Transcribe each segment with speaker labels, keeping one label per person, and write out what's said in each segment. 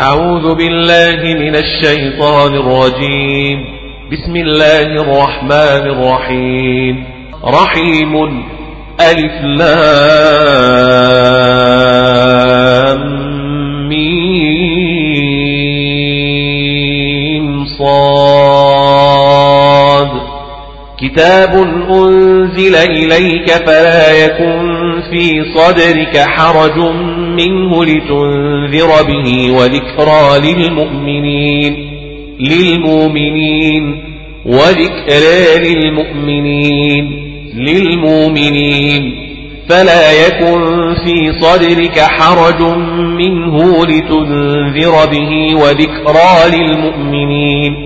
Speaker 1: أعوذ بالله من الشيطان الرجيم. بسم الله الرحمن الرحيم. رحيم ألف لام ميم. كتاب أنزل إليك فلا يكن في صدرك حرج منه لتنذر به وذكرى للمؤمنين للمؤمنين وذكرى للمؤمنين للمؤمنين فلا يكن في صدرك حرج منه لتنذر به وذكرى للمؤمنين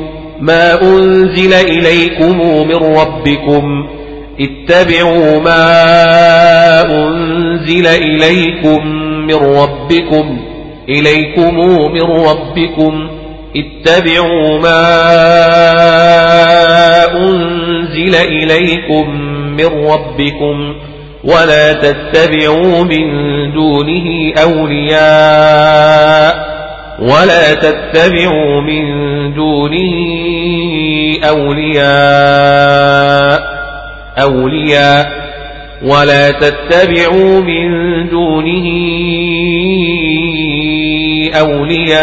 Speaker 1: ما أنزل إليكم من ربكم. اتبعوا ما أنزل إليكم من ربكم. إليكم من ربكم. اتبعوا ما أنزل إليكم من ربكم. ولا تتبعوا من دونه أولياء. ولا تتبعوا من دونه أولياء أولياء. ولا تتبعوا من دونه أولياء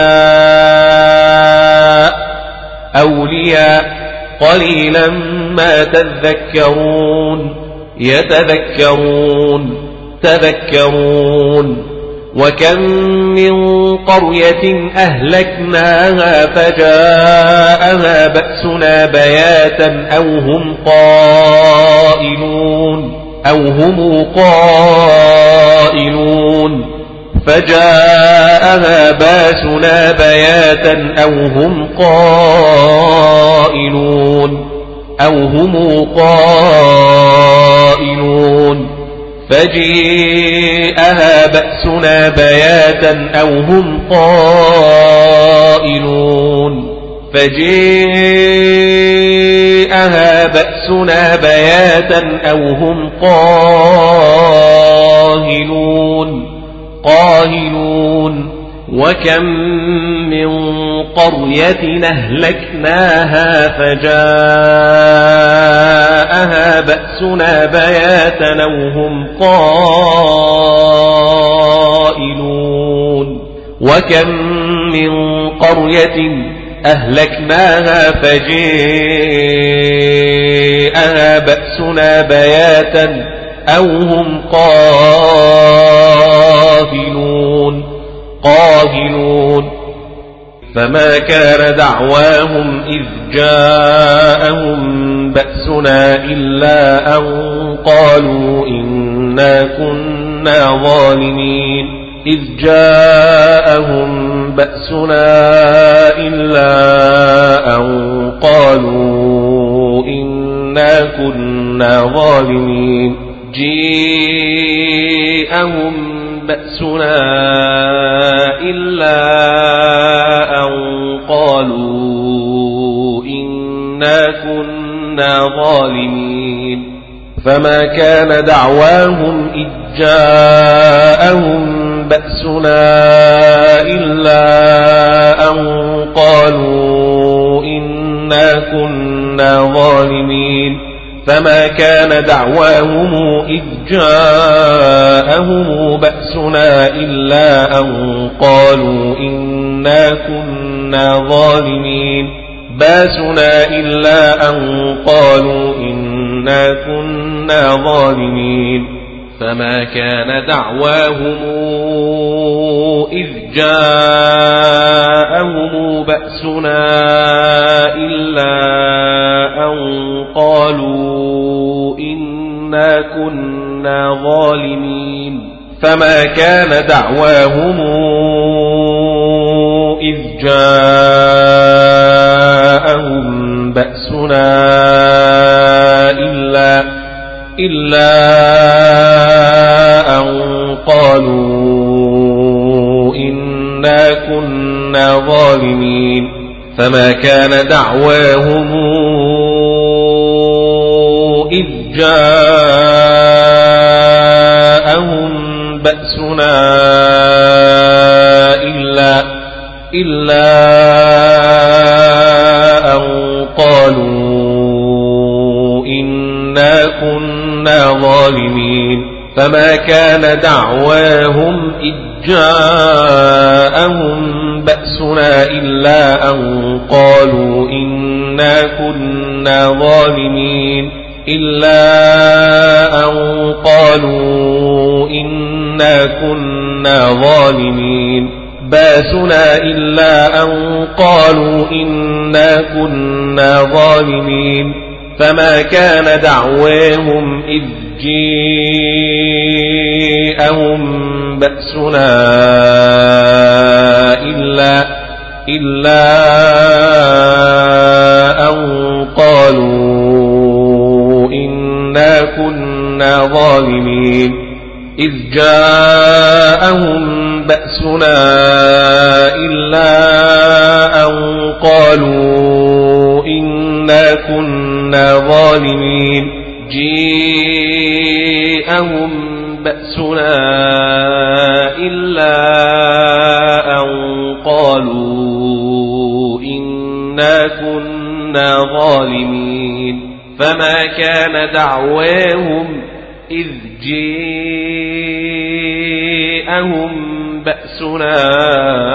Speaker 1: أولياء. قليلا ما تذكرون يتذكرون تذكرون. وكم من قرية أهلكناها فجاءها بأسنا بياتا أو هم قائلون أو هم قائلون فجاءها باسنا بياتا أو هم قائلون أو هم قائلون فجيءها بأسنا بياتا أو هم قائلون فجيءها بأسنا بياتا أو هم قاهلون قاهلون وكم من قرية أهلكناها فجاءها بأسنا بياتا وهم قائلون وكم من قرية أهلكناها فجاءها بأسنا بياتا أو هم قاهلون قاهلون فما كان دعواهم إذ جاءهم بأسنا إلا أن قالوا إنا كنا ظالمين إذ جاءهم بأسنا إلا أن قالوا إنا كنا ظالمين جيءهم بأسنا إلا أن قالوا إنا كنا ظالمين. فما كان دعواهم إذ جاءهم بأسنا إلا أن قالوا إنا كنا ظالمين. فما كان دعواهم إذ جاءهم بأسنا إلا أن قالوا إنا كنا ظالمين. بأسنا إلا أن قالوا إنا كنا ظالمين. فما كان دعواهم إذ جاءهم بأسنا إلا أن قالوا إنا كنا ظالمين. فما كان دعواهم إذ جاءهم بأسنا إلا إلا أن قالوا إنا كنا ظالمين. فما كان دعواهم إذ جاءهم بأسنا إلا إلا أن قالوا إنا كنا ظالمين فما كان دعواهم إذ جاءهم بأسنا إلا أن قالوا إنا كنا ظالمين إلا أن قالوا إنا كنا ظالمين بأسنا إلا أن قالوا إنا كنا ظالمين فما كان دعواهم إذ جيءهم بأسنا إلا إلا أن قالوا إنا كنا ظالمين إذ جاءهم بأسنا إلا أن قالوا إنا كنا ظالمين جيءهم بأسنا إلا أن قالوا إنا كنا ظالمين فما كان دعواهم إذ جيءهم بأسنا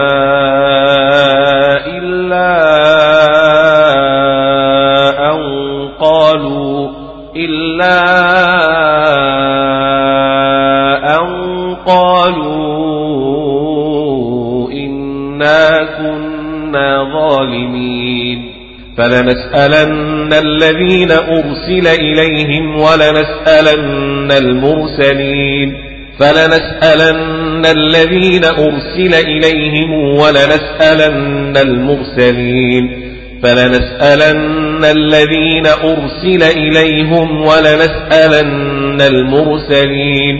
Speaker 1: فلنسألن الذين أرسل إليهم ولنسألن المرسلين فلنسألن الذين أرسل إليهم ولنسألن المرسلين فلنسألن الذين أرسل إليهم ولنسألن المرسلين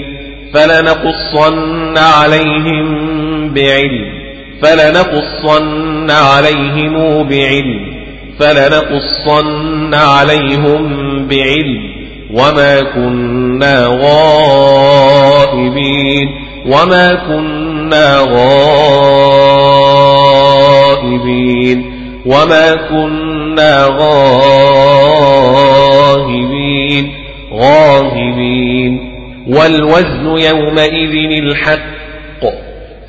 Speaker 1: فلنقصن عليهم بعلم فلنقصن عليهم بعلم فلنقصن عليهم بعلم وما كنا غائبين وما كنا غائبين وما كنا غائبين غائبين والوزن يومئذ الحق.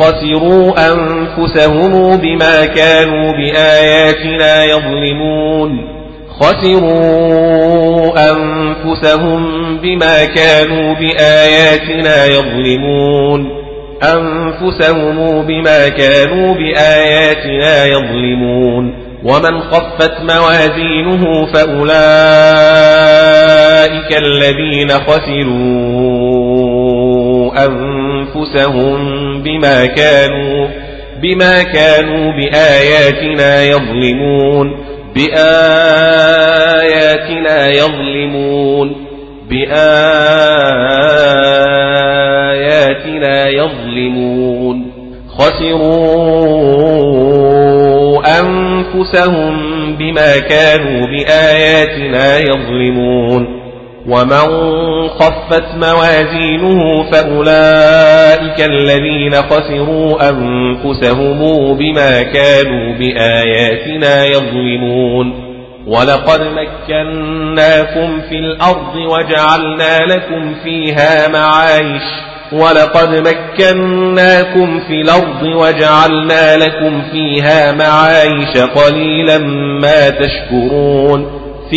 Speaker 1: خسروا أنفسهم بما كانوا بآياتنا يظلمون. خسروا أنفسهم بما كانوا بآياتنا يظلمون. أنفسهم بما كانوا بآياتنا يظلمون. ومن خفت موازينه فأولئك الذين خسروا. أنفسهم بما كانوا بما كانوا بآياتنا يظلمون بآياتنا يظلمون بآياتنا يظلمون. خسروا أنفسهم بما كانوا بآياتنا يظلمون. ومن خفت موازينه فأولئك الذين خسروا أنفسهم بما كانوا بآياتنا يظلمون ولقد مكناكم في الأرض وجعلنا لكم فيها معايش ولقد مكناكم في الأرض وجعلنا لكم فيها معايش قليلا ما تشكرون في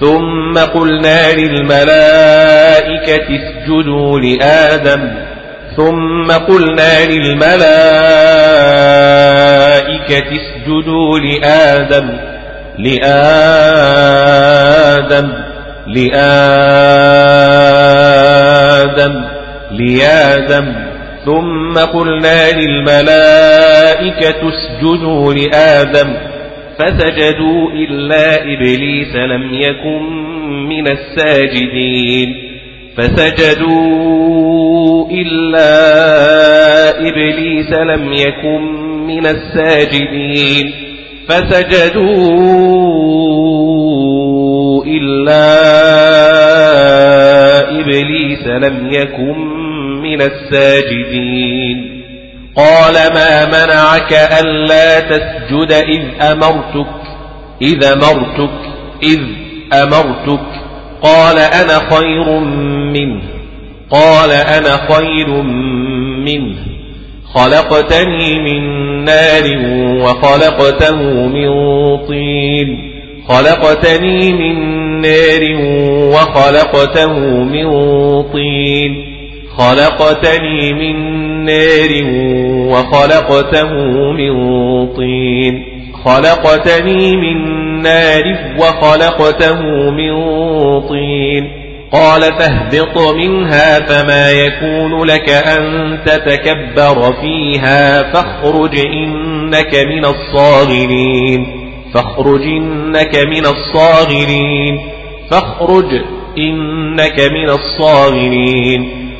Speaker 1: ثم قلنا للملائكة اسجدوا لآدم. ثم قلنا للملائكة اسجدوا لآدم. لآدم. لآدم. لآدم. ثم قلنا للملائكة اسجدوا لآدم. فسجدوا إلا إبليس لم يكن من الساجدين. فسجدوا إلا إبليس لم يكن من الساجدين. فسجدوا إلا إبليس لم يكن من الساجدين. قال ما منعك ألا تسجد إذ أمرتك إذ أمرتك إذ أمرتك. قال أنا خير منه قال أنا خير منه. خلقتني من نار وخلقته من طين. خلقتني من نار وخلقته من طين. خلقتني من نار وخلقته من طين. خلقتني من نار وخلقته من طين. قال فاهبط منها فما يكون لك أن تتكبر فيها فاخرج إنك من الصاغرين. فاخرج إنك من الصاغرين. فاخرج إنك من الصاغرين.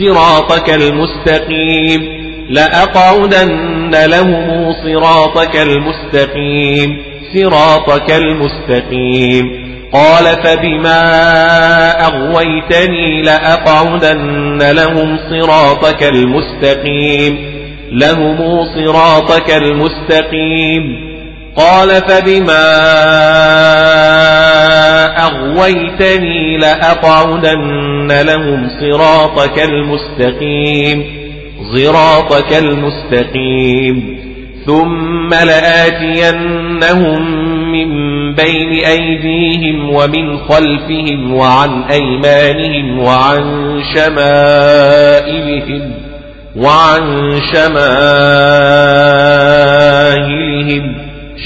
Speaker 1: صراطك المستقيم لأقعدن لهم صراطك المستقيم صراطك المستقيم قال فبما أغويتني لأقعدن لهم صراطك المستقيم لهم صراطك المستقيم قال فبما أغويتني لأقعدن لهم صراطك المستقيم صراطك المستقيم. ثم لآتينهم من بين أيديهم ومن خلفهم وعن أيمانهم وعن شمائلهم وعن شمائلهم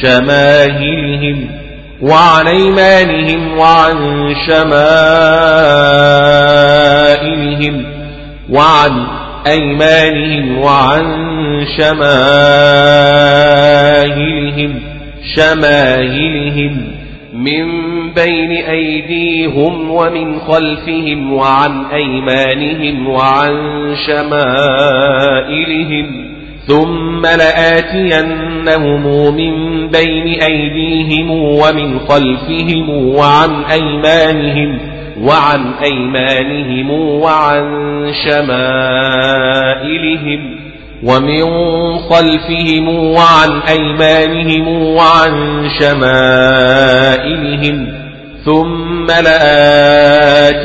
Speaker 1: شماهلهم وعن أيمانهم وعن شمائلهم وعن أيمانهم وعن شمائلهم شمائلهم من بين أيديهم ومن خلفهم وعن أيمانهم وعن شمائلهم. ثم لآتينهم من بين أيديهم ومن خلفهم وعن أيمانهم وعن أيمانهم وعن شمائلهم ومن خلفهم وعن أيمانهم وعن شمائلهم ثم لآتينهم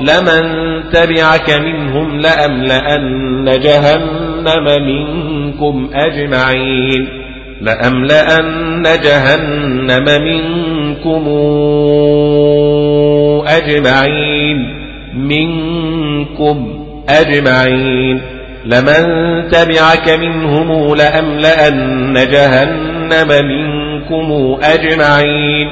Speaker 1: لمن تبعك منهم لأملأن جهنم منكم أجمعين لأملأن جهنم منكم أجمعين منكم أجمعين لمن تبعك منهم لأملأن جهنم منكم أجمعين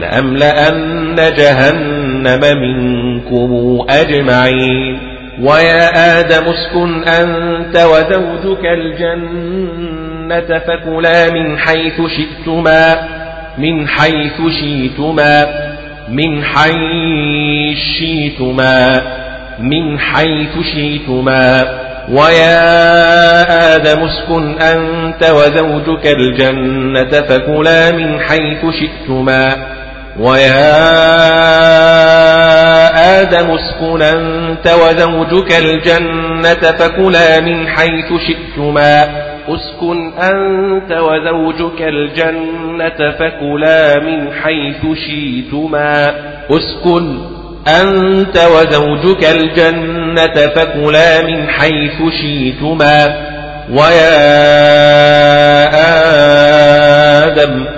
Speaker 1: لأملأن جهنم منكم أجمعين ويا آدم اسكن أنت وزوجك الجنة فكلا من حيث شئتما من حيث شئتما من حيث شئتما من حيث شئتما. ويا آدم اسكن أنت وزوجك الجنة فكلا من حيث شئتما ويا آدم اسكن أنت وزوجك الجنة فكلا من حيث شئتما. اسكن أنت وزوجك الجنة فكلا من حيث شئتما. اسكن أنت وزوجك الجنة فكلا من حيث شئتما. ويا آدم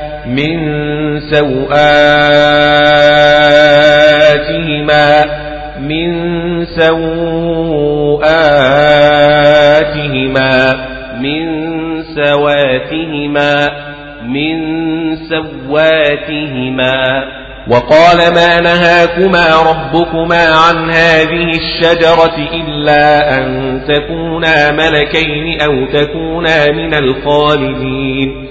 Speaker 1: من سوآتهما من سوآتهما من سواتهما من سواتهما. وقال ما نهاكما ربكما عن هذه الشجرة إلا أن تكونا ملكين أو تكونا من الخالدين.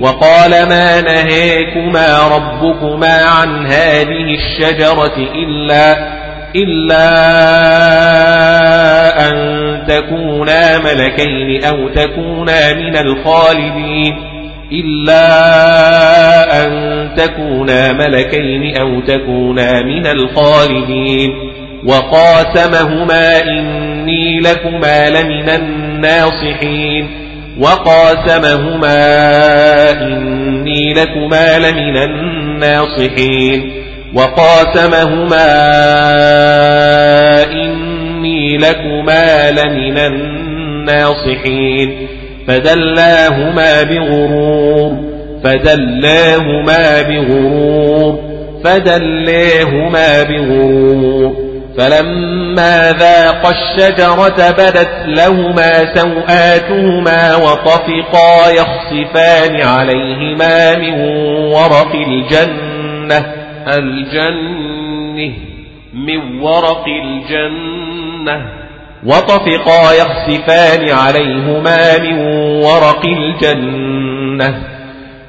Speaker 1: وقال ما نهاكما ربكما عن هذه الشجرة إلا إلا أن تكونا ملكين أو تكونا من الخالدين إلا أن تكونا ملكين أو تكونا من الخالدين وقاسمهما إني لكما لمن الناصحين وقاسمهما إني لكما لمن الناصحين. وقاسمهما إني لكما لمن الناصحين. فدلاهما بغرور فدلاهما بغرور فدلاهما بغرور. فلما ذاقا الشجرة بدت لهما سوآتهما وطفقا يخصفان عليهما من ورق الجنة. الجنة من ورق الجنة. وطفقا يخسفان عليهما من ورق الجنة.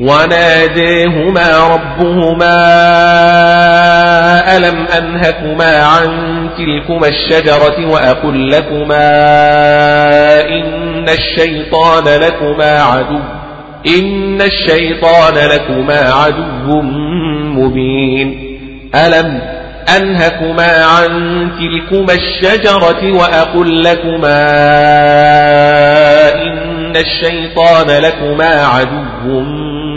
Speaker 1: وناديهما ربهما ألم أنهكما عن تلكما الشجرة وأقل لكما إن الشيطان لكما عدو إن الشيطان لكما عدو مبين. ألم أنهكما عن تلكما الشجرة وأقل لكما إن الشيطان لكما عدو مبين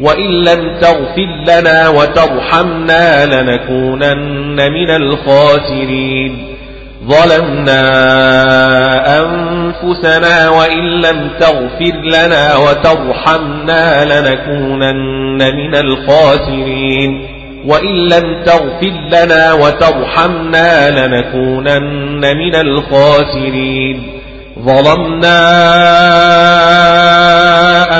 Speaker 1: وإن لم تغفر لنا وترحمنا لنكونن من الخاسرين. ظلمنا أنفسنا وإن لم تغفر لنا وترحمنا لنكونن من الخاسرين. وإن لم تغفر لنا وترحمنا لنكونن من الخاسرين. ظلمنا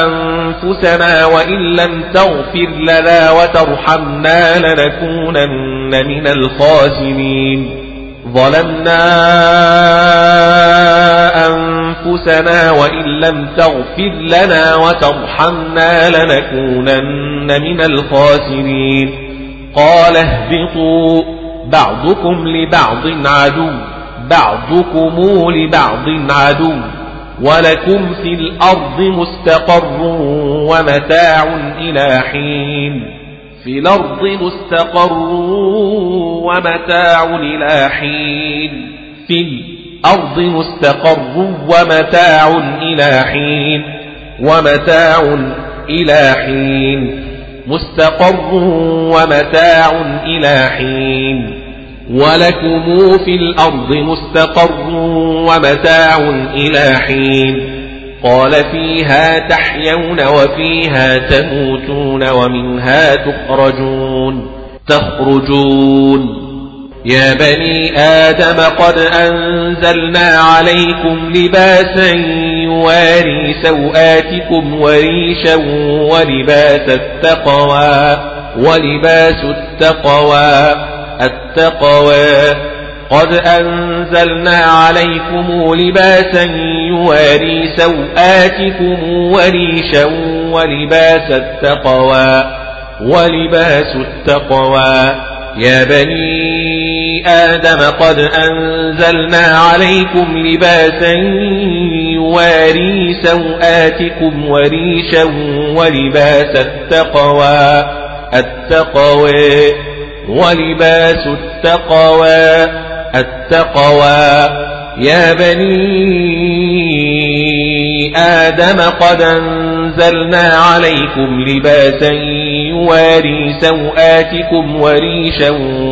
Speaker 1: أنفسنا وإن لم تغفر لنا وترحمنا لنكونن من الخاسرين. ظلمنا أنفسنا وإن لم تغفر لنا وترحمنا لنكونن من الخاسرين. قال اهبطوا بعضكم لبعض عدو. بعضكم لبعض عدو ولكم في الأرض مستقر ومتاع إلى حين في الأرض مستقر ومتاع إلى حين في الأرض مستقر ومتاع إلى حين ومتاع إلى حين مستقر ومتاع إلى حين ولكم في الأرض مستقر ومتاع إلى حين قال فيها تحيون وفيها تموتون ومنها تخرجون تخرجون يا بني آدم قد أنزلنا عليكم لباسا يواري سوآتكم وريشا ولباس التقوى ولباس التقوى التقوى. قد أنزلنا عليكم لباسا يواري سوآتكم وريشا ولباس التقوى. ولباس التقوى. يا بني آدم قد أنزلنا عليكم لباسا يواري سوآتكم وريشا ولباس التقوى. التقوى. ولباس التقوى التقوى. يا بني آدم قد أنزلنا عليكم لباسا يواري سوآتكم وريشا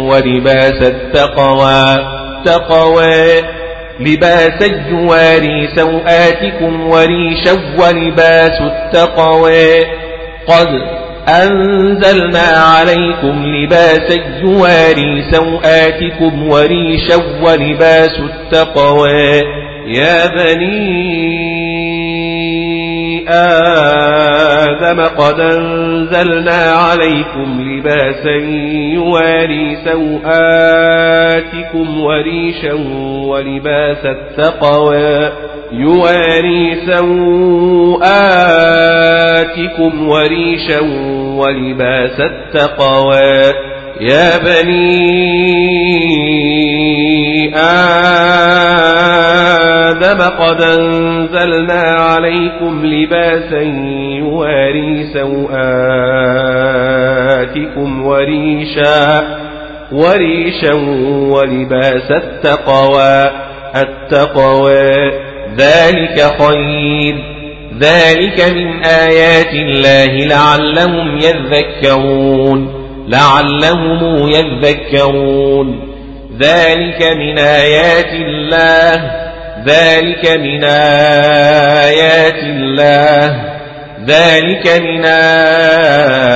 Speaker 1: ولباس التقوى تقوى. لباس يواري سوآتكم وريشا ولباس التقوى. قد أنزلنا عليكم لباسا يواري سوآتكم وريشا ولباس التقوى. يا بني آدم قد أنزلنا عليكم لباسا يواري سوآتكم وريشا ولباس التقوى يواري سوآتكم وريشا ولباس التقوى يا بني آدم قد أنزلنا عليكم لباسا يواري سوآتكم وريشا وريشا ولباس التقوى التقوى. ذلك خير. ذلك من آيات الله لعلهم يذكرون. لعلهم يذكرون. ذلك من آيات الله. ذلك من آيات الله. ذلك من آيات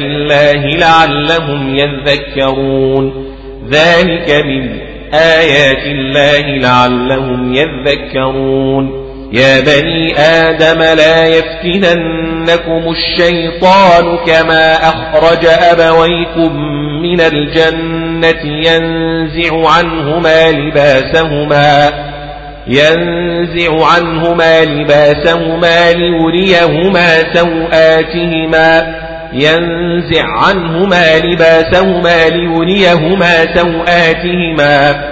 Speaker 1: الله لعلهم يذكرون. ذلك من آيات الله لعلهم يذكرون. يا بني آدم لا يفتننكم الشيطان كما أخرج أبويكم من الجنة ينزع عنهما لباسهما ينزع عنهما لباسهما ليريهما سوآتهما ينزع عنهما لباسهما ليريهما سوآتهما.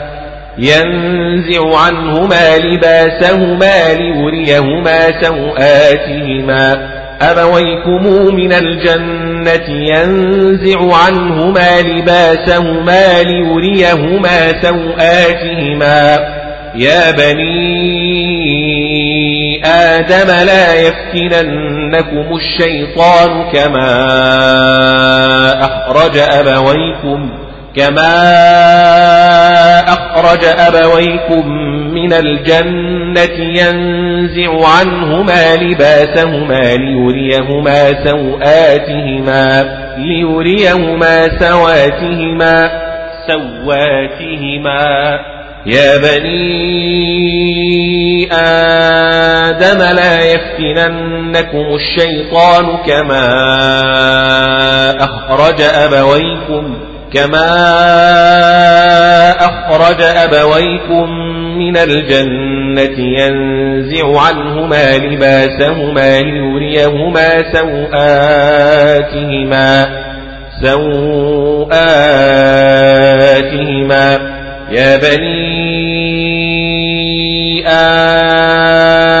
Speaker 1: ينزع عنهما لباسهما ليريهما سوآتهما. أبويكم من الجنة ينزع عنهما لباسهما ليريهما سوآتهما. يا بني آدم لا يفتننكم الشيطان كما أخرج أبويكم كما أخرج أبويكم من الجنة ينزع عنهما لباسهما ليريهما سوآتهما ليريهما سواتهما سواتهما يا بني آدم لا يفتننكم الشيطان كما أخرج أبويكم كما أخرج أبويكم من الجنة ينزع عنهما لباسهما ليريهما سوآتهما سوآتهما يا بني آدم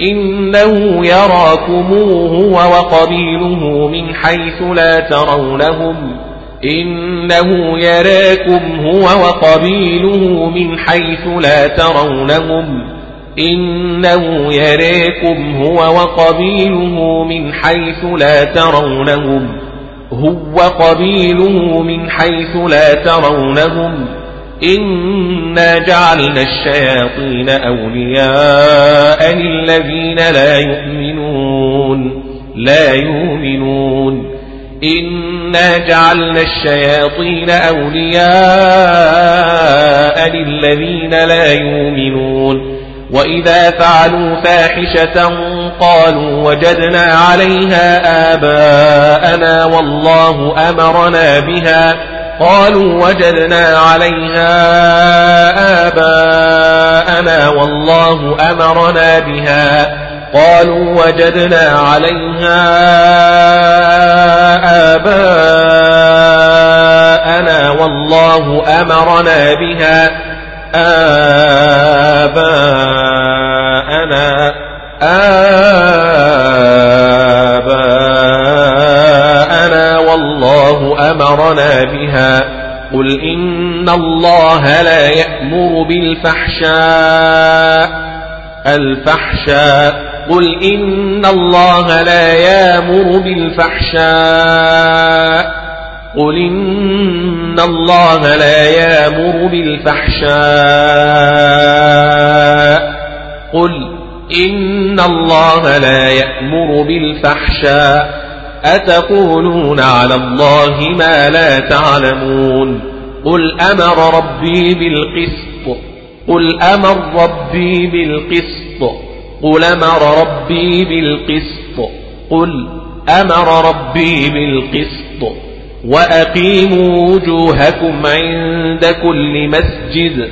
Speaker 1: إنه يراكم هو وقبيله من حيث لا ترونهم. إنه يراكم هو وقبيله من حيث لا ترونهم. إنه يراكم هو وقبيله من حيث لا ترونهم. هو قبيله من حيث لا ترونهم. إنا جعلنا الشياطين أولياء للذين لا يؤمنون لا يؤمنون إنا جعلنا الشياطين أولياء للذين لا يؤمنون وإذا فعلوا فاحشة قالوا وجدنا عليها آباءنا والله أمرنا بها قالوا وجدنا عليها آباءنا والله أمرنا بها. قالوا وجدنا عليها آباءنا والله أمرنا بها. آباءنا آباءنا. والله أمرنا بها. قل إن الله لا يأمر بالفحشاء. الفحشاء. قل إن الله لا يأمر بالفحشاء. قل إن الله لا يأمر بالفحشاء. قل إن الله لا يأمر بالفحشاء. أتقولون على الله ما لا تعلمون قل أمر ربي بالقسط قل أمر ربي بالقسط قل أمر ربي بالقسط قل أمر ربي بالقسط وأقيموا وجوهكم عند كل مسجد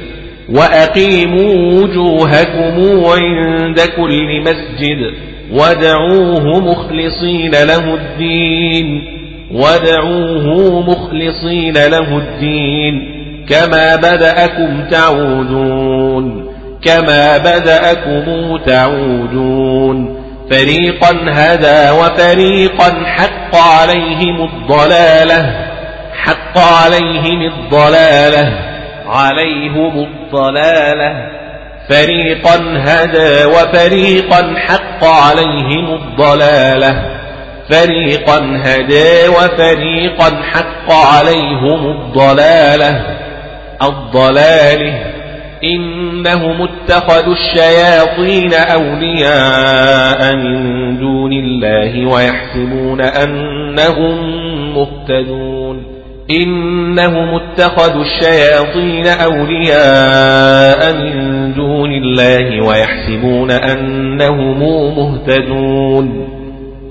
Speaker 1: وأقيموا وجوهكم عند كل مسجد ودعوه مخلصين له الدين ودعوه مخلصين له الدين كما بدأكم تعودون كما بدأكم تعودون فريقا هدى وفريقا حق عليهم الضلالة حق عليهم الضلالة عليهم الضلالة فريقا هدى وفريقا حق عليهم الضلالة. فريقا هدى وفريقا حق عليهم الضلالة. الضلاله إنهم اتخذوا الشياطين أولياء من دون الله ويحسبون أنهم مهتدون. إنهم اتخذوا الشياطين أولياء من دون الله ويحسبون أنهم مهتدون.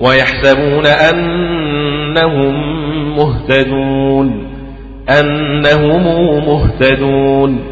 Speaker 1: ويحسبون أنهم مهتدون. أنهم مهتدون.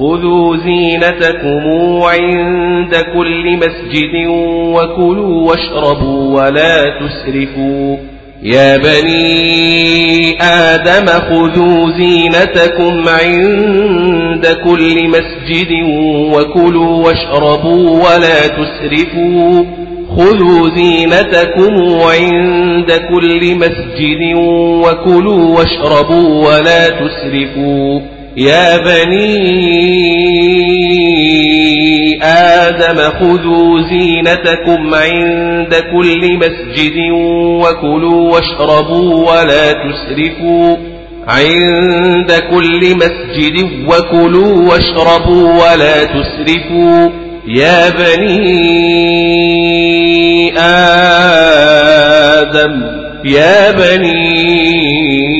Speaker 1: خذوا زينتكم عند كل مسجد وكلوا واشربوا ولا تسرفوا. يا بني آدم خذوا زينتكم عند كل مسجد وكلوا واشربوا ولا تسرفوا. خذوا زينتكم عند كل مسجد وكلوا واشربوا ولا تسرفوا. يا بني آدم خذوا زينتكم عند كل مسجد وكلوا واشربوا ولا تسرفوا عند كل مسجد وكلوا واشربوا ولا تسرفوا يا بني آدم يا بني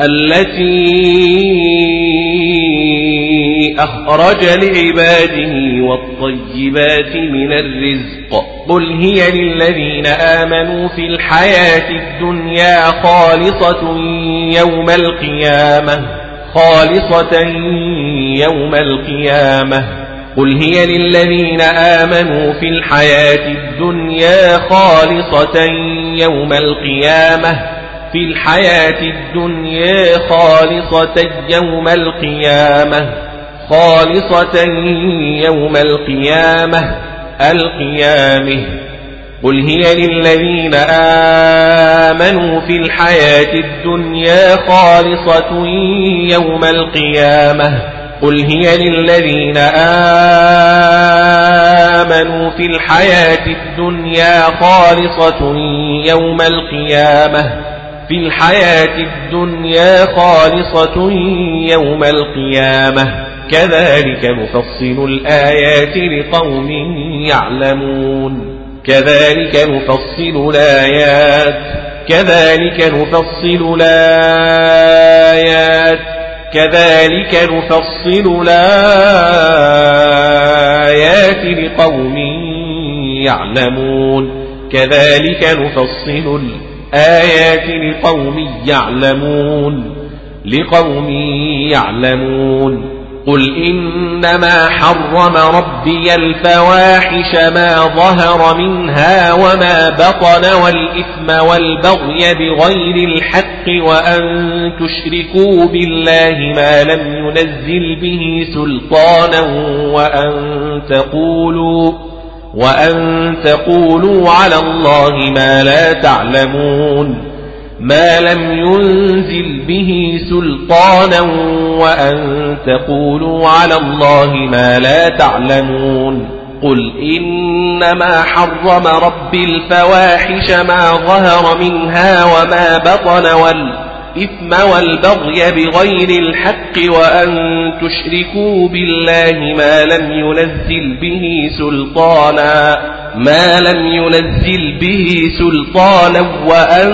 Speaker 1: التي أخرج لعباده والطيبات من الرزق. قل هي للذين آمنوا في الحياة الدنيا خالصة يوم القيامة خالصة يوم القيامة. قل هي للذين آمنوا في الحياة الدنيا خالصة يوم القيامة في الحياة الدنيا خالصة يوم القيامة خالصة يوم القيامة القيامة. قل هي للذين آمنوا في الحياة الدنيا خالصة يوم القيامة. قل هي للذين آمنوا في الحياة الدنيا خالصة يوم القيامة. في الحياة الدنيا خالصة يوم القيامة. كذلك نفصل الآيات لقوم يعلمون. كذلك نفصل الآيات. كذلك نفصل الآيات. كذلك نفصل الآيات لقوم يعلمون. كذلك نفصل الآيات لقوم يعلمون لقوم يعلمون. قل إنما حرم ربي الفواحش ما ظهر منها وما بطن والإثم والبغي بغير الحق وأن تشركوا بالله ما لم ينزل به سلطانا وأن تقولوا وأن تقولوا على الله ما لا تعلمون ما لم ينزل به سلطانا وأن تقولوا على الله ما لا تعلمون قل إنما حرم ربي الفواحش ما ظهر منها وما بطن والإثم والبغي بغير الحق وأن تشركوا بالله ما لم ينزل به سلطانا ما لم ينزل به سلطانا وأن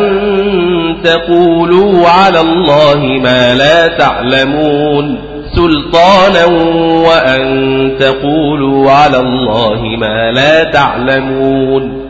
Speaker 1: تقولوا على الله ما لا تعلمون سلطانا وأن تقولوا على الله ما لا تعلمون.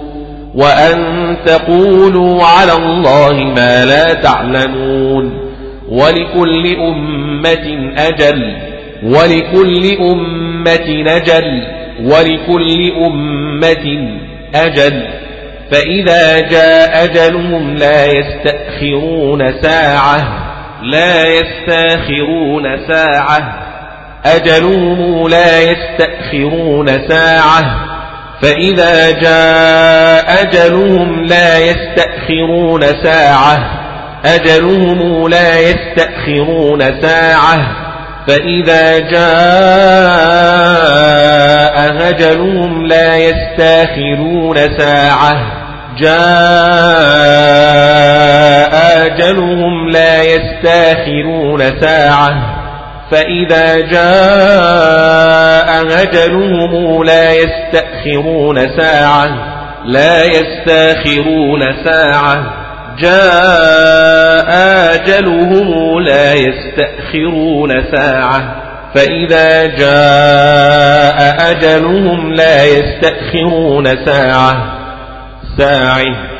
Speaker 1: وأن تقولوا على الله ما لا تعلمون ولكل أمة أجل ولكل أمة أجل ولكل أمة أجل. فإذا جاء أجلهم لا يستأخرون ساعة لا يستأخرون ساعة. أجلهم لا يستأخرون ساعة. فإذا جاء أجلهم لا يستأخرون ساعة. أجلهم لا يستأخرون ساعة. فإذا جاء أجلهم لا يستأخرون ساعة. جاء أجلهم لا يستأخرون ساعة. فإذا جاء أجلهم لا يستأخرون ساعة لا يستأخرون ساعة. جاء أجلهم لا يستأخرون ساعة. فإذا جاء أجلهم لا يستأخرون ساعة. ساعة.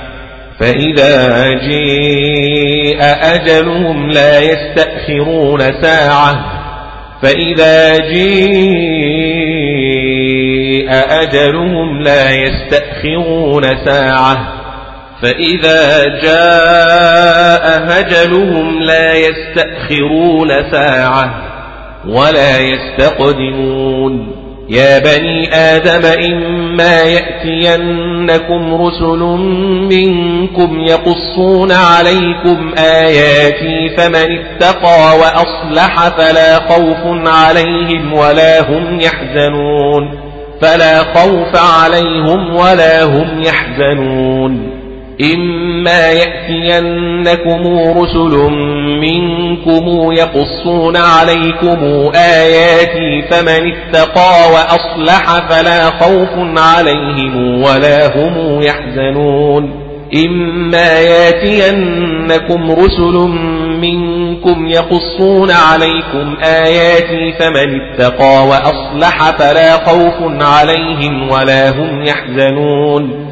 Speaker 1: فإذا جاء أجلهم لا يستأخرون ساعة. فإذا جاء أجلهم لا يستأخرون ساعة فإذا جاء هجلهم لا يستأخرون ساعة ولا يستقدمون يا بني آدم إما يأتينكم رسل منكم يقصون عليكم آياتي فمن اتقى وأصلح فلا خوف عليهم ولا هم يحزنون فلا خوف عليهم ولا هم يحزنون إما يأتينكم رسل منكم يقصون عليكم آياتي فمن اتقى وأصلح فلا خوف عليهم ولا هم يحزنون إما يأتينكم رسل منكم يقصون عليكم آياتي فمن اتقى وأصلح فلا خوف عليهم ولا هم يحزنون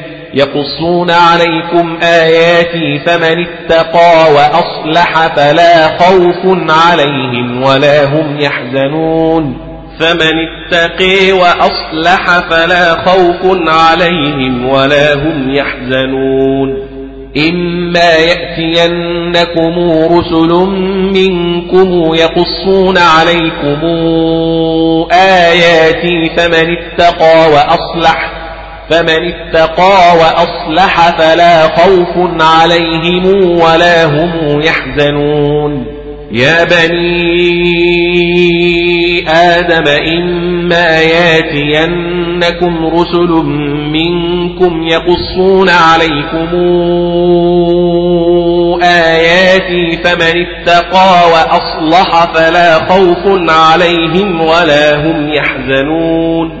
Speaker 1: يقصون عليكم آياتي فمن اتقى وأصلح فلا خوف عليهم ولا هم يحزنون. فمن اتقي وأصلح فلا خوف عليهم ولا هم يحزنون. إما يأتينكم رسل منكم يقصون عليكم آياتي فمن اتقى وأصلح فمن اتقى وأصلح فلا خوف عليهم ولا هم يحزنون. يا بني آدم إما ياتينكم رسل منكم يقصون عليكم آياتي فمن اتقى وأصلح فلا خوف عليهم ولا هم يحزنون.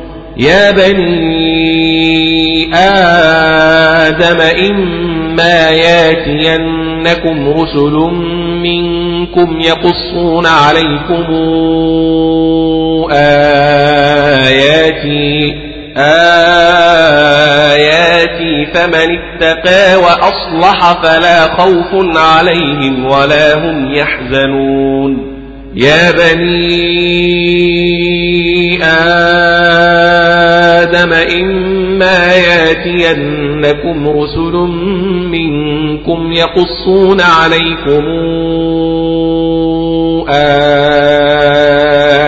Speaker 1: يا بني آدم إما ياتينكم رسل منكم يقصون عليكم آياتي آياتي فمن اتقى وأصلح فلا خوف عليهم ولا هم يحزنون. يا بني آدم إما ياتينكم رسل منكم يقصون عليكم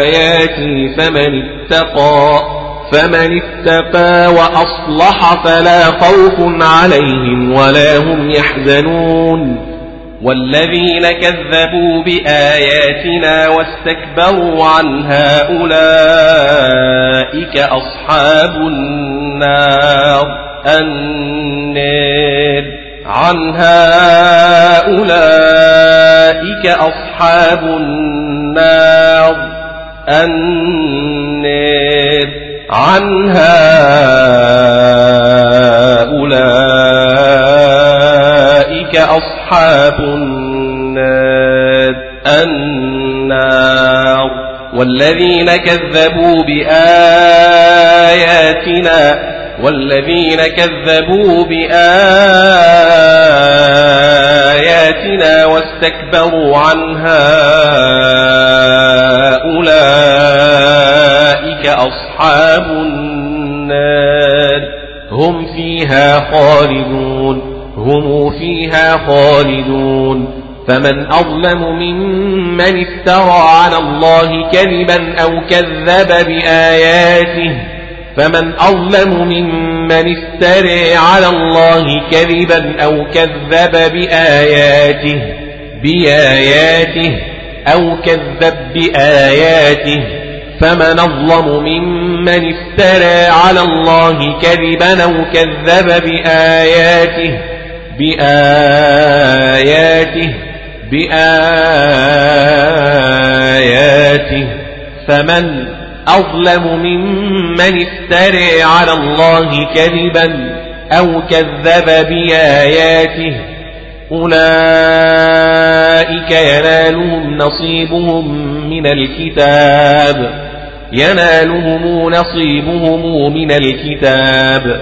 Speaker 1: آياتي فمن اتقى فمن اتقى وأصلح فلا خوف عليهم ولا هم يحزنون. والذين كذبوا بآياتنا واستكبروا عنها أولئك أصحاب النار. النار. عنها أولئك أصحاب النار. النار. عنها أولئك أصحاب النار النار. والذين كذبوا بآياتنا والذين كذبوا بآياتنا واستكبروا عنها أولئك أصحاب النار. هم فيها خالدون. هم فيها خالدون. فمن أظلم ممن افترى على الله كذبا أو كذب بآياته فمن أظلم ممن افتري على الله كذبا أو كذب بآياته بآياته أو كذب بآياته فمن أظلم ممن افترى على الله كذبا أو كذب بآياته بآياته بآياته. فمن أظلم ممن افتري على الله كذبا أو كذب بآياته أولئك ينالهم نصيبهم من الكتاب. ينالهم نصيبهم من الكتاب.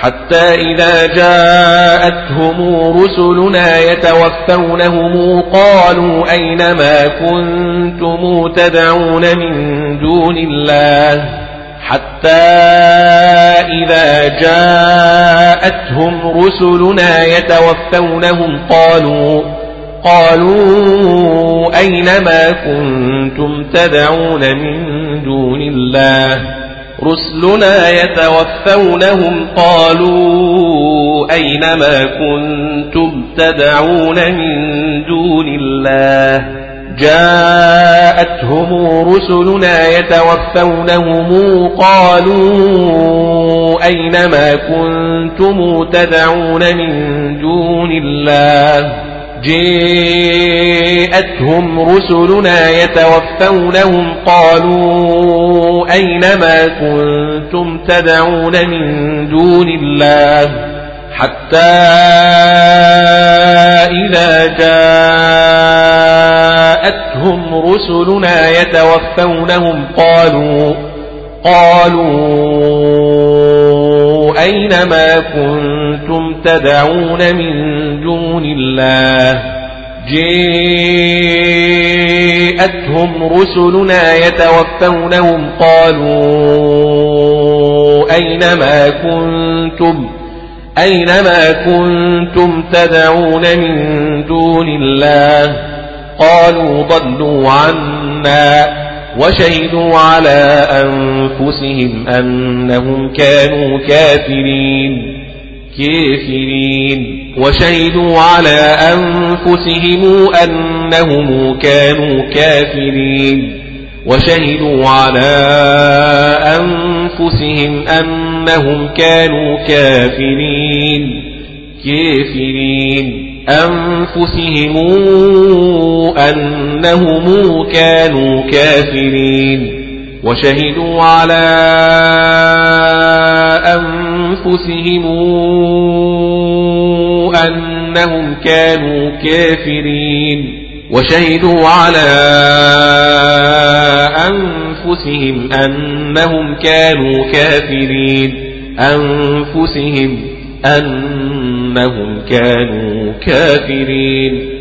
Speaker 1: حتى إذا جاءتهم رسلنا يتوفونهم قالوا أين ما كنتم تدعون من دون الله حتى إذا جاءتهم رسلنا يتوفونهم قالوا قالوا أين ما كنتم تدعون من دون الله رسلنا يتوفونهم قالوا أين ما كنتم تدعون من دون الله جاءتهم رسلنا يتوفونهم قالوا أين ما كنتم تدعون من دون الله جاءتهم رسلنا يتوفونهم قالوا أين ما كنتم تدعون من دون الله حتى إذا جاءتهم رسلنا يتوفونهم قالوا قالوا أين ما كنتم تدعون من دون الله. جاءتهم رسلنا يتوفونهم قالوا أين ما كنتم؟ أين ما كنتم تدعون من دون الله؟ قالوا ضلوا عنا وشهدوا على أنفسهم أنهم كانوا كافرين. كافرين. وشهدوا على أنفسهم أنهم كانوا كافرين. وشهدوا على أنفسهم أنهم كانوا كافرين. كافرين. أنفسهم أنهم كانوا كافرين. وشهدوا على أنفسهم أنهم كانوا كافرين. وشهدوا على أنفسهم أنهم كانوا كافرين. أنفسهم أنهم كانوا كافرين.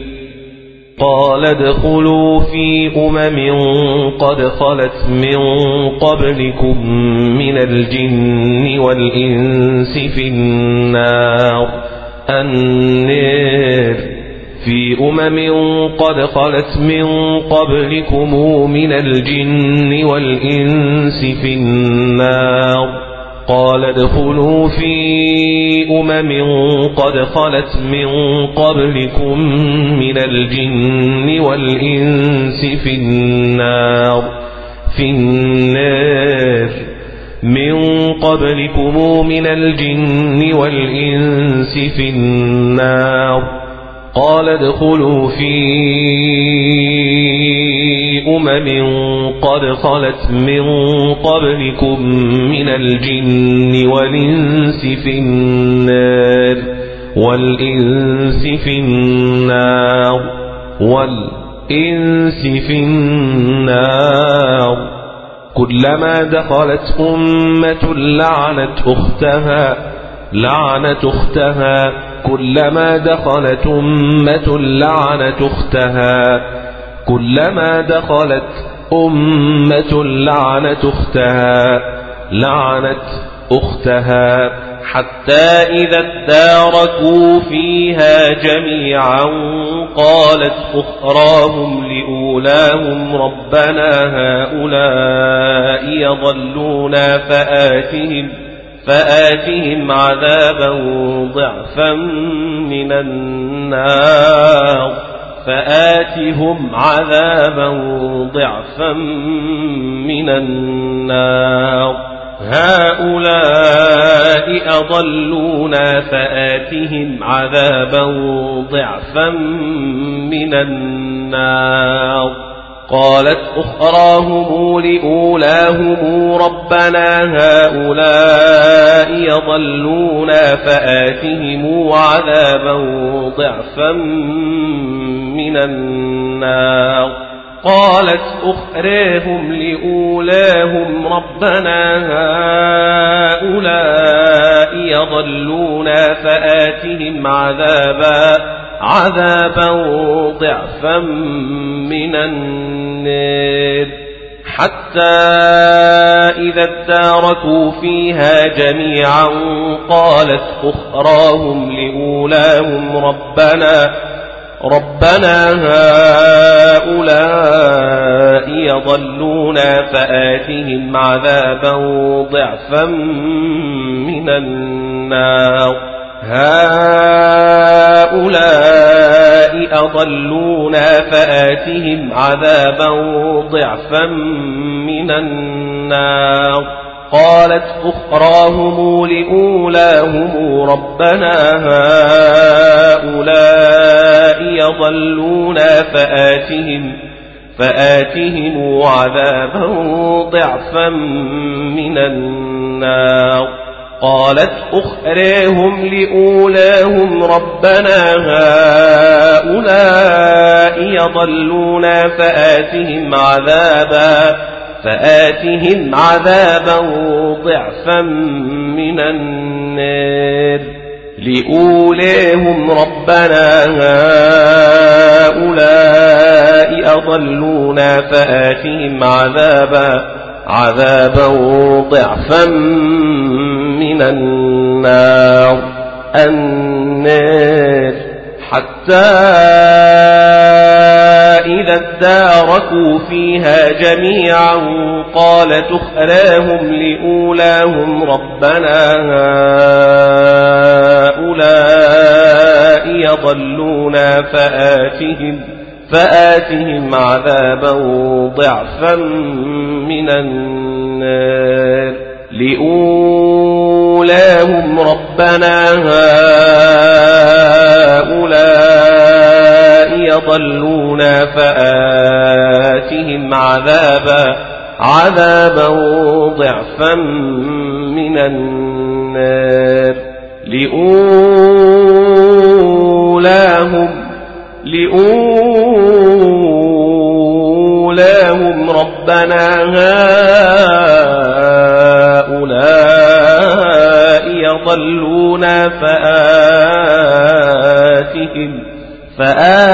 Speaker 1: قال ادخلوا في أمم قد خلت من قبلكم من الجن والإنس في النار. النار في أمم قد خلت من قبلكم من الجن والإنس في النار. قال ادخلوا في أمم قد خلت من قبلكم من الجن والإنس في النار في النار. من قبلكم من الجن والإنس في النار. قال ادخلوا في أمم قد خلت من قبلكم من الجن والإنس في النار والإنس في النار والإنس في النار كلما دخلت أمة لعنت أختها لعنت أختها كلما دخلت أمة لعنت أختها. كلما دخلت أمة لعنت أختها. لعنت أختها حتى إذا اداركوا فيها جميعا قالت أخراهم لأولاهم ربنا هؤلاء يضلونا فآتهم فآتهم عذابا ضعفا من النار فآتهم عذابا ضعفا من النار هؤلاء أضلونا فآتهم عذابا ضعفا من النار قالت أخراهم لأولاهم ربنا هؤلاء يضلونا فآتهم عذابا ضعفا من النار. قالت أخريهم لأولاهم ربنا هؤلاء يضلونا فآتهم عذابا عذابا ضعفا من النار حتى إذا اداركوا فيها جميعا قالت أخراهم لأولاهم ربنا ربنا هؤلاء يضلونا فآتهم عذابا ضعفا من النار. هؤلاء أضلونا فآتهم عذابا ضعفا من النار. قالت أخراهم لأولاهم ربنا هؤلاء يضلونا فآتهم فآتهم عذابا ضعفا من النار. قالت أخريهم لأولاهم ربنا هؤلاء يضلونا فآتهم عذابا فآتهم عذابا ضعفا من النار لأوليهم ربنا هؤلاء أضلونا فآتهم عذابا عذابا ضعفا من النار النار حتى إذا اداركوا فيها جميعا قال تخلاهم لأولاهم ربنا هؤلاء يضلونا فآتهم فآتهم عذابا ضعفا من النار لأولاهم ربنا هؤلاء يضلونا فآتهم عذابا عذابا ضعفا من النار. لأولاهم لأولاهم ربنا هؤلاء يضلونا فآتهم فآتهم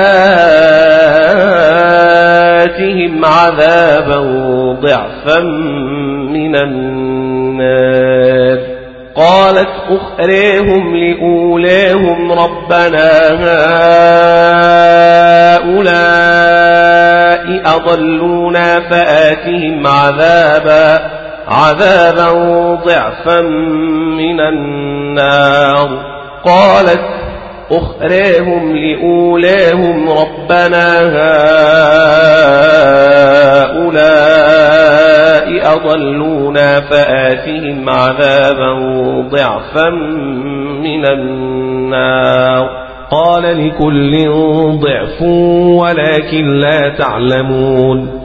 Speaker 1: عذابا ضعفا من النار. قالت أخريهم لأولاهم ربنا هؤلاء أضلونا فآتهم عذابا عذابا ضعفا من النار. قالت أخريهم لأولاهم ربنا هؤلاء أضلونا فآتهم عذابا ضعفا من النار. قال لكل ضعف ولكن لا تعلمون.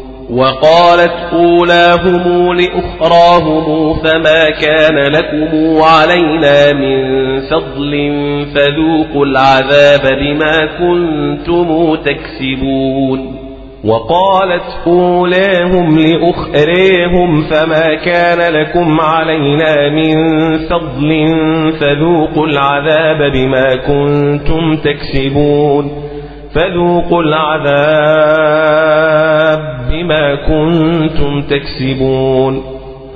Speaker 1: وقالت أولاهم لأخراهم فما كان لكم علينا من فضل فذوقوا العذاب بما كنتم تكسبون. وقالت أولاهم لأخريهم فما كان لكم علينا من فضل فذوقوا العذاب بما كنتم تكسبون. فذوقوا العذاب بما كنتم تكسبون.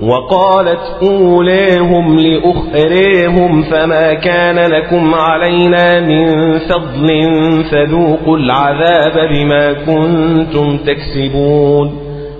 Speaker 1: وقالت أوليهم لأخريهم فما كان لكم علينا من فضل فذوقوا العذاب بما كنتم تكسبون.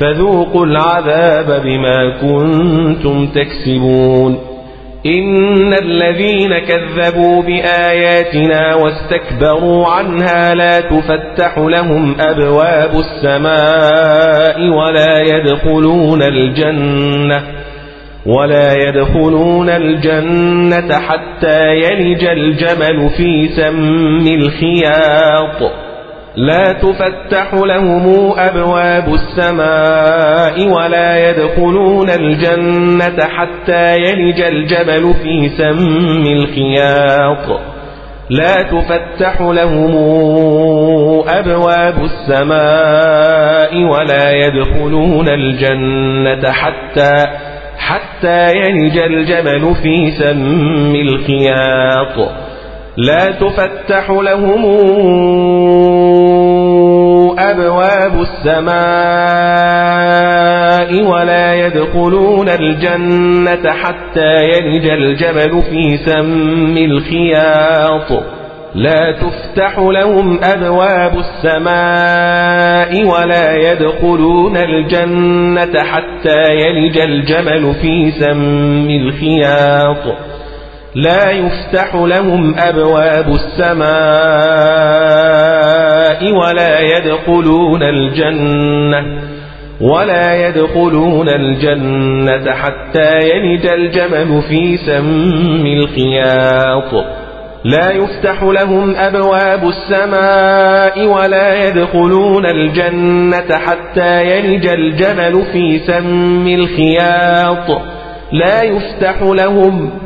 Speaker 1: فذوقوا العذاب بما كنتم تكسبون. إن الذين كذبوا بآياتنا واستكبروا عنها لا تفتح لهم أبواب السماء ولا يدخلون الجنة ولا يدخلون الجنة حتى يلج الجمل في سم الخياط. لا تفتح لهم أبواب السماء ولا يدخلون الجنة حتى يلج الجبل في سم الخياط. لا تفتح لهم أبواب السماء ولا يدخلون الجنة حتى حتى يلج الجبل في سم الخياط. لا تفتح لهم أبواب السماء ولا يدخلون الجنة حتى يلج الجبل في سم الخياط. لا تفتح لهم أبواب السماء ولا يدخلون الجنة حتى يلج الجمل في سم الخياط. لا يفتح لهم أبواب السماء ولا يدخلون الجنة ولا يدخلون الجنة حتى يلج الجمل في سم الخياط. لا يفتح لهم أبواب السماء ولا يدخلون الجنة حتى يلج الجمل في سم الخياط. لا يفتح لهم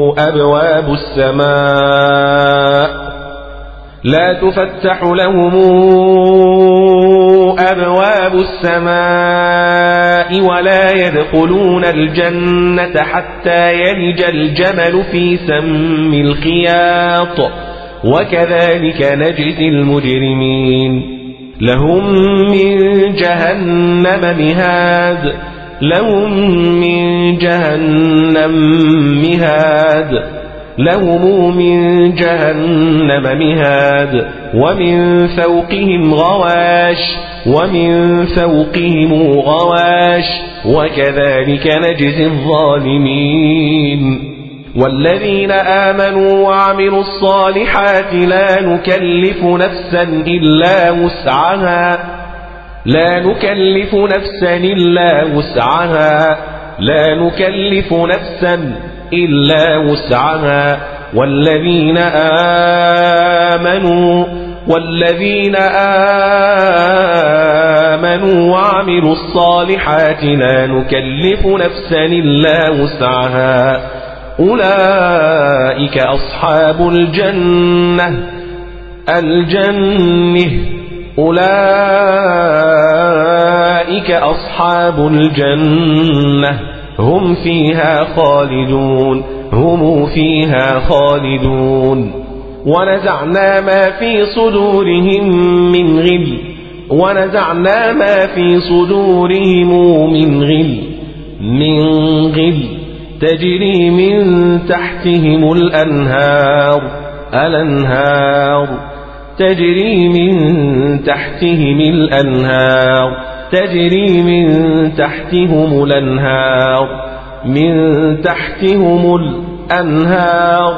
Speaker 1: أبواب السماء لا تفتح لهم أبواب السماء ولا يدخلون الجنة حتى يلج الجمل في سم الخياط. وكذلك نجزي المجرمين. لهم من جهنم مهاد. لهم من جهنم مهاد. لهم من جهنم مهاد. ومن فوقهم غواش. ومن فوقهم غواش. وكذلك نجزي الظالمين. والذين آمنوا وعملوا الصالحات لا نكلف نفسا إلا وسعها. لا نكلف نفسا إلا وسعها. لا نكلف نفسا إلا وسعها. والذين آمنوا والذين آمنوا وعملوا الصالحات لا نكلف نفسا إلا وسعها. أولئك أصحاب الجنة. الجنة. أولئك أصحاب الجنة. هم فيها خالدون. هم فيها خالدون. ونزعنا ما في صدورهم من غل. ونزعنا ما في صدورهم من غل. من غل. تجري من تحتهم الأنهار. الأنهار. تجري من تحتهم الأنهار تجري من تحتهم الأنهار من تحتهم الأنهار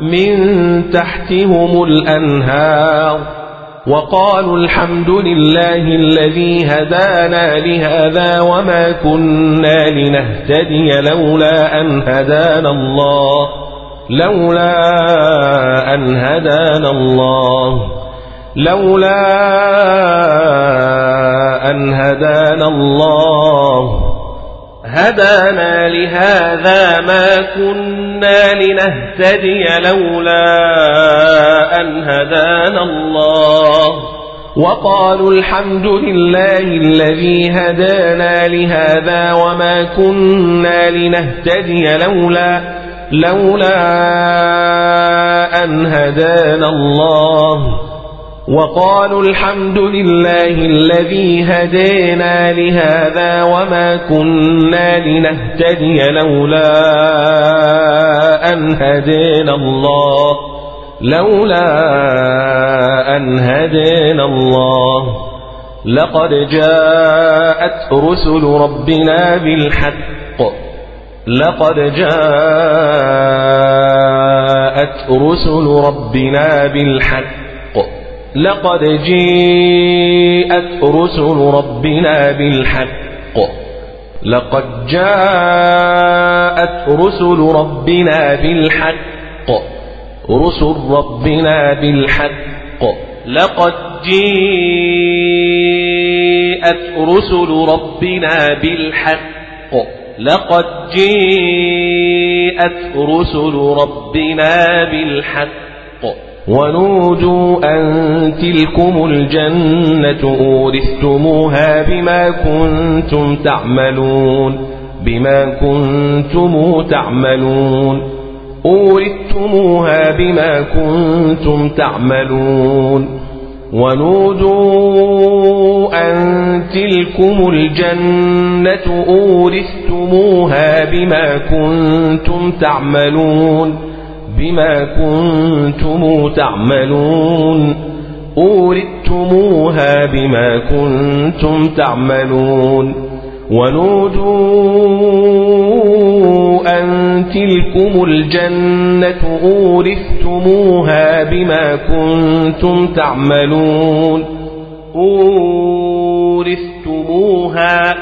Speaker 1: من تحتهم الأنهار. وقالوا الحمد لله الذي هدانا لهذا وما كنا لنهتدي لولا أن هدانا الله. لولا أن هدانا الله. لولا أن هدانا الله. هدانا لهذا ما كنا لنهتدي لولا أن هدانا الله. وقالوا الحمد لله الذي هدانا لهذا وما كنا لنهتدي لولا لولا أن هدانا الله وقالوا الحمد لله الذي هدينا لهذا وما كنا لنهتدي لولا أن هدينا الله لولا أن هدينا الله لقد جاءت رسل ربنا بالحق لقد جاءت رسل ربنا بالحق. لقد جيءت رسل ربنا بالحق. لقد جاءت رسل ربنا بالحق. رسل ربنا بالحق. لقد جيءت رسل ربنا بالحق. لقد جيءت رسل ربنا بالحق ونودوا أن تلكم الجنة أورثتموها بما كنتم تعملون بما كنتم تعملون. أورثتموها بما كنتم تعملون. ونودوا أن تلكم الجنة أورثتموها بما كنتم تعملون بما كنتم تعملون أوردتموها بما كنتم تعملون ونودوا أن تلكم الجنة أورثتموها بما كنتم تعملون أورثتموها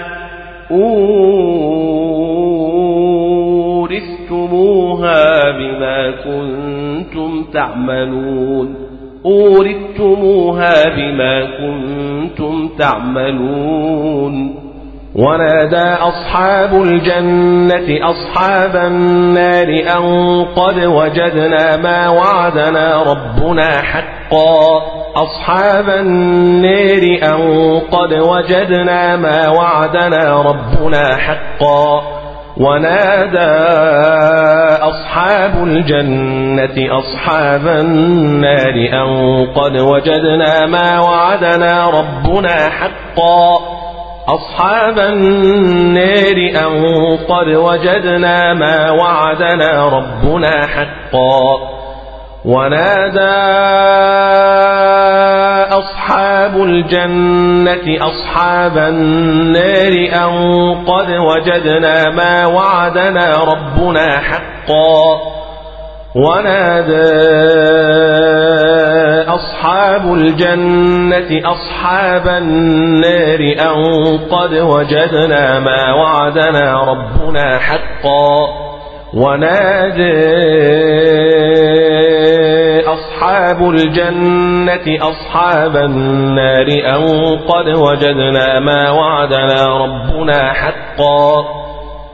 Speaker 1: أورثتموها بما كنتم تعملون أوردتموها بما كنتم تعملون ونادى أصحاب الجنة أصحاب النار أن قد وجدنا ما وعدنا ربنا حقا. أصحاب النار أن قد وجدنا ما وعدنا ربنا حقا. ونادى أصحاب الجنة أصحاب النار أن قد وجدنا ما وعدنا ربنا حقا. أصحاب النار أن قد وجدنا ما وعدنا ربنا حقا ونادى أصحاب الجنة أصحاب النار أن قد وجدنا ما وعدنا ربنا حقا ونادى أصحاب الجنة أصحاب النار أن قد وجدنا ما وعدنا ربنا حقا. ونادى أصحاب الجنة أصحاب النار أن قد وجدنا ما وعدنا ربنا حقا.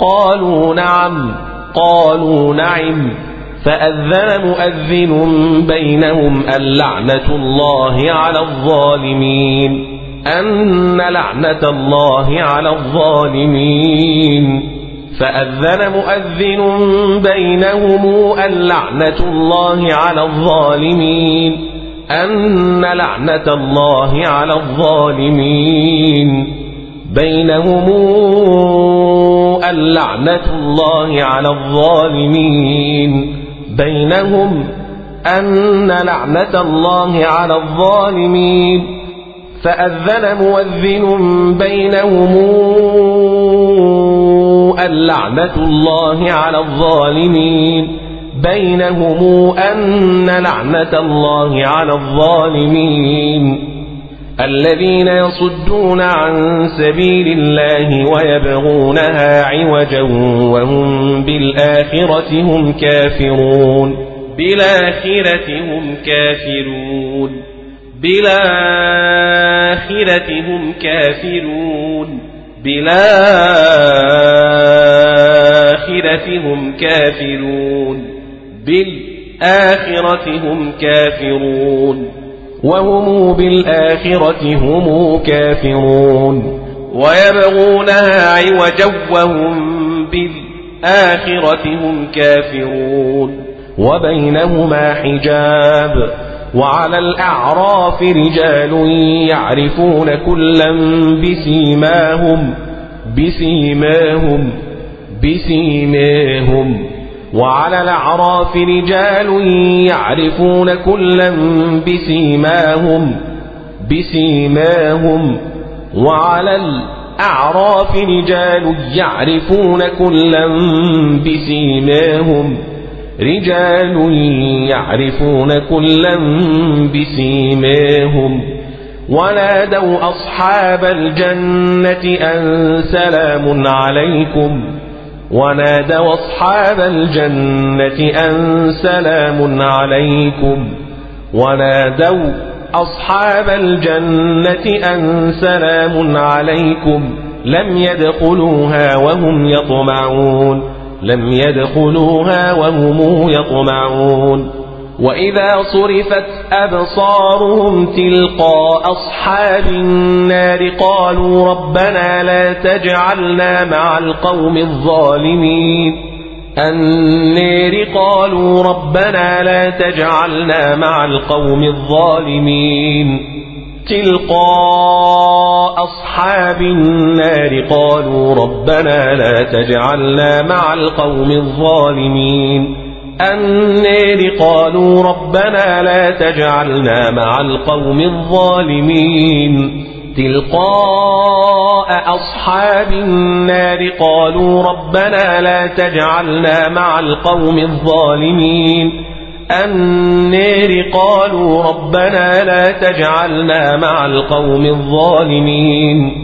Speaker 1: قالوا نعم قالوا نعم. فأذن مؤذن بينهم اللعنة الله على الظالمين. أن لعنة الله على الظالمين. فأذن مؤذن بينهم اللعنة الله على الظالمين. أن لعنة الله على الظالمين. بينهم اللعنة الله على الظالمين بينهم أن لعنة الله على الظالمين فأذن مؤذن بينهم اللعنة الله على الظالمين بينهم أن لعنة الله على الظالمين الذين يصدون عن سبيل الله ويبغونها عوجا وهم بالآخرة هم كافرون. بالآخرة هم كافرون. بالآخرة هم كافرون. بالآخرة هم كافرون. بالآخرة هم كافرون. وهم بالآخرة هم كافرون ويبغونها عوجا وهم بالآخرة هم كافرون وبينهما حجاب وعلى الأعراف رجال يعرفون كلا بسيماهم بسيماهم بسيماهم وعلى الأعراف رجال يعرفون كلا بسيماهم بسيماهم. وعلى الأعراف رجال يعرفون كلا بسيماهم رجال يعرفون كلا بسيماهم. ونادوا أصحاب الجنة أن سلام عليكم. ونادوا أصحاب الجنة أن سلام عليكم. ونادوا أصحاب الجنة أن سلام عليكم. لم يدخلوها وهم يطمعون. لم يدخلوها وهم يطمعون. وإذا صرفت أبصارهم تلقى أصحاب النار قالوا ربنا لا تجعلنا مع القوم الظالمين. النار قالوا ربنا لا تجعلنا مع القوم الظالمين. تلقى أصحاب النار قالوا ربنا لا تجعلنا مع القوم الظالمين. النار قالوا ربنا لا تجعلنا مع القوم الظالمين تلقاء أصحاب النار قالوا ربنا لا تجعلنا مع القوم الظالمين النار قالوا ربنا لا تجعلنا مع القوم الظالمين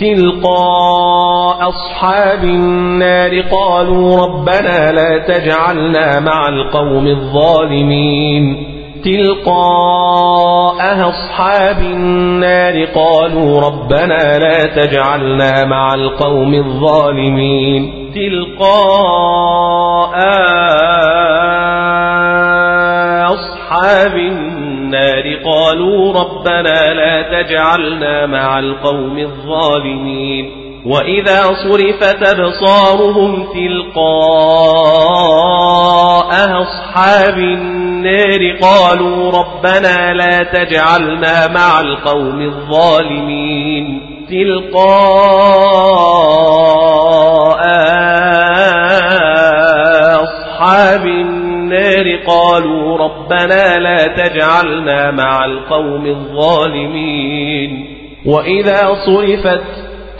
Speaker 1: تلقاء أصحاب النار قالوا ربنا لا تجعلنا مع القوم الظالمين. تلقاء أصحاب النار قالوا ربنا لا تجعلنا مع القوم الظالمين. تلقاء أصحاب النار قالوا ربنا لا تجعلنا مع القوم الظالمين وإذا صرفت أبصارهم تلقاء أصحاب النار قالوا ربنا لا تجعلنا مع القوم الظالمين تلقاء أصحاب النار قالوا ربنا لا تجعلنا مع القوم الظالمين. وإذا صرفت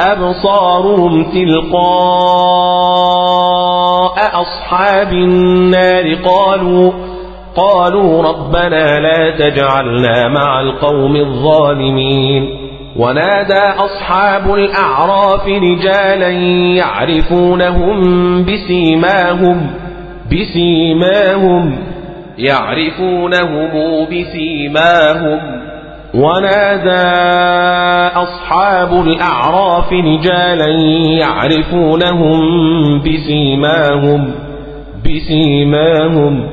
Speaker 1: أبصارهم تلقاء أصحاب النار قالوا قالوا ربنا لا تجعلنا مع القوم الظالمين. ونادى أصحاب الأعراف رجالا يعرفونهم بسيماهم. بسيماهم يعرفونهم بسيماهم. ونادى أصحاب الأعراف رجالا يعرفونهم بسيماهم بسيماهم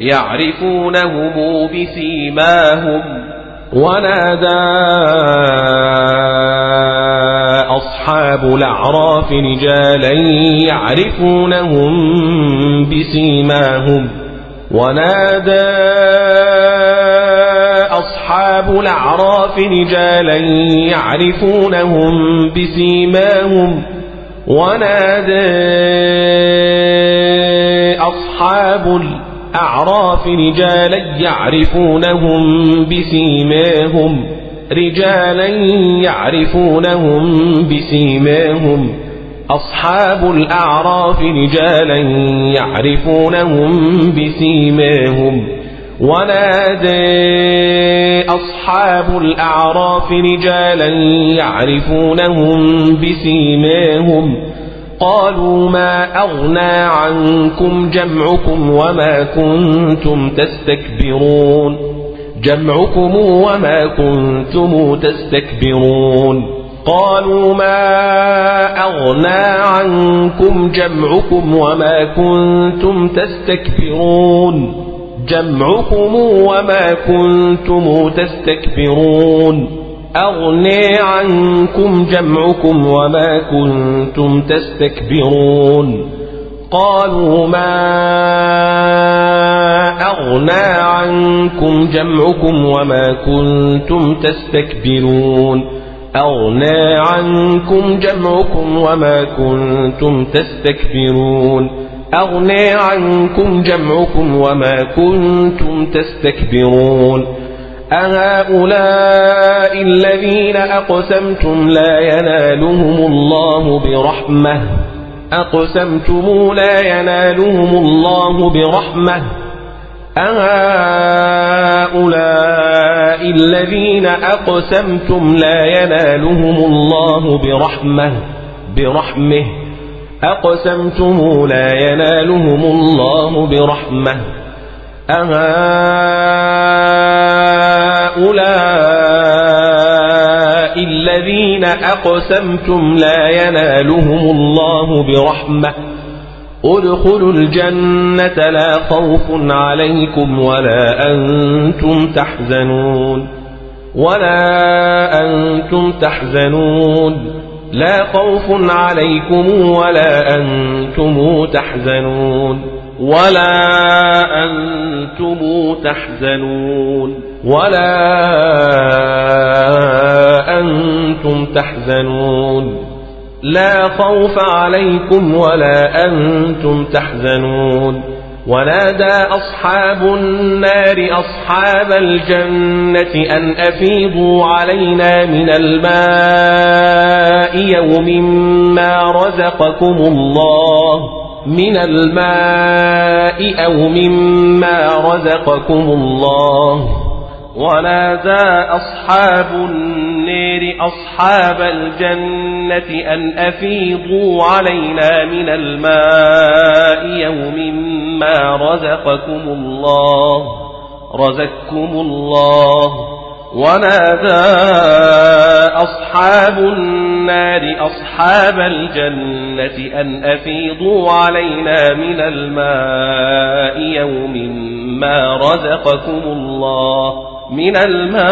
Speaker 1: يعرفونهم بسيماهم. ونادى أصحاب الأعراف رجالا يعرفونهم بسيماهم. ونادى أصحاب الأعراف رجالا يعرفونهم بسيماهم. ونادى أصحاب الأعراف رجالا يعرفونهم بسيماهم. رجالا يعرفونهم بسيماهم. أصحاب الأعراف رجالا يعرفونهم بسيماهم. ونادى أصحاب الأعراف رجالا يعرفونهم بسيماهم. قالوا ما أغنى عنكم جمعكم وما كنتم تستكبرون. جمعكم وما كنتم تستكبرون. قالوا ما أغنى عنكم جمعكم وما كنتم تستكبرون. جمعكم وما كنتم تستكبرون. أغني عنكم جمعكم وما كنتم تستكبرون. قالوا ما أغنى عنكم جمعكم وما كنتم تستكبرون. أغنى عنكم جمعكم وما كنتم تستكبرون. أغنى عنكم جمعكم وما كنتم تستكبرون. أهؤلاء الذين أقسمتم لا ينالهم الله برحمة. أقسمتم لا ينالهم الله برحمة. أهؤلاء الذين أقسمتم لا ينالهم الله برحمة. برحمة. أقسمتم لا ينالهم الله برحمة. أهؤلاء الذين أقسمتم لا ينالهم الله برحمة. ادخلوا الجنة لا خوف عليكم ولا أنتم تحزنون. ولا أنتم تحزنون. لا خوف عليكم ولا أنتم تحزنون. ولا أنتم تحزنون. ولا أنتم تحزنون. لا خوف عليكم ولا أنتم تحزنون. ونادى أصحاب النار أصحاب الجنة أن أفيضوا علينا من الماء يوم ما رزقكم الله. من الماء أو مما رزقكم الله. ونادى أصحاب النير أصحاب الجنة أن أفيضوا علينا من الماء يوم ما رزقكم الله. رزقكم الله. ونادى أصحاب النار أصحاب الجنة أن أفيضوا علينا من الماء يوم ما رزقكم الله من الماء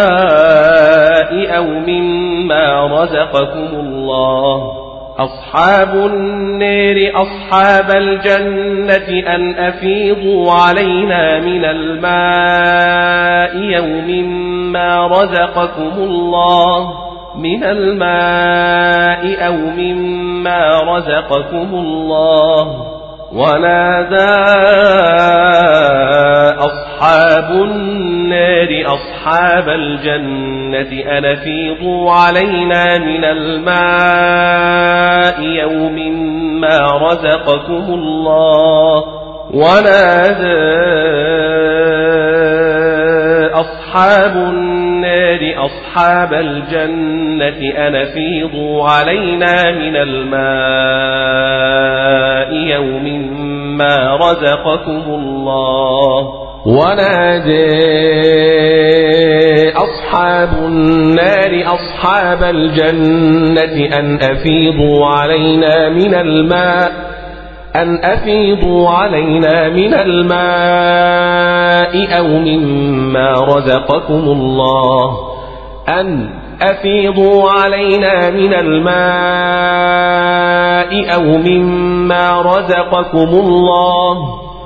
Speaker 1: أو مما رزقكم الله أصحاب النير أصحاب الجنة أن أفيضوا علينا من الماء يوم ما رزقكم الله من الماء أو مما رزقكم الله ونادى أصحاب النار أصحاب الجنة أن فيضوا علينا من الماء يوم ما رزقكم الله ونادى أصحاب النار أصحاب الجنة أن أفيضوا علينا من الماء يوم ما رزقكم الله. ونادي أصحاب النار أصحاب الجنة أن أفيضوا علينا من الماء أن أفيضوا علينا من الماء أو مما رزقكم الله. أن أفيضوا علينا من الماء أو مما رزقكم الله.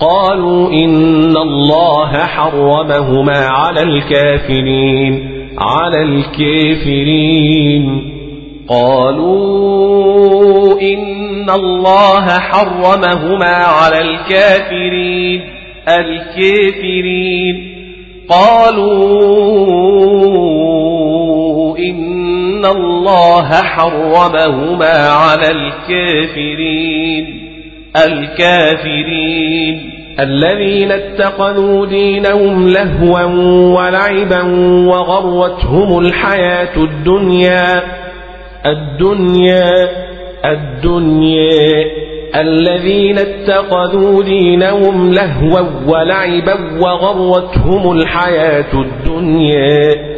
Speaker 1: قالوا إن الله حرمهما على الكافرين على الكافرين. قالوا إن الله حرمهما على الكافرين الكافرين. قالوا إن الله حرمهما على الكافرين. الكافرين. الذين اتخذوا دينهم لهوا ولعبا وغرتهم الحياة الدنيا. الدنيا الدنيا. الذين اتخذوا دينهم لهوا ولعبا وغرتهم الحياة الدنيا.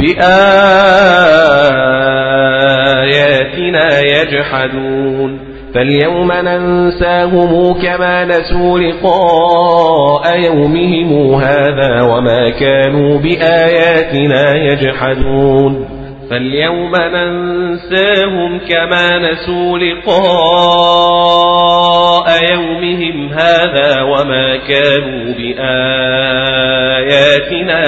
Speaker 1: بآياتنا يجحدون فاليوم ننساهم كما نسوا لقاء يومهم هذا وما كانوا بآياتنا يجحدون فاليوم ننساهم كما نسوا لقاء يومهم هذا وما كانوا بآياتنا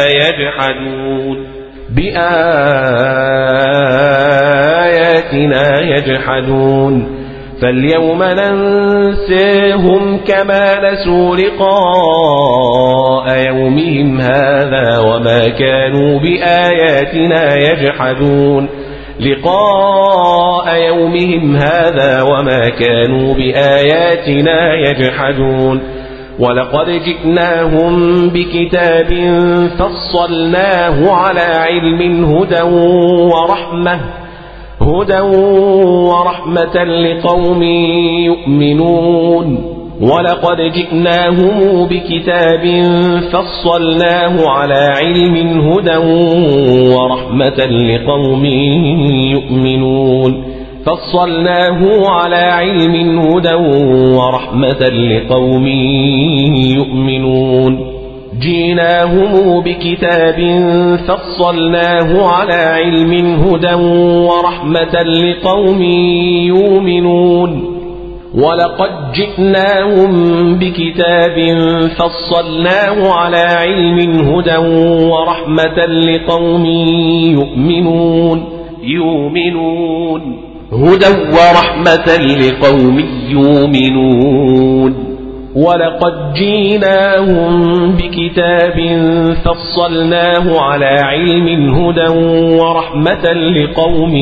Speaker 1: يجحدون بآياتنا يجحدون فاليوم ننساهم كما نسوا لقاء يومهم هذا وما كانوا بآياتنا يجحدون لقاء يومهم هذا وما كانوا بآياتنا يجحدون ولقد جئناهم بكتاب فصلناه على علم هدى ورحمة هدى ورحمة لقوم يؤمنون. ولقد جئناهم بكتاب فصلناه على علم هدى ورحمة لقوم يؤمنون. فصلناه على علم هدى ورحمة لقوم يؤمنون جيناهم بكتاب فصلناه على علم هدى ورحمة لقوم يؤمنون ولقد جئناهم بكتاب فصلناه على علم هدى ورحمة لقوم يؤمنون يؤمنون هدى ورحمة لقوم يؤمنون. ولقد جيناهم بكتاب فصلناه على علم هدى ورحمة لقوم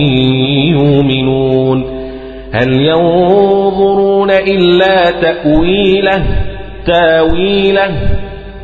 Speaker 1: يؤمنون. هل ينظرون إلا تأويله؟ تاويله؟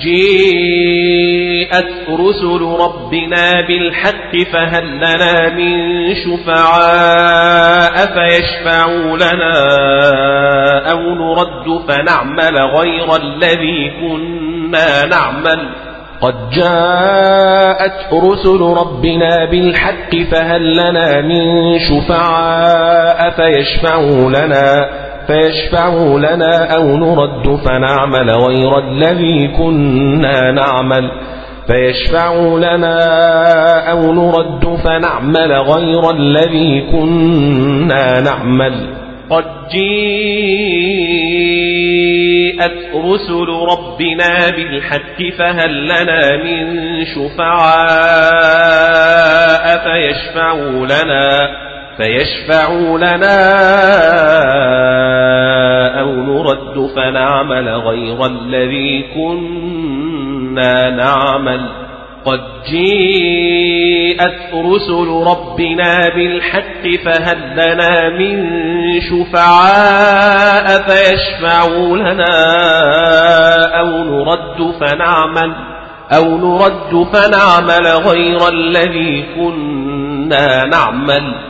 Speaker 1: جيءت رسل ربنا بالحق فهل لنا من شفعاء فيشفعوا لنا أو نرد فنعمل غير الذي كنا نعمل قد جاءت رسل ربنا بالحق فهل لنا من شفعاء فيشفعوا لنا فيشفعوا لنا أو نرد فنعمل غير الذي كنا نعمل. فيشفعوا لنا أو نرد فنعمل غير الذي كنا نعمل. قد جيءت رسل ربنا بالحق فهل لنا من شفعاء فيشفعوا لنا فيشفعوا لنا أو نرد فنعمل غير الذي كنا نعمل. قد جيءت رسل ربنا بالحق فهل لنا من شفعاء فيشفعوا لنا أو نرد فنعمل أو نرد فنعمل غير الذي كنا نعمل.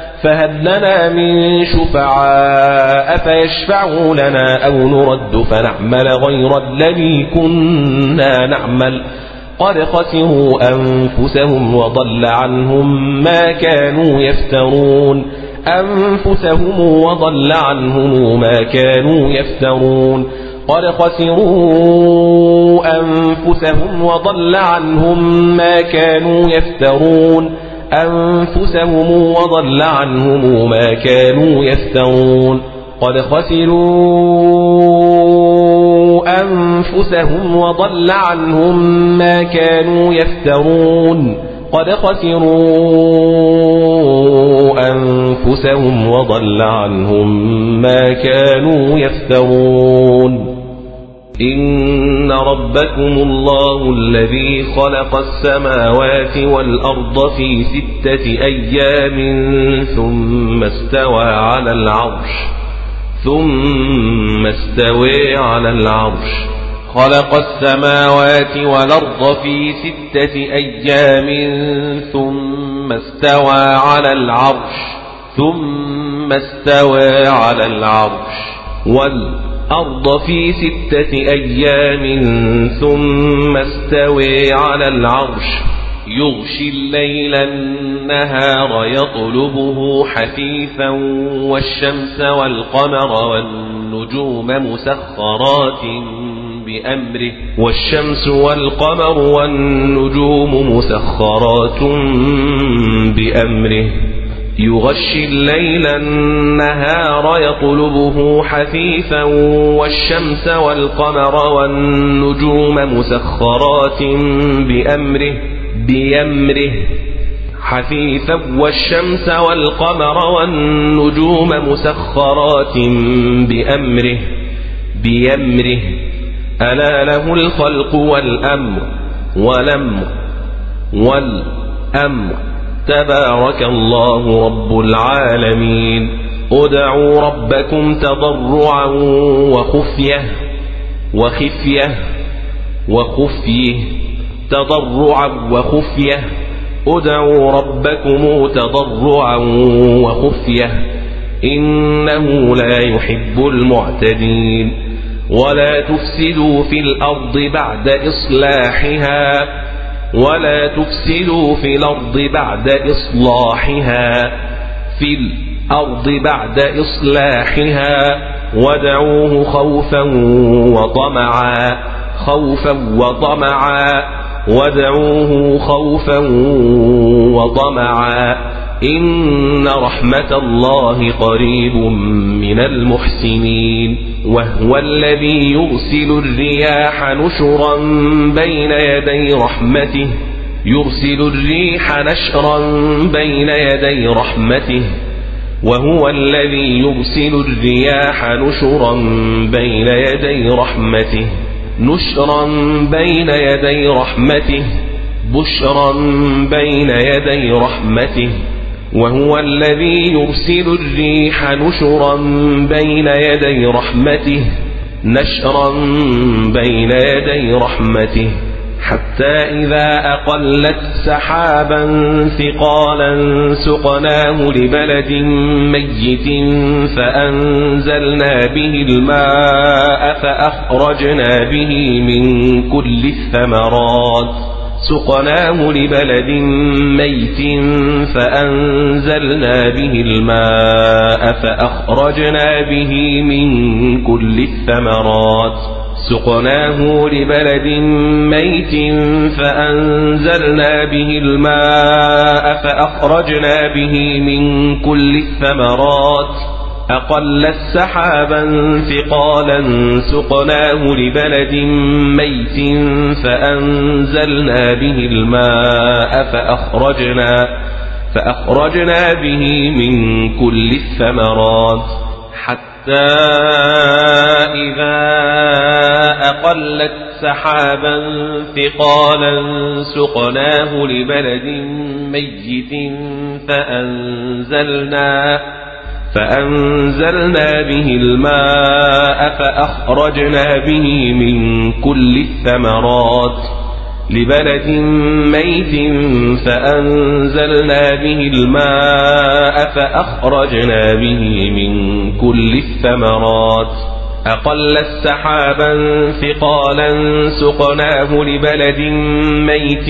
Speaker 1: فهل لنا من شفعاء فيشفعوا لنا أو نرد فنعمل غير الذي كنا نعمل. قد خسروا أنفسهم وضل عنهم ما كانوا يفترون. أنفسهم وضل عنهم ما كانوا يفترون. قد خسروا أنفسهم وضل عنهم ما كانوا يفترون. أنفسهم وضل عنهم ما كانوا يفترون. قد خسروا أنفسهم وضل عنهم ما كانوا يفترون. قد خسروا أنفسهم وضل عنهم ما كانوا يفترون. إن ربكم الله الذي خلق السماوات والأرض في ستة أيام ثم استوى على العرش ثم استوى على العرش. خلق السماوات والأرض في ستة أيام ثم استوى على العرش ثم استوى على العرش. والأرض الأرض في ستة أيام ثم استوي على العرش. يغشي الليل النهار يطلبه حثيثا والشمس والقمر والنجوم مسخرات بأمره. والشمس والقمر والنجوم مسخرات بأمره. يغشي الليل النهار يطلبه حثيثا والشمس والقمر والنجوم مسخرات بأمره بأمره. حثيثا والشمس والقمر والنجوم مسخرات بأمره بأمره. ألا له الخلق والأمر والأمر والأمر. تبارك الله رب العالمين. ادعوا ربكم تضرعا وخفية وخفية وخفيه تضرعا وخفية. ادعوا ربكم تضرعا وخفية إنه لا يحب المعتدين. ولا تفسدوا في الأرض بعد إصلاحها. ولا تفسدوا في الأرض بعد إصلاحها في الأرض بعد إصلاحها ودعوه خوفا وطمعا خوفا وطمعا ودعوه خوفا وطمعا. إن رحمة الله قريب من المحسنين وهو الذي يرسل الرياح نشرا بين يدي رحمته يرسل الريح نشرا بين يدي رحمته وهو الذي يرسل الرياح نشرا بين يدي رحمته نشرا بين يدي رحمته بشرا بين يدي رحمته وهو الذي يرسل الريح نشرا بين يدي رحمته نشرا بين يدي رحمته حتى إذا أقلت سحابا ثقالا سقناه لبلد ميت فأنزلنا به الماء فأخرجنا به من كل الثمرات. سقناه لبلد ميت فأنزلنا به الماء فأخرجنا به من كل الثمرات. سقناه لبلد ميت فأنزلنا به الماء فأخرجنا به من كل الثمرات. أقل السحابا ثقالا سقناه لبلد ميت فأنزلنا به الماء فأخرجنا فأخرجنا به من كل الثمرات حتى إذا أقلت سحابا ثقالا سقناه لبلد ميت فأنزلنا فأنزلنا به الماء فأخرجنا به من كل الثمرات لبلد ميت فأنزلنا به الماء فأخرجنا به من كل الثمرات أقل السحابا ثقالا سقناه لبلد ميت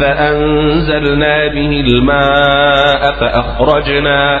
Speaker 1: فأنزلنا به الماء فأخرجنا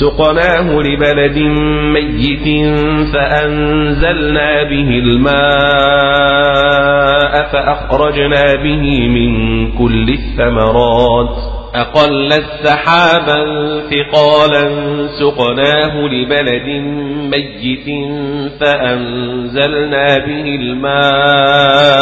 Speaker 1: سقناه لبلد ميت فأنزلنا به الماء فأخرجنا به من كل الثمرات. أقل السحابا ثقالا سقناه لبلد ميت فأنزلنا به الماء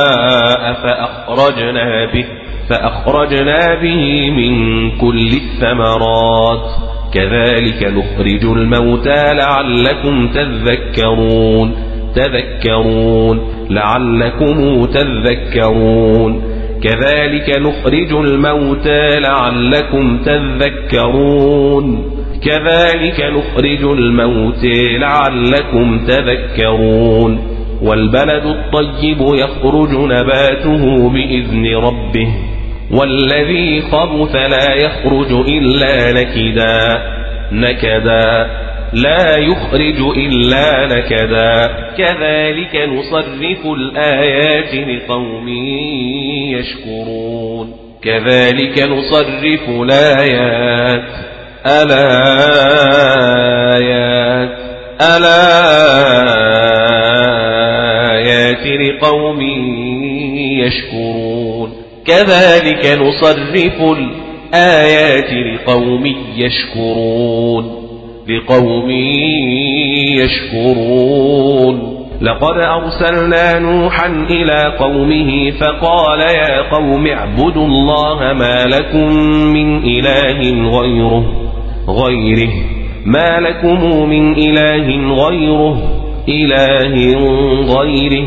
Speaker 1: فأخرجنا به فأخرجنا به من كل الثمرات. كذلك نخرج الموتى لعلكم تذكرون تذكرون لعلكم تذكرون. كذلك نخرج الموتى لعلكم تذكرون. كذلك نخرج الموتى لعلكم تذكرون. والبلد الطيب يخرج نباته بإذن ربه. والذي خبث لا يخرج إلا نكدا. نكدا. لا يخرج إلا نكدا. كذلك نصرف الآيات لقوم يشكرون. كذلك نصرف الآيات. الآيات الآيات لقوم يشكرون. كذلك نصرف الآيات لقوم يشكرون لقوم يشكرون. لقد أرسلنا نوحا إلى قومه فقال يا قوم اعبدوا الله ما لكم من إله غيره غيره. ما لكم من إله غيره إله غيره.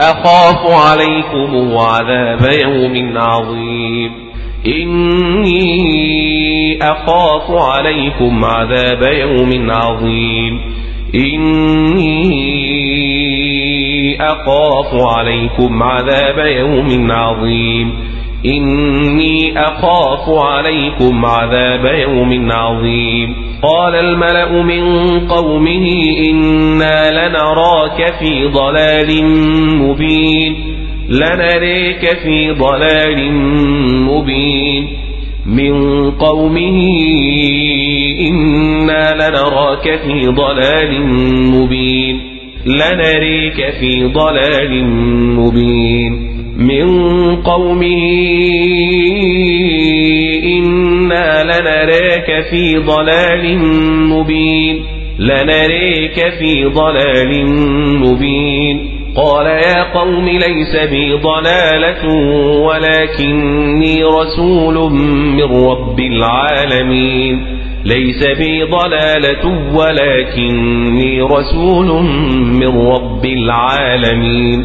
Speaker 1: أخاف عليكم عذاب يوم عظيم. إني أخاف عليكم عذاب يوم عظيم. إني أخاف عليكم عذاب يوم عظيم. إني أخاف عليكم عذاب يوم عظيم. قال الملأ من قومه إنا لنراك في ضلال مبين. لنريك في ضلال مبين. من قومه إنا لنراك في ضلال مبين. لنريك في ضلال مبين. من قومه إنا لنراك في ضلال مبين لنريك في ضلال مبين قال يا قوم ليس بي ضلالة ولكني رسول من رب العالمين ليس بي ضلالة ولكني رسول من رب العالمين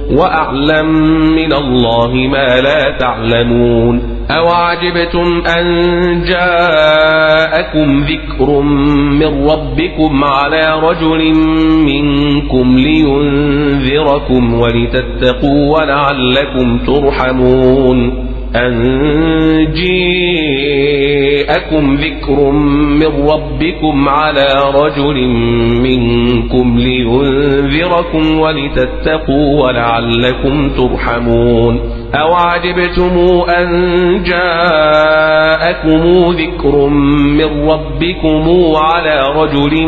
Speaker 1: وأعلم من الله ما لا تعلمون. أوعجبتم أن جاءكم ذكر من ربكم على رجل منكم لينذركم ولتتقوا ولعلكم ترحمون. أن جاءكم ذكر من ربكم على رجل منكم لينذركم ولتتقوا ولعلكم ترحمون. أو عجبتم أن جاءكم ذكر من ربكم على رجل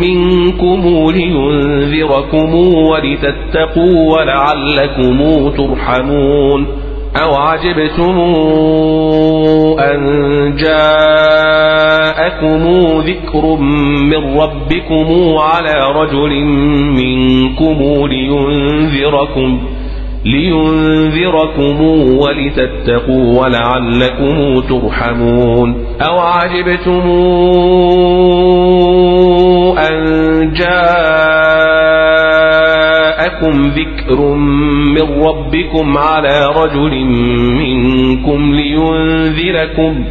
Speaker 1: منكم لينذركم ولتتقوا ولعلكم ترحمون. أو عجبتم أن جاءكم ذكر من ربكم على رجل منكم لينذركم لينذركم ولتتقوا ولعلكم ترحمون أو عجبتم أن جاءكم ذكر من ربكم على رجل منكم لينذركم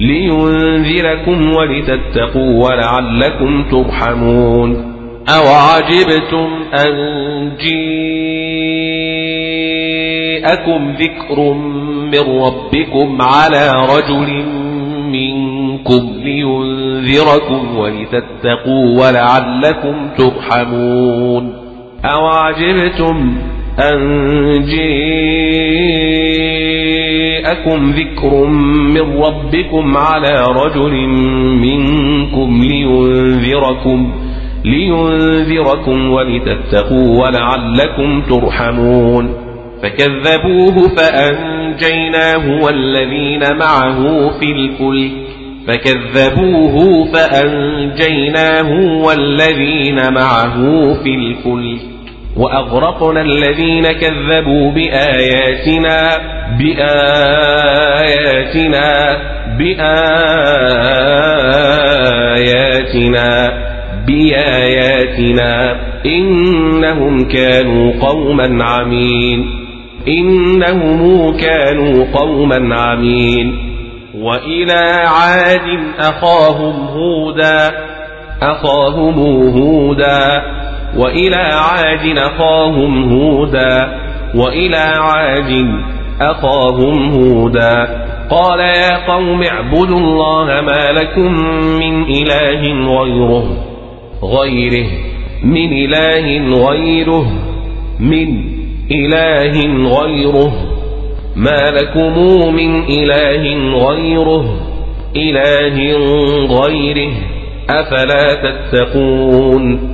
Speaker 1: لينذركم ولتتقوا ولعلكم ترحمون. أو عجبتم أن جاءكم ذكر من ربكم على رجل منكم لينذركم ولتتقوا ولعلكم ترحمون. أو عجبتم أن جاءكم ذكر من ربكم على رجل منكم لينذركم لينذركم ولتتقوا ولعلكم ترحمون. فكذبوه فأنجيناه والذين معه في الفلك. فكذبوه فأنجيناه والذين معه في الفلك. وأغرقنا الذين كذبوا بآياتنا بآياتنا بآياتنا بآياتنا. إنهم كانوا قوما عمين. إنهم كانوا قوما عمين. وإلى عاد أخاهم هودا أخاهم هودا. وإلى عاد أخاهم هودا وإلى عاد أخاهم هودا. قال يا قوم اعبدوا الله ما لكم من إله غيره غيره من إله غيره من إله غيره. ما لكم من إله غيره إله غيره أفلا تتقون؟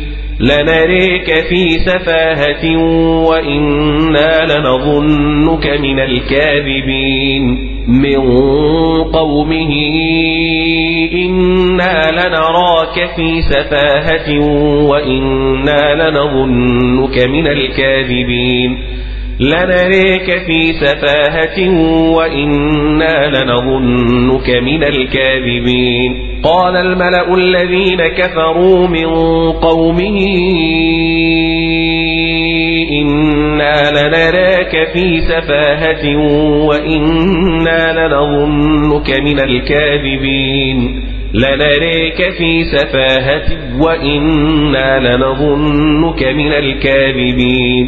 Speaker 1: لنريك في سفاهة وإنا لنظنك من الكاذبين. من قومه إنا لنراك في سفاهة وإنا لنظنك من الكاذبين. لنريك في سفاهة وإنا لنظنك من الكاذبين. قال الملأ الذين كفروا من قومه إنا لنراك في سفاهة وإنا لنظنك من الكاذبين. لنريك في سفاهة وإنا لنظنك من الكاذبين.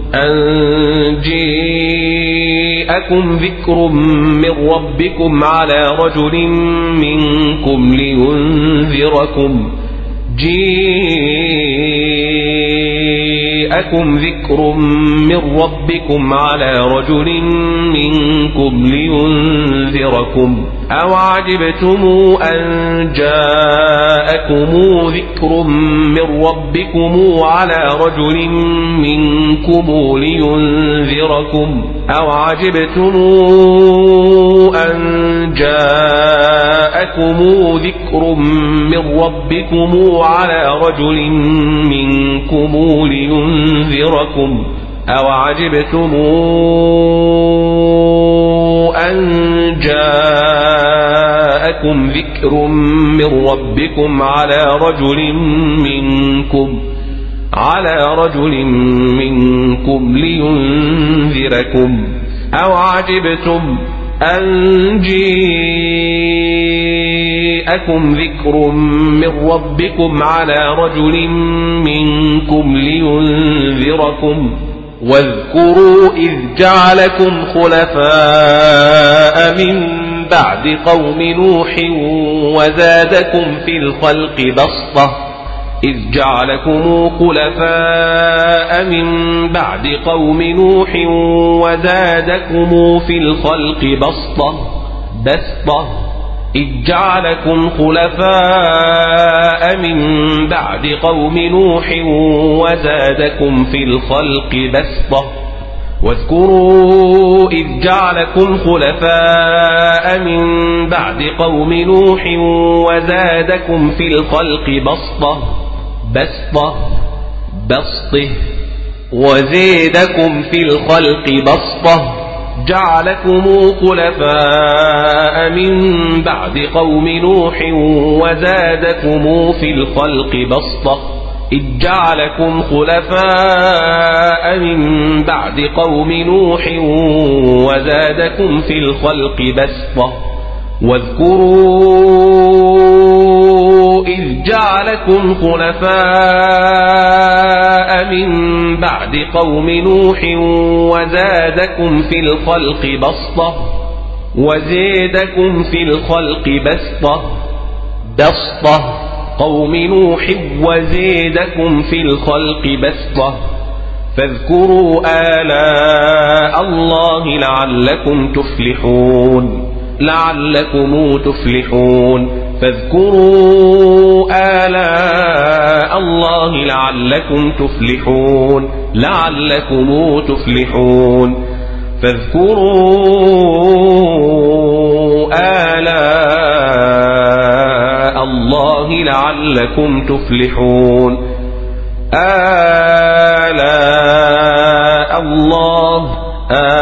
Speaker 1: أن جاءكم ذكر من ربكم على رجل منكم لينذركم جاءكم ذكر من ربكم على رجل منكم لينذركم. أو عجبتم أن جاءكم ذكر من ربكم على رجل منكم لينذركم؟ أو عجبتم أن جاءكم ذكر من ربكم على رجل منكم لينذركم أو عجبتم أن جاءكم ذكر من ربكم على رجل منكم على رجل منكم لينذركم أو عجبتم أن جاءكم ذكر من ربكم على رجل منكم لينذركم واذكروا إذ جعلكم خلفاء من بعد قوم نوح وزادكم في الخلق بسطة إذ جعلكم خلفاء من بعد قوم نوح وزادكم في الخلق بسطة بسطة. إذ جعلكم خلفاء من بعد قوم نوح وزادكم في الخلق بسطة. واذكروا إذ جعلكم خلفاء من بعد قوم نوح وزادكم في الخلق بسطة. بسطة. بسطة. وزيدكم في الخلق بسطة. جعلكم خلفاء من بعد قوم نوح وزادكم في الخلق بسطة. إذ جعلكم خلفاء من بعد قوم نوح وزادكم في الخلق بسطة. واذكروا إذ جعلكم خلفاء من بعد قوم نوح وزادكم في الخلق بسطة وزيدكم في الخلق بسطة تسطه قوم نوح وزيدكم في الخلق بسطة. فاذكروا آلاء الله لعلكم تفلحون لعلكم تفلحون. فاذكروا آلاء الله لعلكم تفلحون لعلكم تفلحون. فاذكروا آلاء الله لعلكم تفلحون. آلاء الله آلاء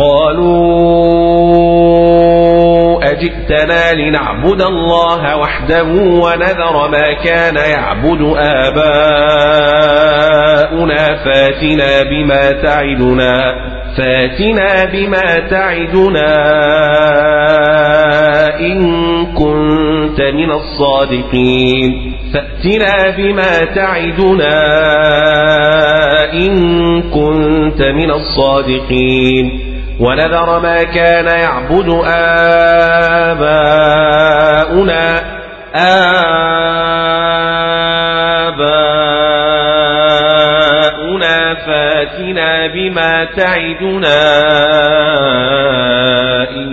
Speaker 1: قالوا أجئتنا لنعبد الله وحده ونذر ما كان يعبد آباؤنا فاتنا بما تعدنا فاتنا بما تعدنا إن كنت من الصادقين فاتنا بما تعدنا إن كنت من الصادقين ونذر ما كان يعبد آباؤنا آباؤنا فاتنا بما تعدنا إن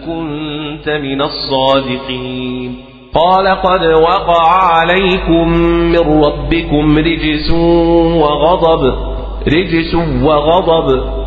Speaker 1: كنت من الصادقين. قال قد وقع عليكم من ربكم رجس وغضب رجس وغضب.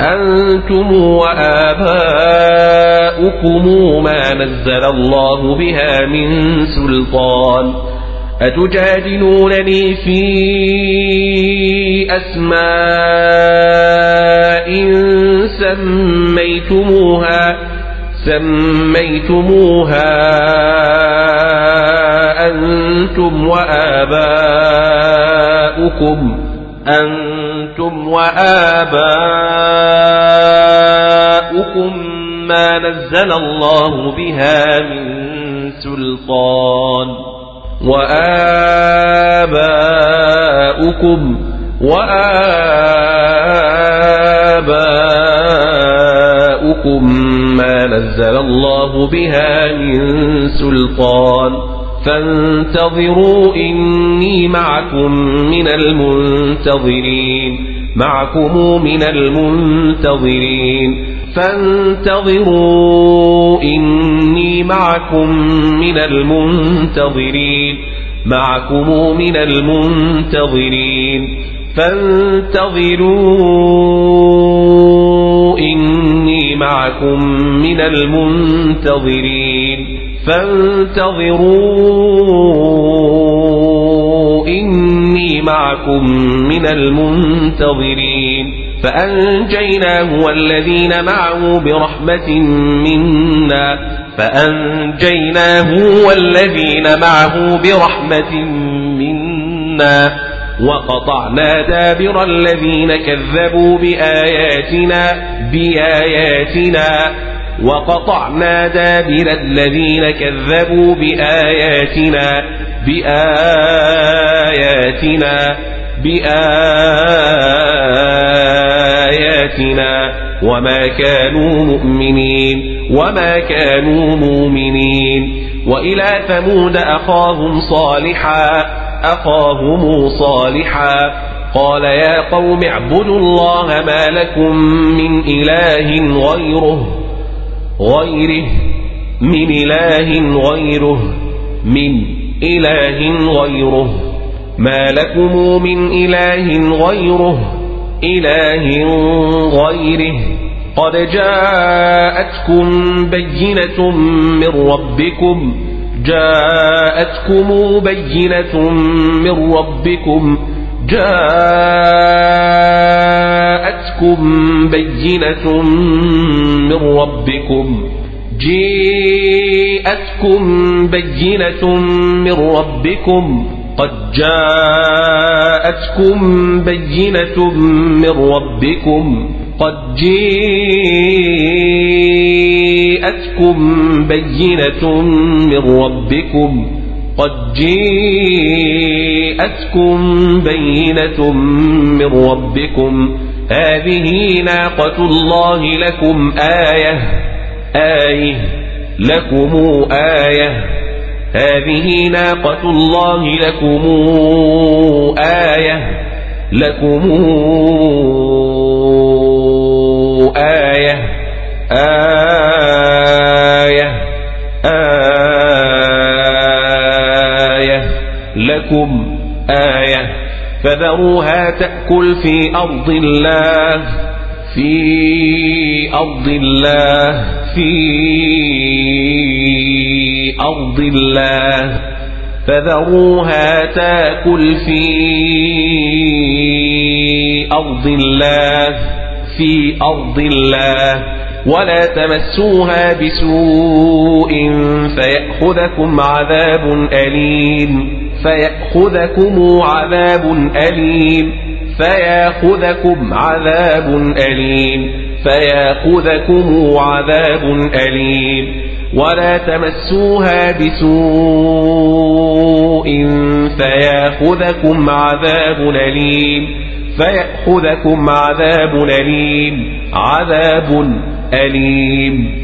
Speaker 1: أنتم وآباؤكم ما نزل الله بها من سلطان. أتجادلونني في أسماء سميتموها سميتموها أنتم وآباؤكم. أنتم وآباؤكم ما نزل الله بها من سلطان. وآباؤكم وآباؤكم ما نزل الله بها من سلطان. فانتظروا إني معكم من المنتظرين معكم من المنتظرين. فانتظروا إني معكم من المنتظرين معكم من المنتظرين. فانتظروا إني معكم من المنتظرين. فانتظروا إني معكم من المنتظرين فأنجيناه والذين معه برحمة منا فأنجيناه والذين معه برحمة منا وقطعنا دابر الذين كذبوا بآياتنا بآياتنا وقطعنا دابر الذين كذبوا بآياتنا بآياتنا بآياتنا. وما كانوا مؤمنين وما كانوا مؤمنين. وإلى ثمود أخاهم صالحا أخاهم صالحا. قال يا قوم اعبدوا الله ما لكم من إله غيره. غيره من إله غيره من إله غيره. ما لكم من إله غيره إله غيره. قد جاءتكم بينة من ربكم جاءتكم بينة من ربكم. جاءتكم بينة من ربكم. جاءتكم بينة من ربكم. قد جاءتكم بينة من ربكم. قد جاءتكم بينة من ربكم. قد جاءتكم بينة من ربكم. هذه ناقة الله لكم آية. آية. لكم آية. هذه ناقة الله لكم آية. لكم آية. آية. آية. لكم آية فذروها تأكل في أرض الله في أرض الله في أرض الله. فذروها تأكل في أرض الله في أرض الله. ولا تمسوها بسوء فيأخذكم عذاب أليم. فيأخذكم عذاب أليم. فيأخذكم عذاب أليم. فيأخذكم عذاب أليم. ولا تمسوها بسوء فيأخذكم عذاب أليم. فيأخذكم عذاب أليم. عذاب أليم.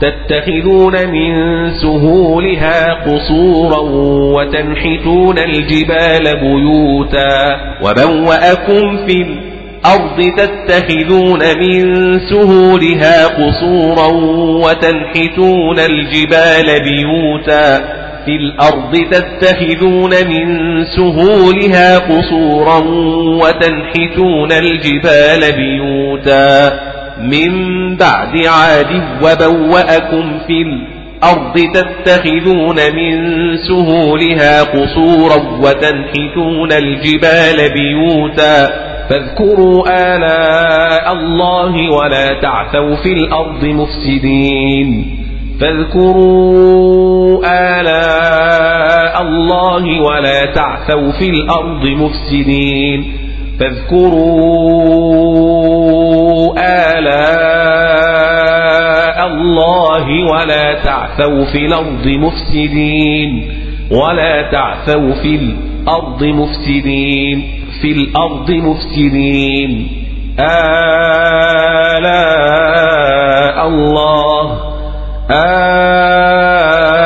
Speaker 1: تتخذون من سهولها قصورا وتنحتون الجبال بيوتا وبوأكم في الأرض تتخذون من سهولها قصورا وتنحتون الجبال بيوتا في الأرض تتخذون من سهولها قصورا وتنحتون الجبال بيوتا من بعد عاد وبوأكم في الأرض تتخذون من سهولها قصورا وتنحتون الجبال بيوتا فاذكروا آلاء الله ولا تعثوا في الأرض مفسدين فاذكروا آلاء الله ولا تعثوا في الأرض مفسدين فاذكروا آلاء الله ولا تعثوا في الأرض مفسدين ولا تعثوا في الأرض مفسدين في الأرض مفسدين آلاء الله آلاء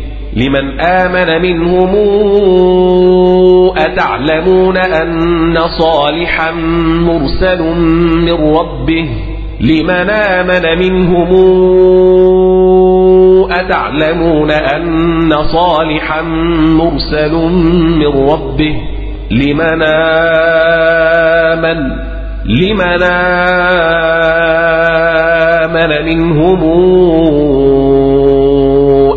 Speaker 1: لمن آمن منهم أتعلمون أن صالحا مرسل من ربه؟ لمن آمن منهم أتعلمون أن صالحا مرسل من ربه؟ لمن آمن لمن آمن منهم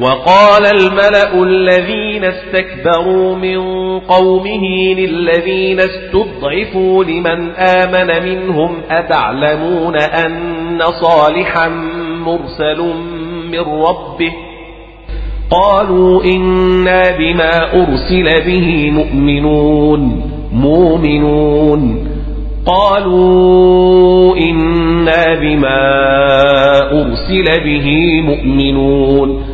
Speaker 1: وقال الملأ الذين استكبروا من قومه للذين استضعفوا لمن آمن منهم أتعلمون أن صالحا مرسل من ربه؟ قالوا إنا بما أرسل به مؤمنون مؤمنون. قالوا إنا بما أرسل به مؤمنون.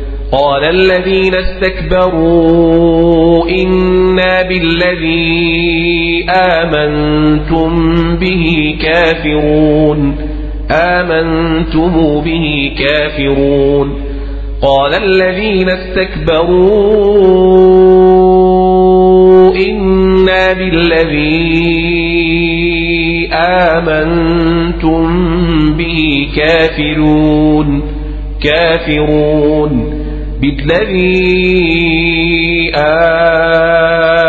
Speaker 1: قال الذين استكبروا إنا بالذي آمنتم به كافرون. آمنتم به كافرون. قال الذين استكبروا إنا بالذي آمنتم به كافرون. كافرون. بالذي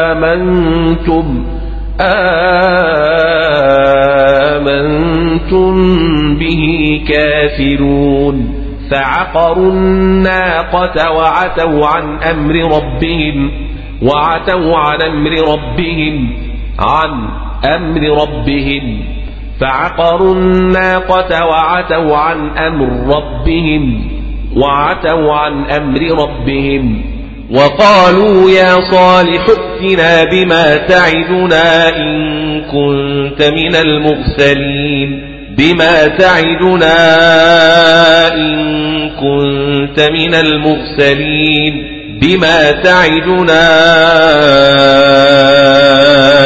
Speaker 1: آمنتم آمنتم به كافرون. فعقروا الناقة وعتوا عن أمر ربهم وعتوا عن أمر ربهم عن أمر ربهم. فعقروا الناقة وعتوا عن أمر ربهم. وعتوا عن أمر ربهم وقالوا يا صالح ائتنا بما تعدنا إن كنت من المرسلين بما تعدنا إن كنت من المرسلين بما تعدنا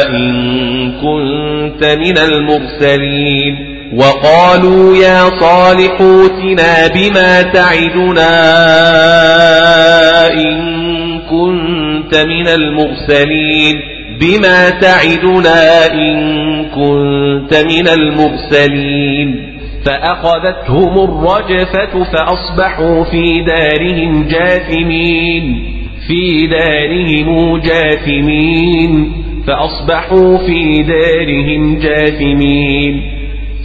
Speaker 1: إن من المرسلين وقالوا يا صالح اوتنا بما تعدنا إن كنت من المرسلين بما تعدنا إن كنت من المرسلين فأخذتهم الرجفة فأصبحوا في دارهم جاثمين في دارهم جاثمين فأصبحوا في دارهم جاثمين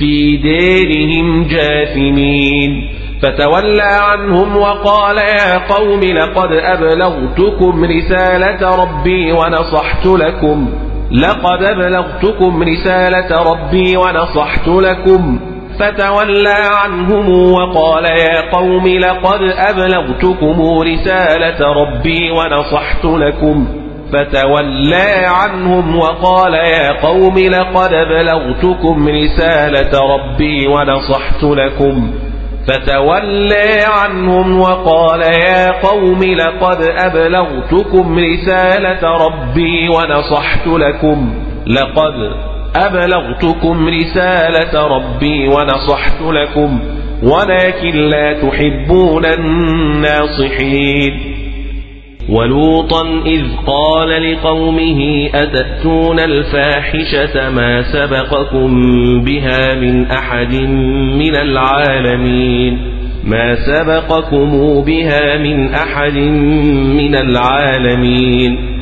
Speaker 1: في ديرهم جاثمين. فتولى عنهم وقال يا قوم لقد أبلغتكم رسالة ربي ونصحت لكم. لقد أبلغتكم رسالة ربي ونصحت لكم. فتولى عنهم وقال يا قوم لقد أبلغتكم رسالة ربي ونصحت لكم. فتولى عنهم وقال يا قوم لقد بلغتكم رسالة ربي ونصحت لكم. فتولى عنهم وقال يا قوم لقد أبلغتكم رسالة ربي ونصحت لكم. لقد أبلغتكم رسالة ربي ونصحت لكم. ولكن لا تحبون الناصحين. ولوطا إذ قال لقومه أتأتون الفاحشة ما سبقكم بها من أحد من العالمين؟ ما سبقكم بها من أحد من العالمين؟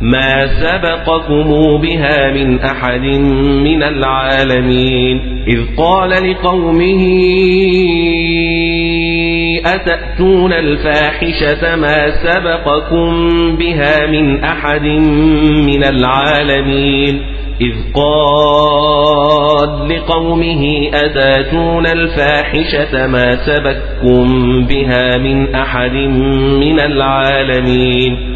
Speaker 1: ما سبقكم بها من أحد من العالمين. إذ قال لقومه أتأتون الفاحشة ما سبقكم بها من أحد من العالمين؟ إذ قال لقومه أتأتون الفاحشة ما سبكم بها من أحد من العالمين؟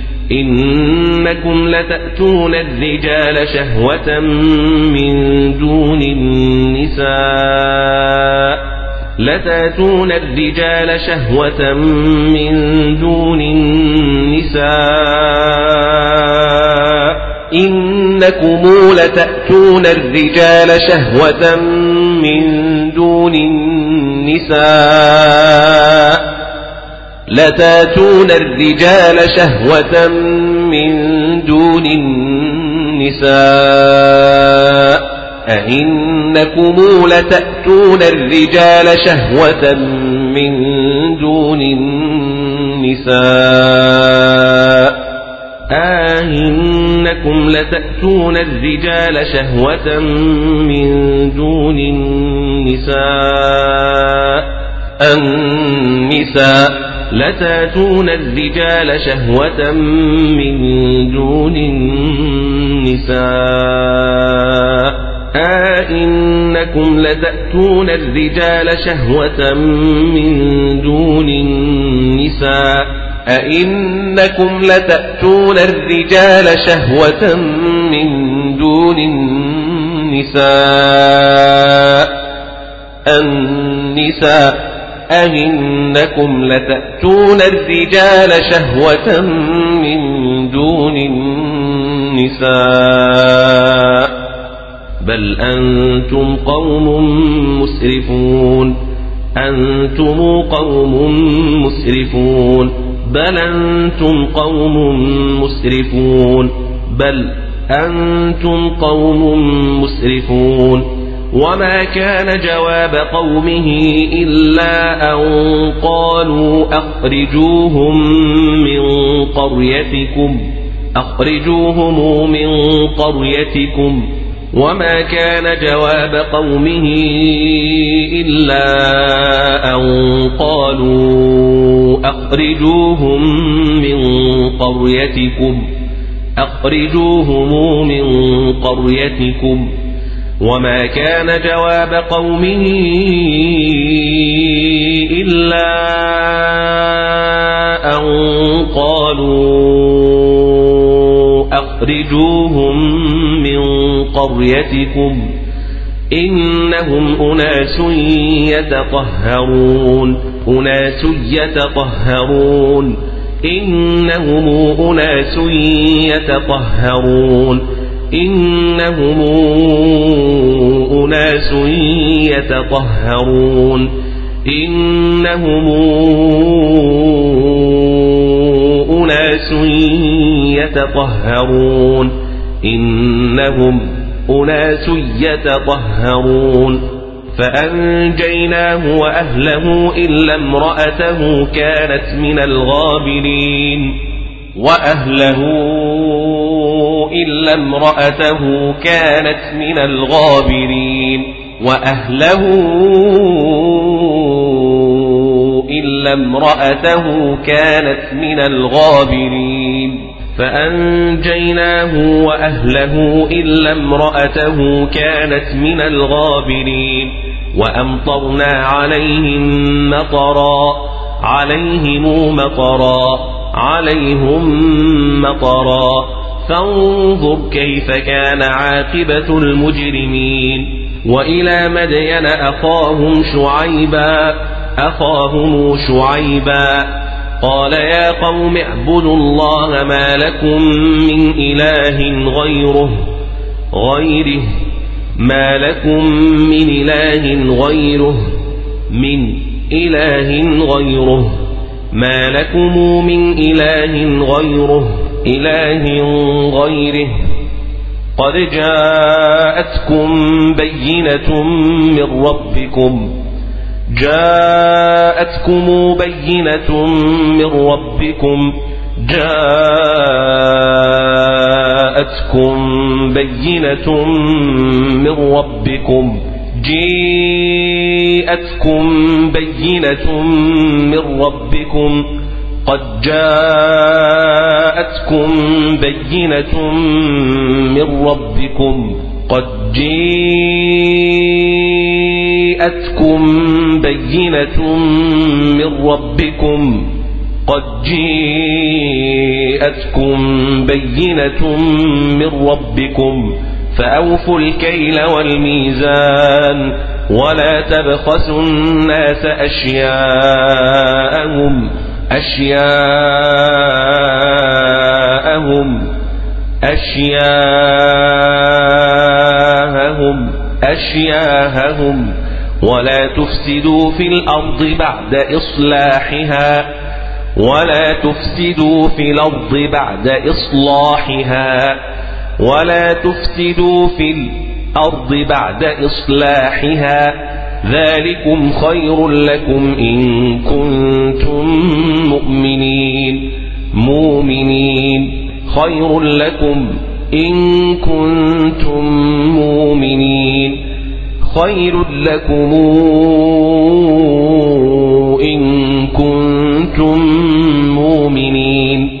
Speaker 1: إنكم لتأتون الرجال شهوة من دون النساء. لتأتون الرجال شهوة من دون النساء. إنكم لتأتون الرجال شهوة من دون النساء. لتاتون الرجال شهوة من دون النساء أئنكم لتأتون الرجال شهوة من دون النساء آهنكم لتأتون الرجال شهوة من دون النساء النساء لتاتون الرجال شهوة من دون النساء. آئنكم لتأتون الرجال شهوة من دون النساء. أئنكم لتأتون الرجال شهوة من دون النساء. النساء أئنكم لتأتون الرجال شهوة من دون النساء بل أنتم قوم مسرفون أنتم قوم مسرفون بل أنتم قوم مسرفون بل أنتم قوم مسرفون وما كان جواب قومه إلا أن قالوا أخرجوهم من قريتكم أخرجوهم من قريتكم وما كان جواب قومه إلا أن قالوا أخرجوهم من قريتكم أخرجوهم من قريتكم وما كان جواب قومه إلا أن قالوا أخرجوهم من قريتكم إنهم أناس يتطهرون أناس يتطهرون إنهم أناس يتطهرون إنهم أناس يتطهرون. إنهم أناس يتطهرون. إنهم أناس يتطهرون. فأنجيناه وأهله إلا امرأته كانت من الغابرين. وأهله إلا امرأته كانت من الغابرين وأهله إلا امرأته كانت من الغابرين فأنجيناه وأهله إلا امرأته كانت من الغابرين وأمطرنا عليهم مطرا عليهم مطرا عليهم مطرا. فانظر كيف كان عاقبة المجرمين. وإلى مدين أخاهم شعيبا أخاهم شعيبا. قال يا قوم اعبدوا الله ما لكم من إله غيره غيره. ما لكم من إله غيره من إله غيره. ما لكم من إله غيره إله غيره. قد جاءتكم بينة من ربكم جاءتكم بينة من ربكم جاءتكم بينة من ربكم. جاءتكم بينة من ربكم قد جاءتكم بينة من ربكم قد جاءتكم بينة من ربكم قد جاءتكم بينة من ربكم فأوفوا الكيل والميزان ولا تبخسوا الناس أشياءهم أشياءهم أشياءهم أشياءهم ولا تفسدوا في الأرض بعد إصلاحها ولا تفسدوا في الأرض بعد إصلاحها ولا تفسدوا في الأرض بعد إصلاحها ذلكم خير لكم إن كنتم مؤمنين. مؤمنين. خير لكم إن كنتم مؤمنين. خير لكم إن كنتم مؤمنين.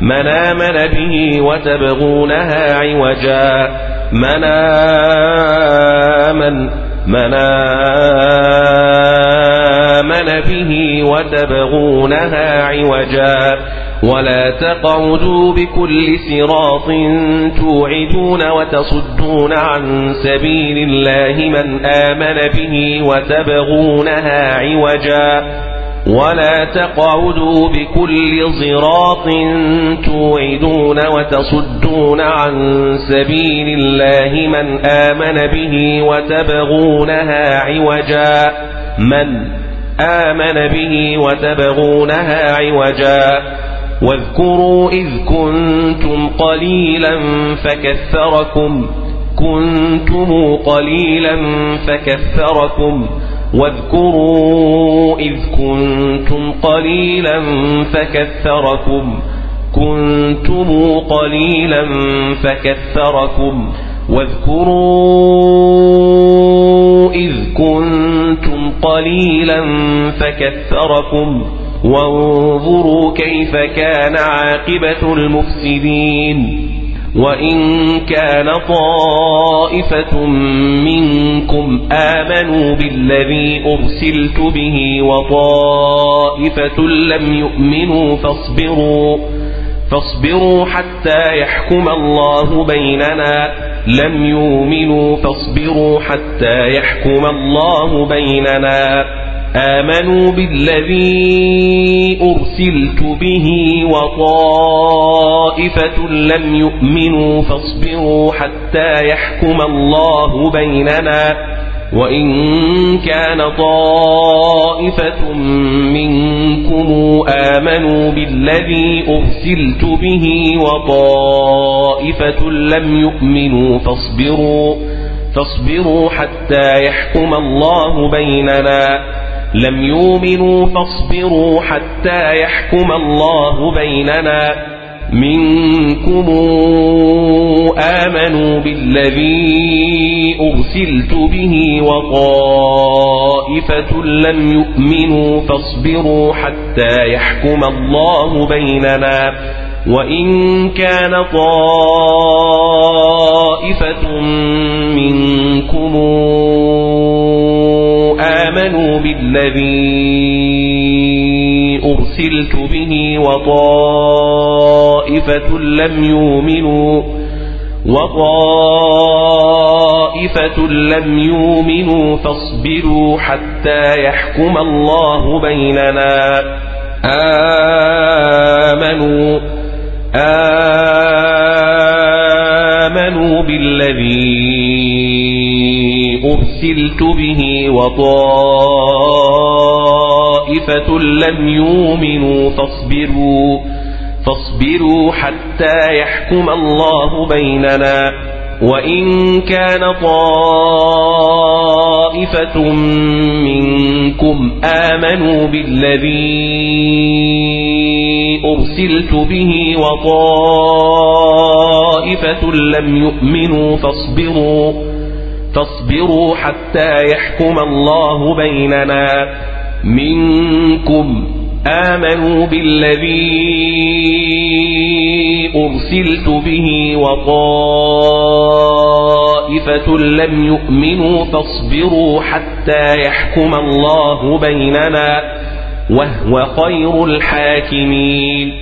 Speaker 1: من آمن به وتبغونها عوجا. من آمن من آمن به وتبغونها عوجا. ولا تقعدوا بكل صراط توعدون وتصدون عن سبيل الله من آمن به وتبغونها عوجا. ولا تقعدوا بكل صراط توعدون وتصدون عن سبيل الله من آمن به وتبغونها عوجا. من آمن به وتبغونها عوجا. واذكروا إذ كنتم قليلا فكثركم. كنتم قليلا فكثركم. واذكروا إذ كنتم قليلا فكثركم كنتم قليلا فكثركم. واذكروا إذ كنتم قليلا فكثركم. وانظروا كيف كان عاقبة المفسدين. وإن كان طائفة منكم آمنوا بالذي أرسلت به وطائفة لم يؤمنوا فاصبروا فاصبروا حتى يحكم الله بيننا لم يؤمنوا فاصبروا حتى يحكم الله بيننا. آمنوا بالذي أرسلت به وطائفة لم يؤمنوا فاصبروا حتى يحكم الله بيننا وإن كان طائفة منكم آمنوا بالذي أرسلت به وطائفة لم يؤمنوا فاصبروا فاصبروا حتى يحكم الله بيننا لم يؤمنوا فاصبروا حتى يحكم الله بيننا. منكم آمنوا بالذي أرسلت به وطائفة لم يؤمنوا فاصبروا حتى يحكم الله بيننا. وإن كان طائفة منكم آمنوا بالذي أرسلت به وطائفة لم يؤمنوا وطائفة لم يؤمنوا فاصبروا حتى يحكم الله بيننا. آمنوا آمنوا بالذي أرسلت به وطائفة لم يؤمنوا فاصبروا فاصبروا حتى يحكم الله بيننا وإن كان طائفة منكم آمنوا بالذي أرسلت به وطائفة لم يؤمنوا فاصبروا فاصبروا حتى يحكم الله بيننا منكم آمنوا بالذي أرسلت به وطائفة لم يؤمنوا فاصبروا حتى يحكم الله بيننا وهو خير الحاكمين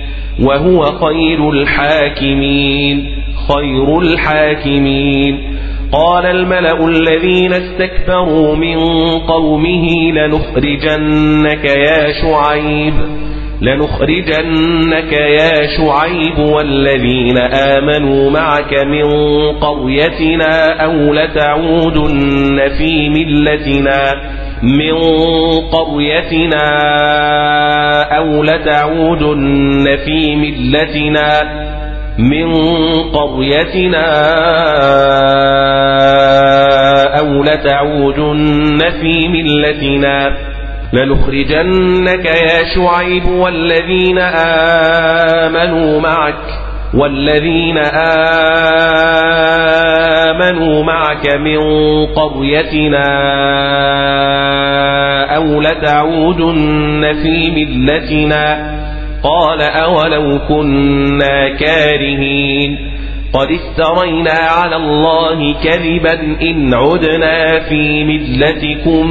Speaker 1: وهو خير الحاكمين خير الحاكمين قال الملأ الذين استكبروا من قومه لنخرجنك يا شعيب لنخرجنك يا شعيب والذين آمنوا معك من قريتنا أو لتعودن في ملتنا من قريتنا أو لتعودن في ملتنا من قريتنا أو لتعودن في ملتنا لنخرجنك يا شعيب والذين آمنوا معك والذين آمنوا معك من قريتنا أو لتعودن في ملتنا قال أولو كنا كارهين قد استرينا على الله كذبا إن عدنا في ملتكم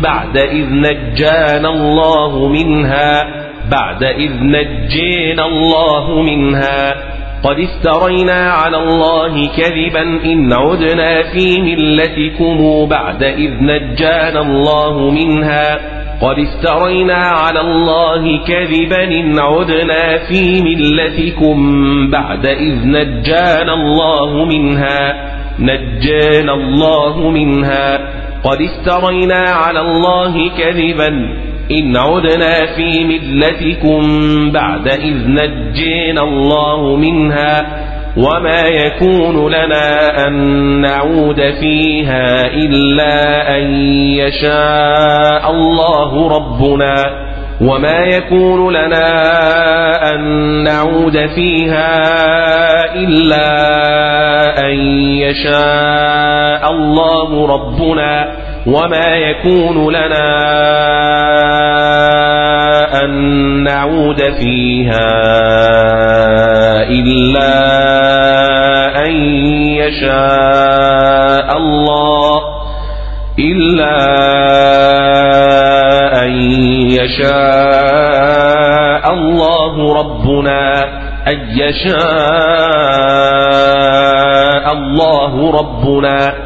Speaker 1: بعد إذ نجانا الله منها بعد إذ نجينا الله منها قد استرينا على الله كذبا إن عدنا في ملتكم بعد إذ نجانا الله منها. قد افترينا على الله كذبا إن عدنا في ملتكم بعد إذ نجانا الله منها. نجانا الله منها. قد افترينا على الله كذبا إن عدنا في ملتكم بعد إذ نجينا الله منها وما يكون لنا أن نعود فيها إلا أن يشاء الله ربنا وما يكون لنا أن نعود فيها إلا أن يشاء الله ربنا وما يكون لنا أن نعود فيها إلا أن يشاء الله إلا أن يشاء الله ربنا أن يشاء الله ربنا.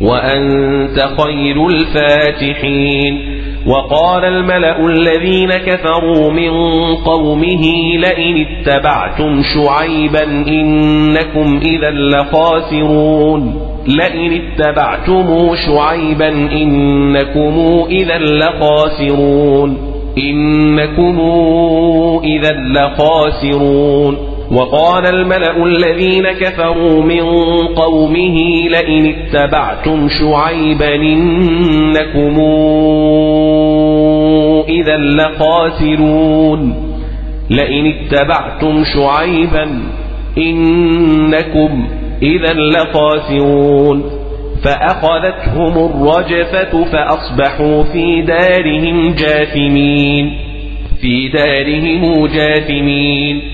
Speaker 1: وأنت خير الفاتحين. وقال الملأ الذين كفروا من قومه لئن اتبعتم شعيبا إنكم إذا لخاسرون. لئن اتبعتم شعيبا إنكم إذا لخاسرون. إنكم إذا لخاسرون. وقال الملأ الذين كفروا من قومه لئن اتبعتم شعيبا إنكم إذا لخاسرون لئن اتبعتم شعيبا إنكم إذا لخاسرون فأخذتهم الرجفة فأصبحوا في دارهم جاثمين. في دارهم جاثمين.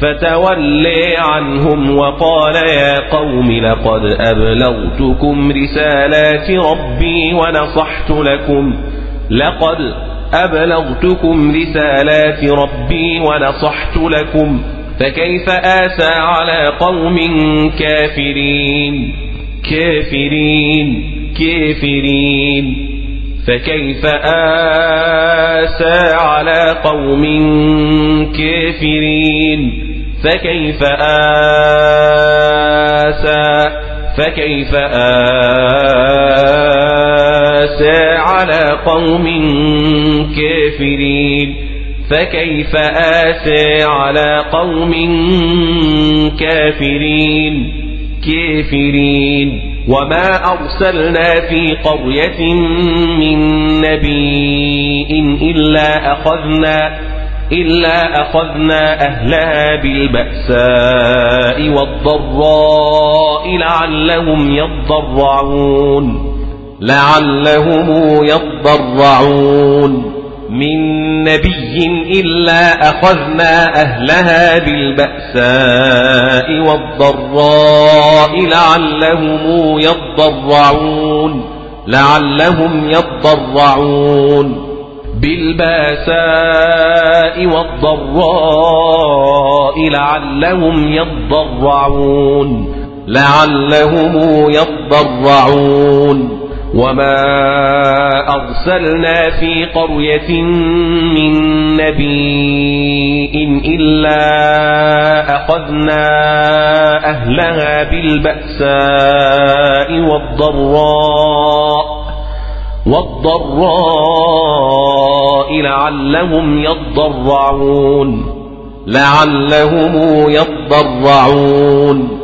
Speaker 1: فتولي عنهم وقال يا قوم لقد أبلغتكم رسالات ربي ونصحت لكم لقد أبلغتكم رسالات ربي ونصحت لكم فكيف آسى على قوم كافرين كافرين كافرين فكيف آسى على قوم كافرين؟ فكيف آسى؟ فكيف آسى على قوم كافرين؟ فكيف آسى على قوم كافرين؟ كافرين. وما أرسلنا في قرية من نبي إلا أخذنا إلا أخذنا أهلها بالبأساء والضراء لعلهم يضرعون لعلهم يضرعون من نبي إلا أخذنا أهلها بالبأساء والضراء لعلهم يضرعون لعلهم يضرعون. بالبأساء والضراء لعلهم يضرعون لعلهم يضرعون. وما أرسلنا في قرية من نبي إلا أخذنا أهلها بالبأساء والضراء والضراء لعلهم يضرعون لعلهم يضرعون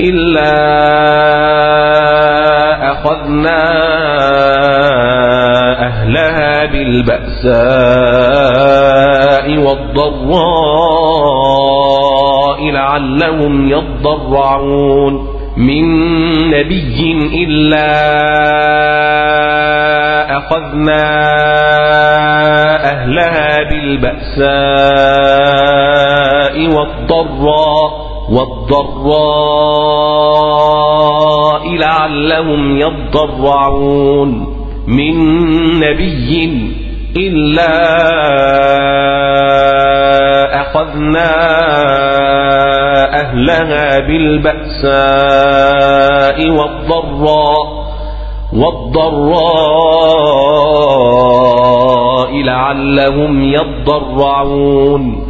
Speaker 1: إلا أخذنا أهلها بالبأساء والضراء لعلهم يضرعون من نبي إلا أخذنا أهلها بالبأساء والضراء والضراء لعلهم يضرعون من نبي إلا أخذنا أهلها بالبأساء والضراء والضراء لعلهم يضرعون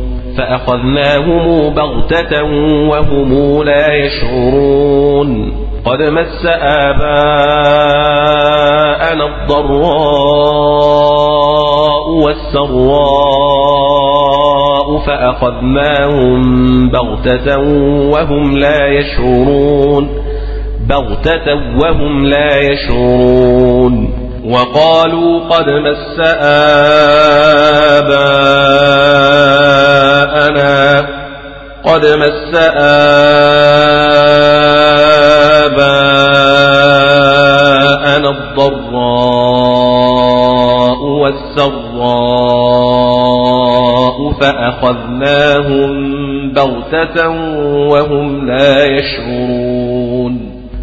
Speaker 1: فأخذناهم بغتة وهم لا يشعرون. قد مس آباءنا الضراء والسراء فأخذناهم بغتة وهم لا يشعرون. بغتة وهم لا يشعرون. وقالوا قد مس آباءنا. قد مس آباءنا الضراء والسراء فأخذناهم بغتة وهم لا يشعرون.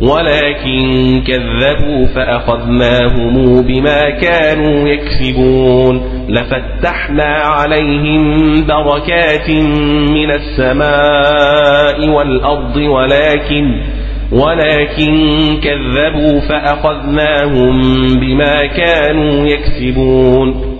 Speaker 1: ولكن كذبوا فأخذناهم بما كانوا يكسبون لفتحنا عليهم بركات من السماء والأرض ولكن ولكن كذبوا فأخذناهم بما كانوا يكسبون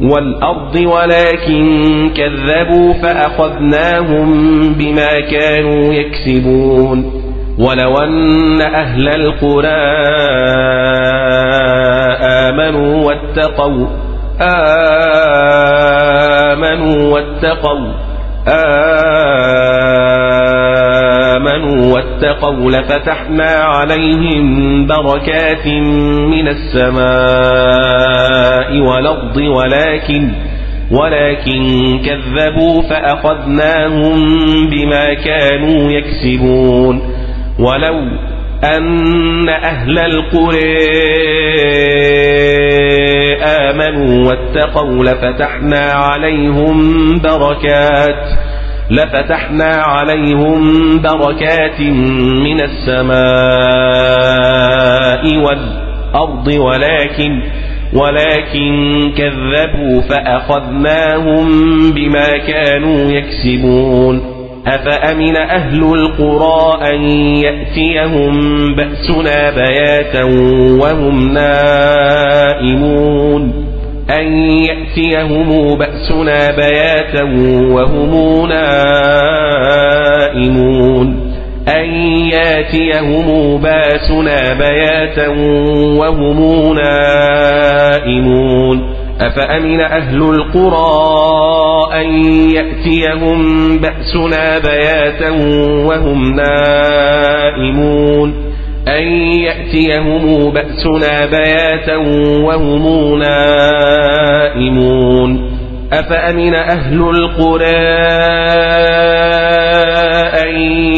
Speaker 1: والأرض ولكن كذبوا فأخذناهم بما كانوا يكسبون. ولو أن أهل القرى آمنوا واتقوا آمنوا واتقوا آمنوا واتقوا لفتحنا عليهم بركات من السماء والأرض ولكن ولكن كذبوا فأخذناهم بما كانوا يكسبون. ولو أن أهل القرى آمنوا واتقوا لفتحنا عليهم بركات لفتحنا عليهم بركات من السماء والأرض ولكن ولكن كذبوا فأخذناهم بما كانوا يكسبون. أفأمن أهل القرى أن يأتيهم بأسنا بياتا وهم نائمون؟ أن يأتيهم بأسنا بياتا وهم نائمون؟ أن يأتيهم بأسنا بياتا وهم نائمون؟ أفأمن أهل القرى أن يأتيهم بأسنا بياتا وهم نائمون؟ أن يأتيهم بأسنا بياتا وهم نائمون؟ أفأمن أهل القرى أن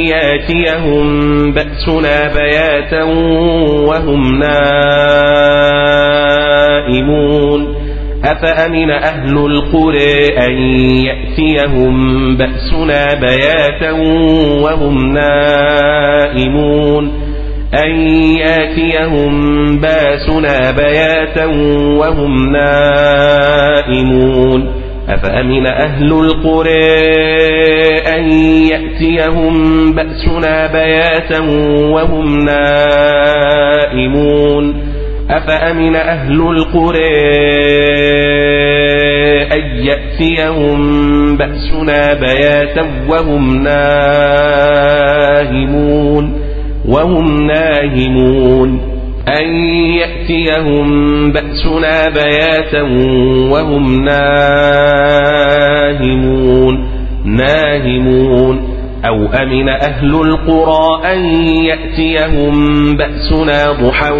Speaker 1: يأتيهم بأسنا بياتا وهم نائمون؟ أفأمن أهل القرى أن يأتيهم بأسنا بياتا وهم نائمون أن يأتيهم بأسنا بياتا وهم نائمون أفأمن أهل القرى أن يأتيهم بأسنا بياتا وهم نائمون أفأمن أهل القرى أن يأتيهم بأسنا بياتا وهم ناهمون؟ وهم ناهمون. أن يأتيهم بأسنا بياتا وهم ناهمون. ناهمون. أو أمن أهل القرى أن يأتيهم بأسنا ضحى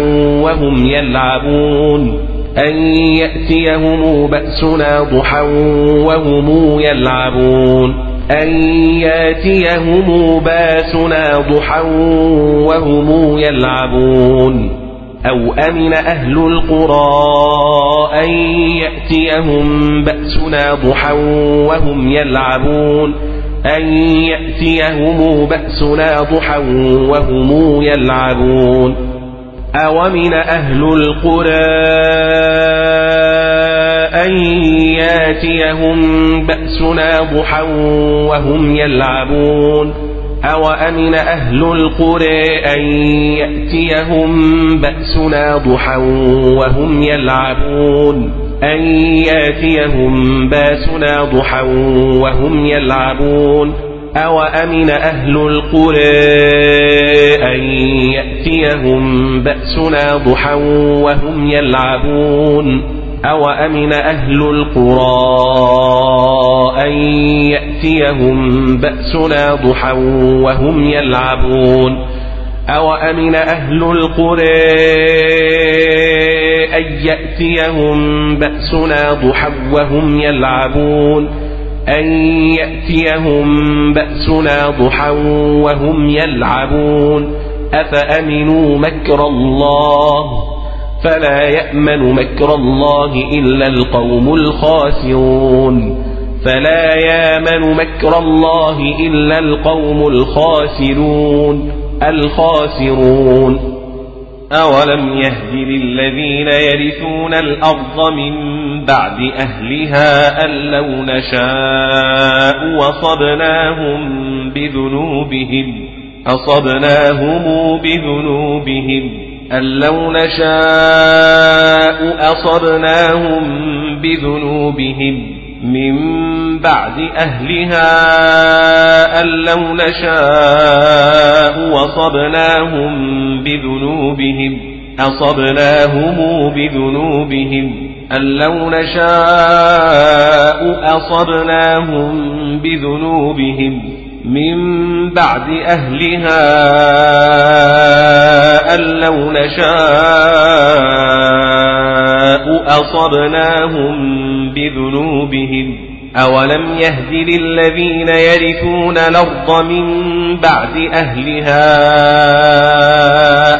Speaker 1: وهم يلعبون. أن يأتيهم بأسنا ضحى وهم يلعبون. أن يأتيهم بأسنا ضحى وهم يلعبون. أو أمن أهل القرى أن يأتيهم بأسنا ضحى وهم يلعبون. أن يأتيهم بأسنا ضحى وهم يلعبون. أومن أهل القرى أن ياتيهم بأسنا ضحى وهم يلعبون؟ أو أمن أهل القرى أن يأتيهم بأسنا ضحى وهم يلعبون؟ أن ياتيهم باسنا ضحى وهم يلعبون. أو أمن أهل القرى أن يأتيهم بأسنا ضحى وهم يلعبون؟ أو أمن أهل القرى أن يأتيهم بأسنا ضحى وهم يلعبون؟ أو أمن أهل القرى أن يأتيهم بأسنا ضحى وهم يلعبون؟ أن يأتيهم بأسنا ضحى وهم يلعبون. أفأمنوا مكر الله؟ فلا يأمن مكر الله إلا القوم الخاسرون. فلا يامن مكر الله إلا القوم الخاسرون. الخاسرون. أولم يهد للذين يرثون الأرض من بعد أهلها أن لو نشاء وصبناهم بذنوبهم أصبناهم بذنوبهم. أن لو نشاء أصبناهم بذنوبهم. من بعد أهلها أن لو نشاء وصبناهم بذنوبهم أصبناهم بذنوبهم. أن لو نشاء أصبناهم بذنوبهم. من بعد أهلها أن لو نشاء أصبناهم بذنوبهم. أولم يهد للذين يرثون الأرض من بعد أهلها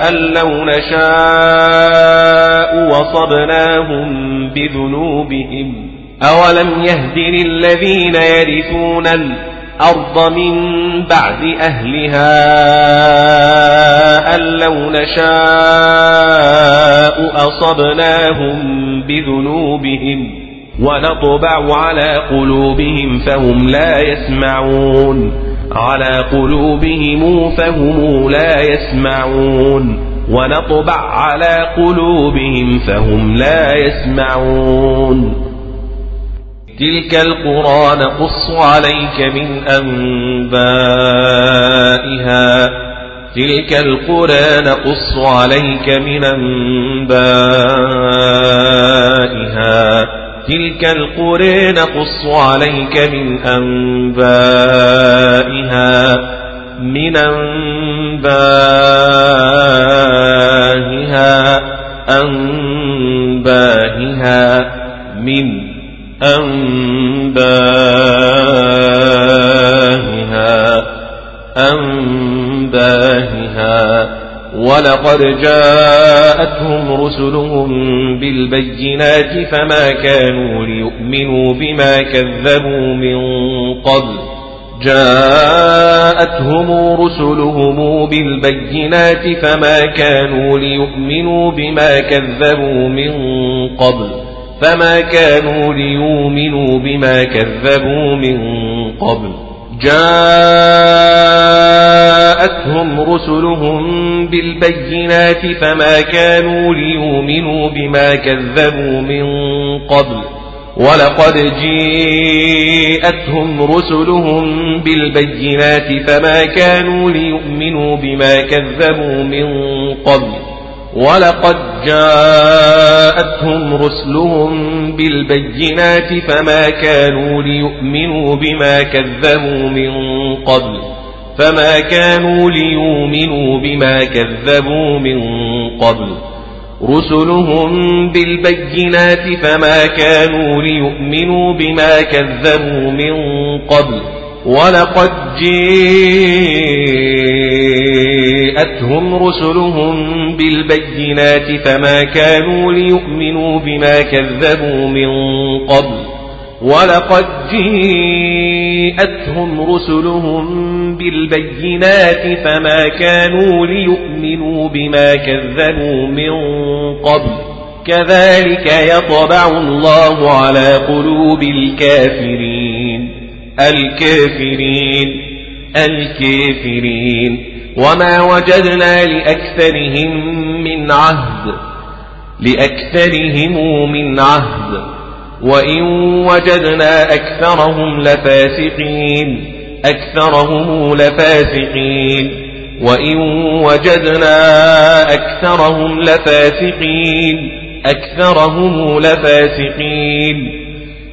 Speaker 1: أن لو نشاء وصبناهم بذنوبهم. أولم يهد للذين يرثون الأرض من بعد أهلها أن لو نشاء أصبناهم بذنوبهم ونطبع على قلوبهم فهم لا يسمعون. على قلوبهم فهم لا يسمعون. ونطبع على قلوبهم فهم لا يسمعون. تلك القرى نقص عليك من أنبائها. تلك القرى نقص عليك من أنبائها. تلك القرى نقص عليك من أنبائها. من أنبائها. أنبائها. من أنبائها أنبائها ولقد جاءتهم رسلهم بالبينات فما كانوا ليؤمنوا بما كذبوا من قبل. جاءتهم رسلهم بالبينات فما كانوا ليؤمنوا بما كذبوا من قبل. فما كانوا ليؤمنوا بما كذبوا من قبل جاءتهم رسلهم بالبينات فما كانوا ليؤمنوا بما كذبوا من قبل ولقد جاءتهم رسلهم بالبينات فما كانوا ليؤمنوا بما كذبوا من قبل ولقد جاءتهم رسلهم بالبينات فما كانوا ليؤمنوا بما كذبوا من قبل فما كانوا ليؤمنوا بما كذبوا من قبل رسلهم بالبينات فما كانوا ليؤمنوا بما كذبوا من قبل ولقد جاءتهم رسلهم بالبينات فما كانوا ليؤمنوا بما كذبوا من قبل ولقد جاءتهم رسلهم بالبينات فما كانوا ليؤمنوا بما كذبوا من قبل كذلك يطبع الله على قلوب الكافرين الكافرين الكافرين. وما وجدنا لأكثرهم من عهد لأكثرهم من عهد. وإن وجدنا أكثرهم لفاسقين أكثرهم لفاسقين. وإن وجدنا أكثرهم لفاسقين أكثرهم لفاسقين.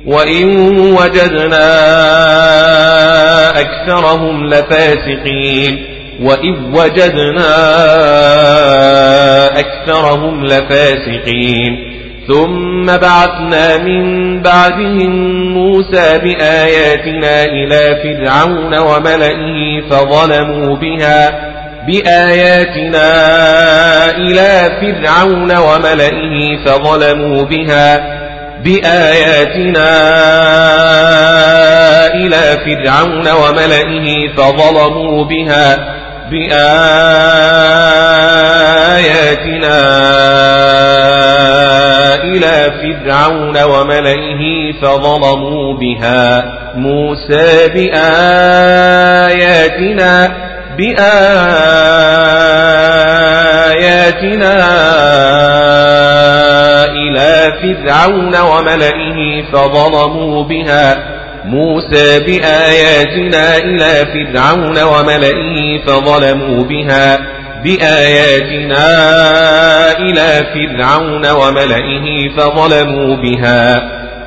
Speaker 1: وإن وجدنا أكثرهم لفاسقين وإذ وجدنا أكثرهم لفاسقين ثم بعثنا من بعدهم موسى بآياتنا إلى فرعون وملئه فظلموا بها بآياتنا إلى فرعون وملئه فظلموا بها بآياتنا إلى فرعون وملئه فظلموا بها بآياتنا إلى فرعون وملئه فظلموا بها. موسى بآياتنا بآياتنا إلى فرعون وملئه فظلموا بها. موسى بآياتنا إلى فرعون وملئه فظلموا بها. بآياتنا إلى فرعون وملئه فظلموا بها.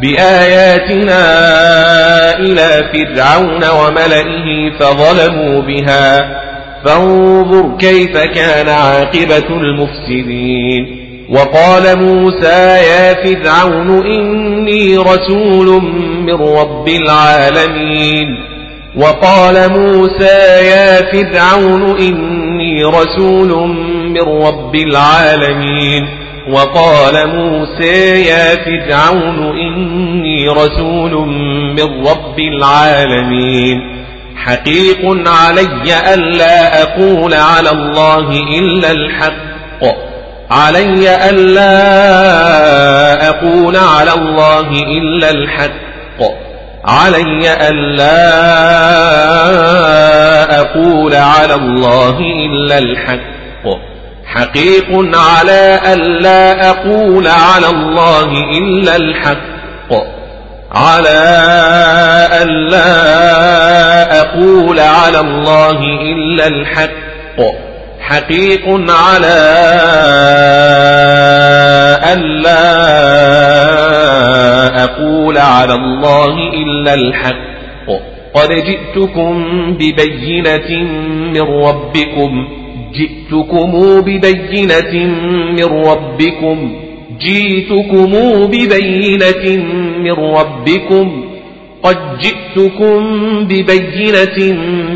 Speaker 1: بآياتنا إلى فرعون وملئه فظلموا بها. فانظر كيف كان عاقبة المفسدين. وقال موسى يا فرعون إني رسول من رب العالمين. وقال موسى يا فرعون إني رسول من رب العالمين. وقال موسى يا فرعون إني رسول من رب العالمين. حقيق علي ألا أقول على الله إلا الحق. علي ألا أقول على الله إلا الحق. علي ألا أقول على الله إلا الحق. حقيق على ألا أقول على الله إلا الحق. على ألا أقول على الله إلا الحق. حقيق على ألا أقول على الله إلا الحق. قد جئتكم ببينة من ربكم. جئتكم ببينة من ربكم جئتكم ببينة من ربكم قد جئتكم ببينة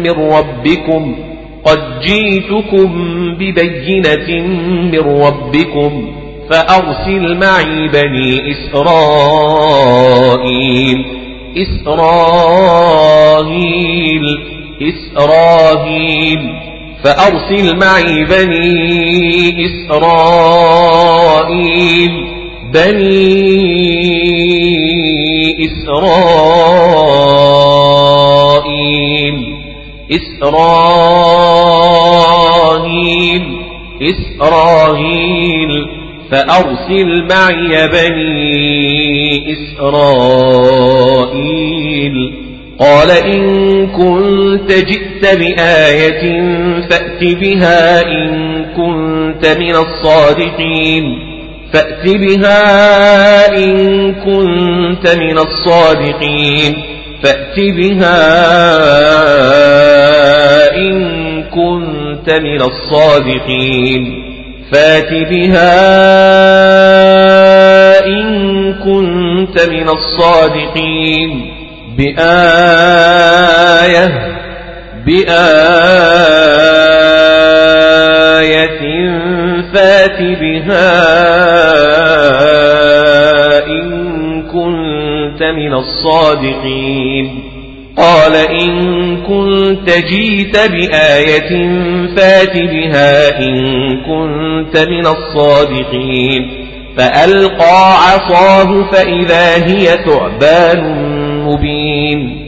Speaker 1: من ربكم قد جئتكم ببينة من ربكم فأرسل معي بني إسرائيل إسرائيل إسرائيل. فأرسل معي بني إسرائيل. بني إسرائيل. إسرائيل. إسرائيل. فأرسل معي بني إسرائيل. قال إن كنت جئت بآية فأت بها إن كنت من الصادقين. فأت بها إن كنت من الصادقين. فأت بها إن كنت من الصادقين. فأت بها إن كنت من الصادقين. بآية بآية فات بها إن كنت من الصادقين. قال إن كنت جيت بآية فات بها إن كنت من الصادقين. فألقى عصاه فإذا هي ثعبان مبين.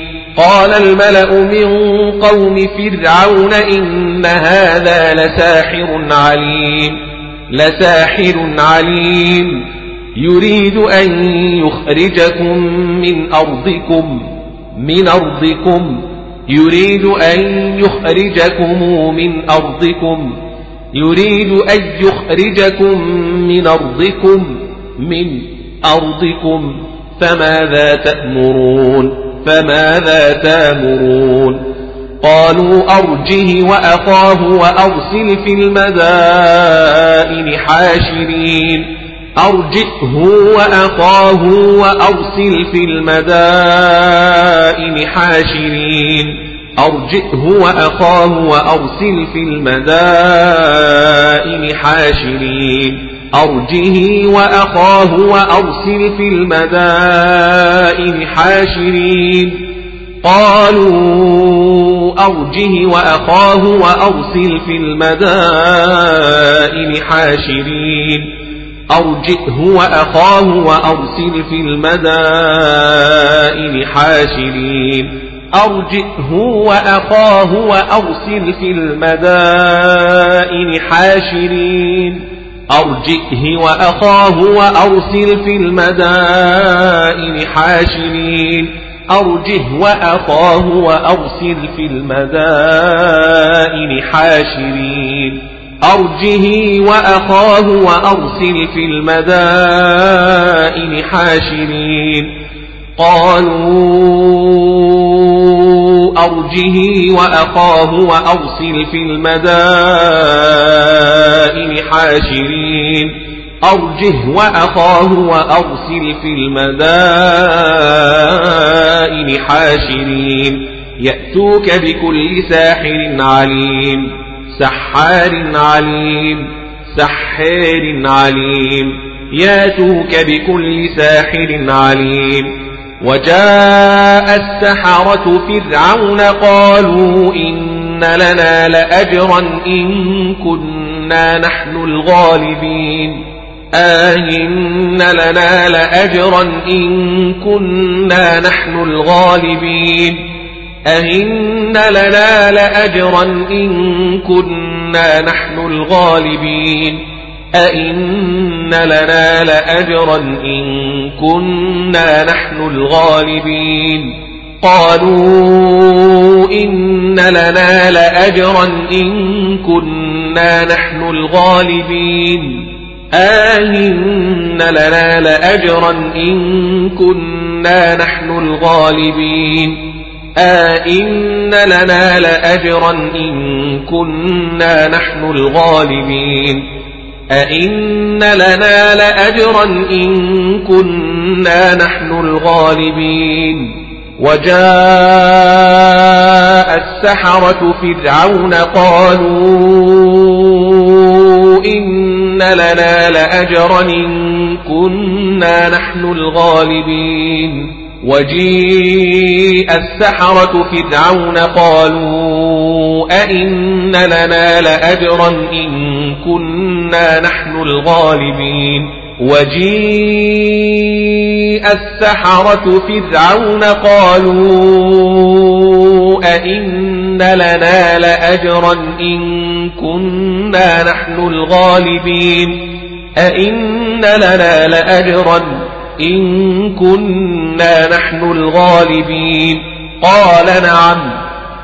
Speaker 1: قال الملأ من قوم فرعون إن هذا لساحر عليم لساحر عليم. يريد أن يخرجكم من أرضكم من أرضكم. يريد أن يخرجكم من أرضكم. يريد أن يخرجكم من أرضكم من أرضكم. فماذا تأمرون؟ فماذا تامرون؟ قالوا أرجه وأخاه وأرسل في المدائن حاشرين. أرجئه وأخاه وأرسل في المدائن حاشرين. أرجئه وأخاه وأرسل في المدائن حاشرين. أرجه وأخاه وأرسل في المدائن حاشرين. قالوا أرجه وأخاه وأرسل في المدائن حاشرين. أرجئه وأخاه وأرسل في المدائن حاشرين. أرجئه وأخاه وأرسل في المدائن حاشرين. أرجئه وأخاه وأرسل في المدائن حاشرين. أرجه وأخاه وأرسل في المدائن حاشرين. أرجه وأخاه وأرسل في المدائن حاشرين. قالوا أرجه وأخاه وأرسل في المدائن حاشرين. أرجه وأخاه وأرسل في المدائن حاشرين. يأتوك بكل ساحر عليم. سحار عليم. سحار عليم. يأتوك بكل ساحر عليم. وجاء السحرة فرعون قالوا إن لنا لأجرا إن كنا نحن الغالبين. آه إن لنا لأجرا إن كنا نحن الغالبين. أئن لنا لأجرا إن كنا نحن الغالبين. أئن لنا لأجرا إن كنا نحن الغالبين. قالوا إن لنا لأجرا إن كنا نحن الغالبين. آهن لنا لأجرا إن كنا نحن الغالبين. أئن لنا لأجرا إن كنا نحن الغالبين. أئن لنا لأجرا إن كنا نحن الغالبين. وجاء السحرة فرعون قالوا إن لنا لأجرا إن كنا نحن الغالبين. وجيء السحرة فرعون قالوا أئن لنا لأجرا إن كنا نحن الغالبين وجيء السحرة فرعون قالوا أئن لنا لأجرا إن كنا نحن الغالبين أئن لنا لأجرا إن كنا نحن الغالبين. قال نعم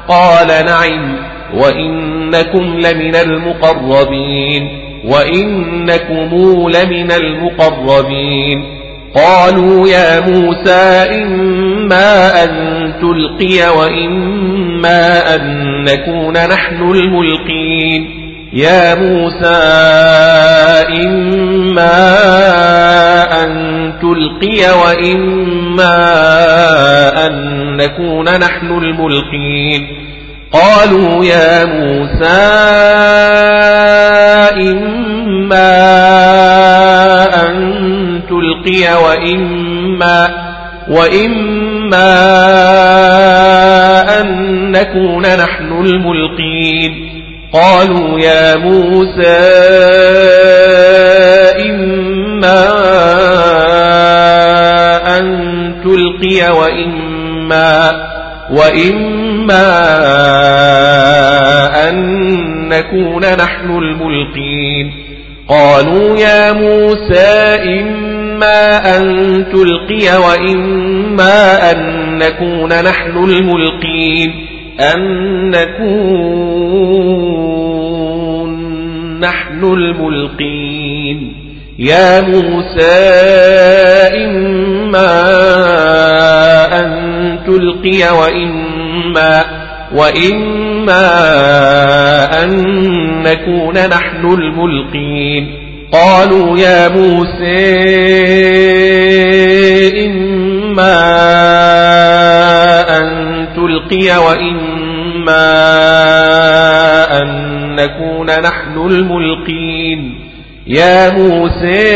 Speaker 1: قال نعم وإنكم لمن المقربين وإنكم لمن المقربين. قالوا يا موسى إما أن تلقي وإما أن نكون نحن الملقين. يا موسى إما أن تلقي وإما أن نكون نحن الملقين. قالوا يا موسى إما أن تلقي وإما وإما أن نكون نحن الملقين. قالوا يا موسى إما أن تلقي وإما وإما أن نكون نحن الملقين. قالوا يا موسى إما أن تلقي وإما أن نكون نحن الملقين. أن نكون نحن الملقين. يا موسى إما أن تلقي وإما وإما أن نكون نحن الملقين. قالوا يا موسى إما أن تلقي وإما أن نكون نحن الملقين يا موسى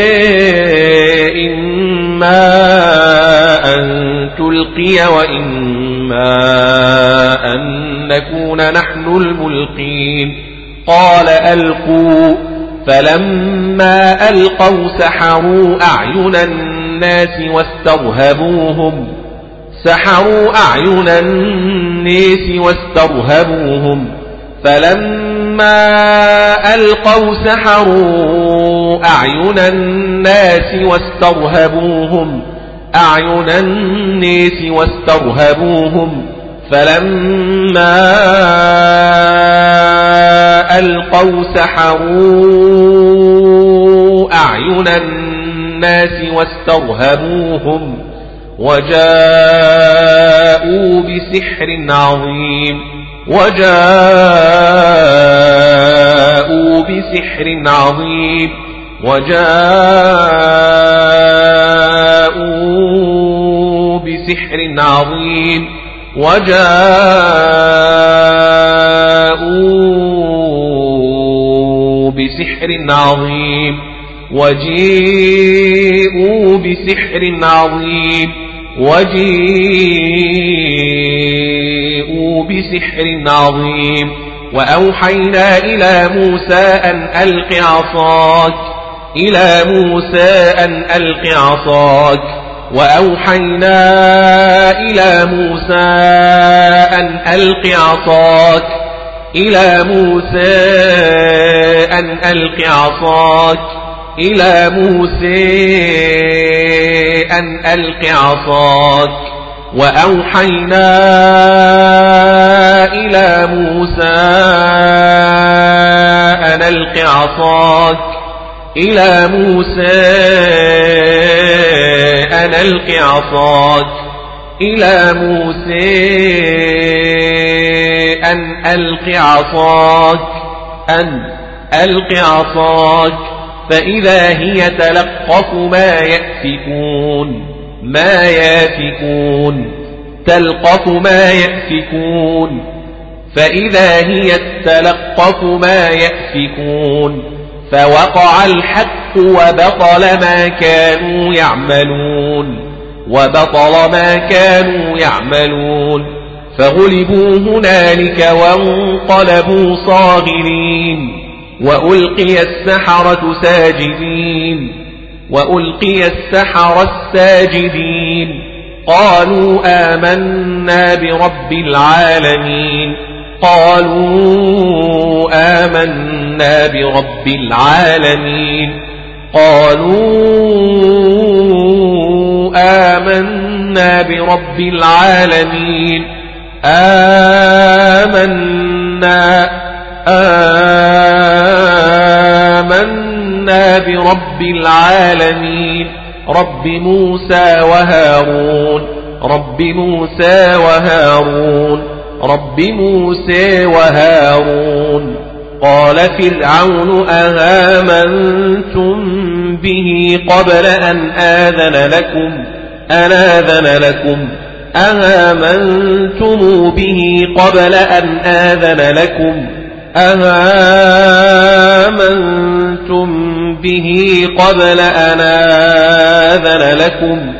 Speaker 1: إما أن تلقي وإما أن نكون نحن الملقين قال ألقوا فلما ألقوا سحروا أعين الناس واسترهبوهم سحروا أعين الناس واسترهبوهم فلما ألقوا سحروا أعين الناس واسترهبوهم أعين الناس واسترهبوهم فلما ألقوا سحروا أعين الناس واسترهبوهم وجاءوا بسحر عظيم. وجاءوا بسحر عظيم. وجاءوا بسحر عظيم. وجاءوا بسحر عظيم. وجيءوا بسحر عظيم. وجيءوا بسحر عظيم. وأوحينا إلى موسى أن ألق عصاك. إلى موسى أن ألق عصاك. وأوحينا إلى موسى أن ألق عصاك. إلى موسى أن ألق عصاك. إلى موسى أن ألق عصاك. وأوحينا إلى موسى أن ألق عصاك. إلى موسى أن ألق عصاك. إلى موسى أن ألق عصاك. أن ألق عصاك. فإذا هي تلقف ما يأفكون ما يافكون تلقف ما يأفكون. فإذا هي تلقف ما يأفكون فوقع الحق وبطل ما كانوا يعملون وبطل ما كانوا يعملون. فغلبوا هنالك وانقلبوا صاغرين. وألقي السحرة ساجدين وألقي السحرة الساجدين. قالوا آمنا برب العالمين. قالوا آمنا برب العالمين. قالوا آمنا برب العالمين. آمنا آمنا برب العالمين. رب موسى وهارون. رب موسى وهارون. رب موسى وهارون. قال فرعون أهامنتم به قبل أن آذن لكم؟ أن آذن لكم. أهامنتم به قبل أن آذن لكم؟ أهامنتم به قبل أن آذن لكم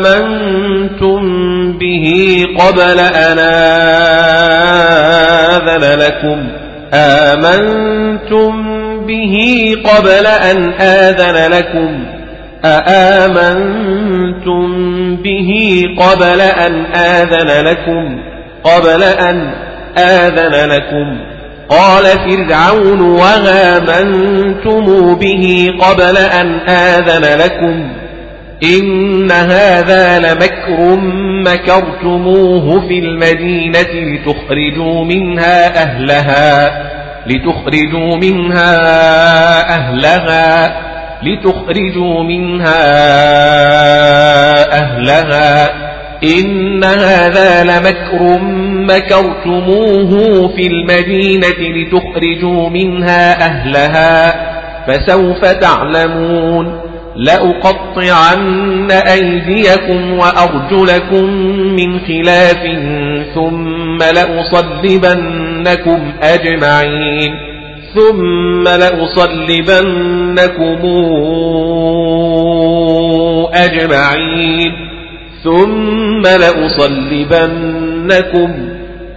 Speaker 1: أهامنتم به قبل أن آذن لكم آمنتم به قبل أن آذن لكم أآمنتم به قبل أن آذن لكم قبل أن آذن لكم. قال فرعون وغامنتم به قبل أن آذن لكم. إن هذا لمكر مكرتموه في المدينة لتخرجوا منها أهلها لتخرجوا منها أهلها لتخرجوا منها أهلها. إن هذا لمكر مكرتموه في المدينة لتخرجوا منها أهلها فسوف تعلمون لأقطعن أيديكم وأرجلكم من خلاف ثم لأصلبنكم أجمعين ثم لأصلبنكم أجمعين ثم لأصلبنكم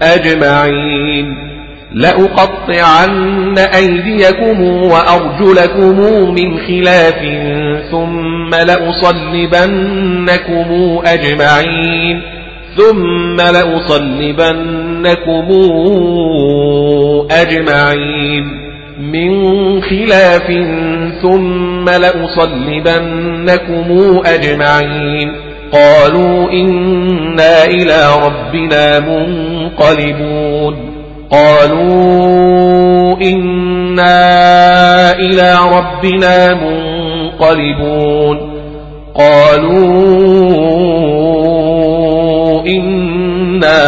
Speaker 1: أجمعين. لأقطعن أيديكم وأرجلكم من خلاف ثم لأصلبنكم أجمعين. ثم لأصلبنكم أجمعين. من خلاف ثم لأصلبنكم أجمعين. قالوا إنا إلى ربنا منقلبون. قالوا إنا إلى ربنا منقلبون. قالوا إنا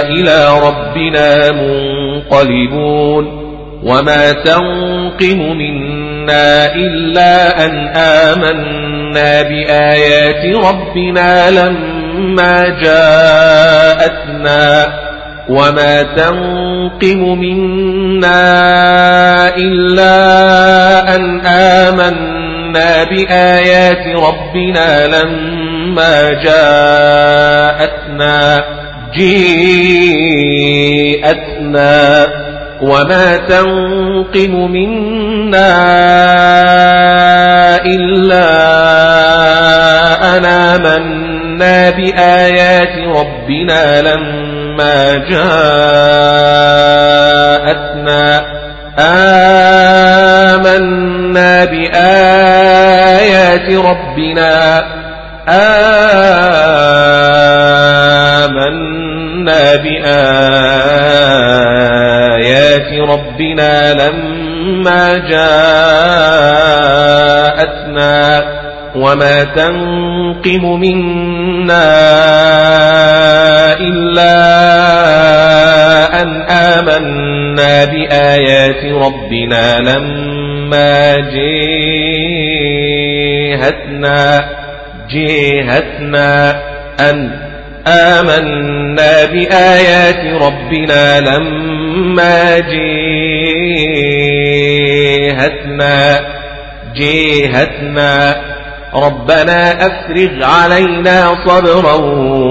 Speaker 1: إلى ربنا منقلبون. وما تنقم منا إلا أن آمنا. بآيات ربنا لما جاءتنا وما تنقم منا إلا أن آمنا بآيات ربنا لما جاءتنا جيءتنا وما تنقم منا إلا آمنا بآيات ربنا لما جاءتنا. آمنا بآيات ربنا. آمنا بآيات ربنا لما جاءتنا. وما تنقم منا إلا أن آمنا بآيات ربنا لما جيهتنا جيهتنا أن آمنا بآيات ربنا لما جيهتنا جيهتنا ربنا أفرغ علينا صبرا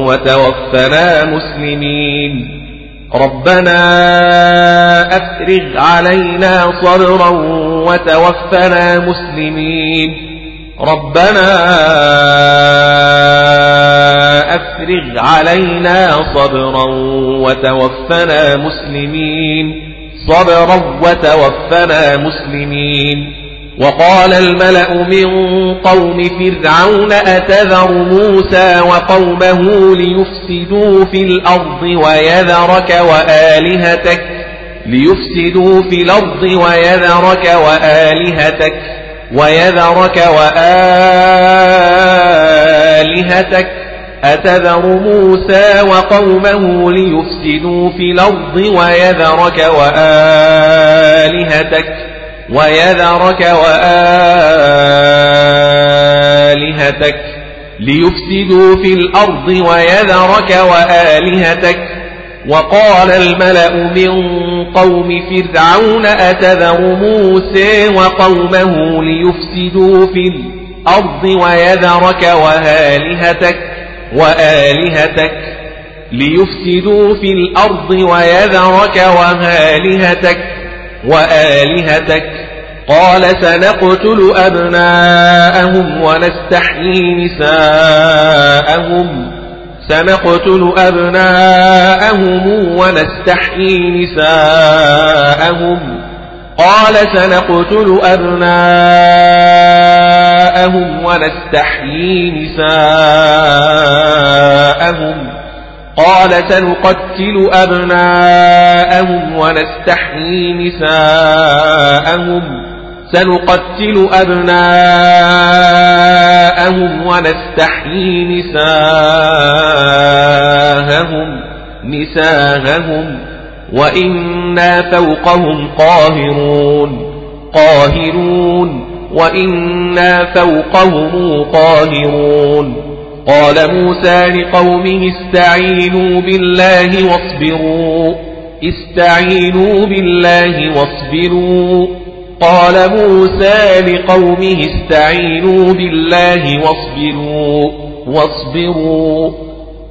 Speaker 1: وتوفنا مسلمين. ربنا أفرغ علينا صبرا وتوفنا مسلمين. ربنا أفرغ علينا صبرا وتوفنا مسلمين. صبرا وتوفنا مسلمين. وقال الملأ من قوم فرعون أتذر موسى وقومه ليفسدوا في الأرض ويذرك وآلهتك ليفسدوا في الأرض ويذرك وآلهتك ويذرك وآلهتك أتذر موسى وقومه ليفسدوا في الأرض ويذرك وآلهتك ويذرك وآلهتك ليفسدوا في الأرض ويذرك وآلهتك وقال الملأ من قوم فرعون أتذر موسى وقومه ليفسدوا في الأرض ويذرك وآلهتك وآلهتك ليفسدوا في الأرض ويذرك وآلهتك وآلهتك قال سنقتل أبناءهم ونستحيي نساءهم. سنقتل أبناءهم ونستحيي نساءهم. قال سنقتل أبناءهم ونستحيي نساءهم. قال سنقتل أبناءهم ونستحيي نساءهم. سنقتل أبناءهم ونستحيي نساءهم. نساءهم. وإنا فوقهم قاهرون. قاهرون. وإنا فوقهم قاهرون. قال موسى لقومه استعينوا بالله واصبروا. استعينوا بالله واصبروا. قال موسى لقومه استعينوا بالله واصبروا. واصبروا.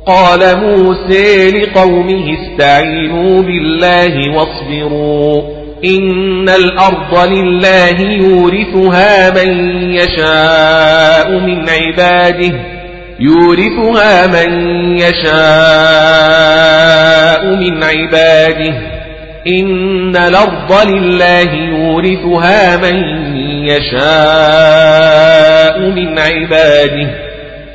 Speaker 1: قال موسى لقومه استعينوا بالله واصبروا. إن الأرض لله يورثها من يشاء من عباده. يورثها من يشاء من عباده. إن الأرض لله يورثها من يشاء من عباده.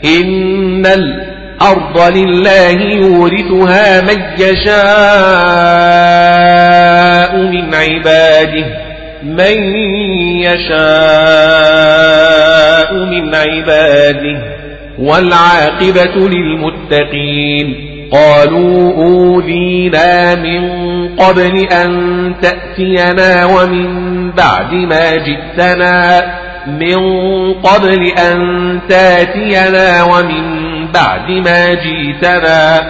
Speaker 1: إن الأرض لله يورثها من يشاء من عباده. من يشاء من عباده. والعاقبة للمتقين. قالوا أوذينا من قبل أن تأتينا ومن بعد ما جئتنا. من قبل أن تأتينا ومن بعد ما جئتنا.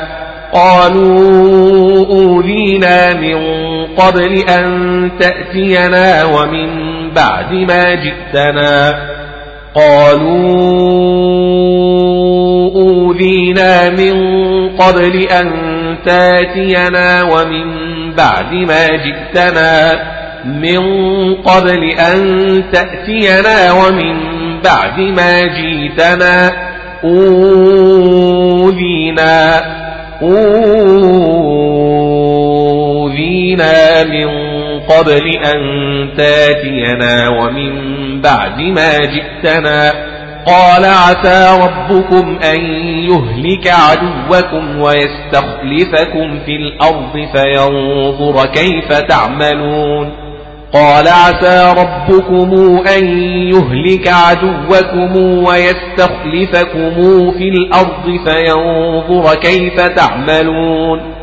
Speaker 1: قالوا أوذينا من قبل أن تأتينا ومن بعد ما جئتنا. قالوا أوذينا من قبل أن تاتينا ومن بعد ما جئتنا من قبل أن تأتينا ومن بعد ما جئتنا أوذينا أوذينا من قبل أن تاتينا ومن بعد ما جئتنا. قال عسى ربكم أن يهلك عدوكم ويستخلفكم في الأرض فينظر كيف تعملون. قال عسى ربكم أن يهلك عدوكم ويستخلفكم في الأرض فينظر كيف تعملون.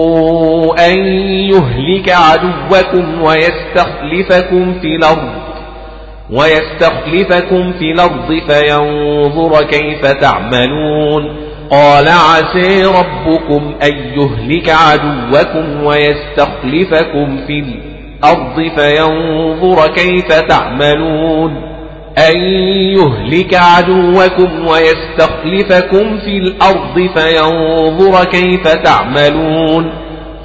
Speaker 1: أن يهلك عدوكم ويستخلفكم في الأرض ويستخلفكم في الأرض فينظر كيف تعملون. قال عسى ربكم أن يهلك عدوكم ويستخلفكم في الأرض فينظر كيف تعملون. أن يهلك عدوكم ويستخلفكم في الأرض فينظر كيف تعملون.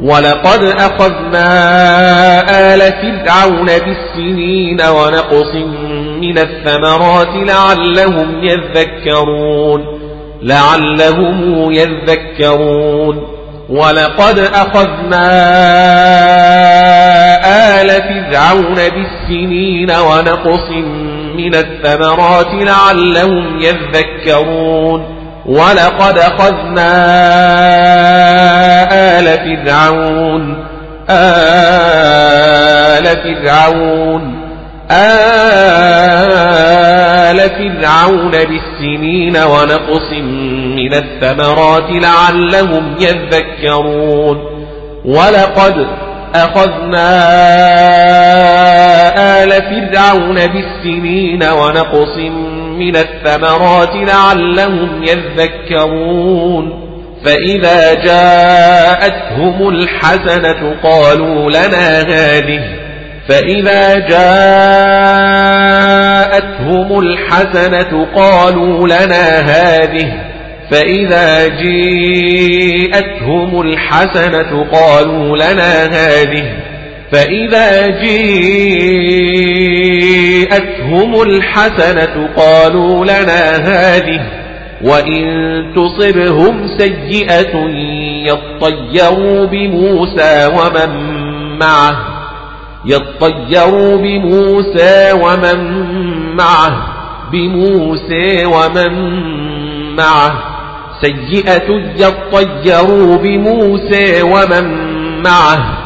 Speaker 1: ولقد أخذنا آل فرعون بالسنين ونقص من الثمرات لعلهم يذكرون لعلهم يذكرون ولقد أخذنا آل فرعون بالسنين ونقص من الثمرات لعلهم يذكرون ولقد أخذنا آل فرعون آل فرعون آل فرعون بالسنين ونقص من الثمرات لعلهم يذكرون. ولقد أخذنا آل فرعون بالسنين ونقص من الثمرات لعلهم يذكرون فإذا جاءتهم الحسنة قالوا لنا هذه فإذا جاءتهم الحسنة قالوا لنا هذه فإذا جاءتهم الحسنة قالوا لنا هذه فإذا جاءتهم الحسنة قالوا لنا هذه وإن تصبهم سيئة يطيروا بموسى ومن معه يطيروا بموسى ومن معه بموسى ومن معه سيئة يطيروا بموسى ومن معه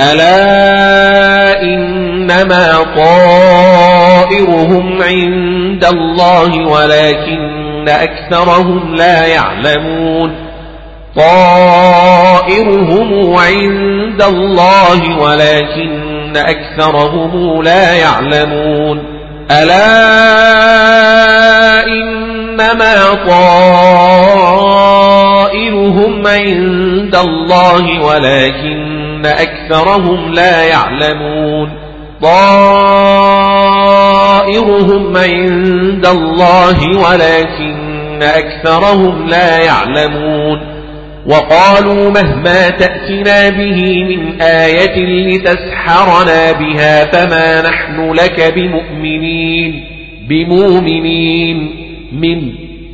Speaker 1: ألا إنما طائرهم عند الله ولكن أكثرهم لا يعلمون. طائرهم عند الله ولكن أكثرهم لا يعلمون. ألا إنما طائرهم عند الله ولكن أكثرهم لا يعلمون. طائرهم عند الله ولكن أكثرهم لا يعلمون. وقالوا مهما تأتنا به من آية لتسحرنا بها فما نحن لك بمؤمنين. بمؤمنين. من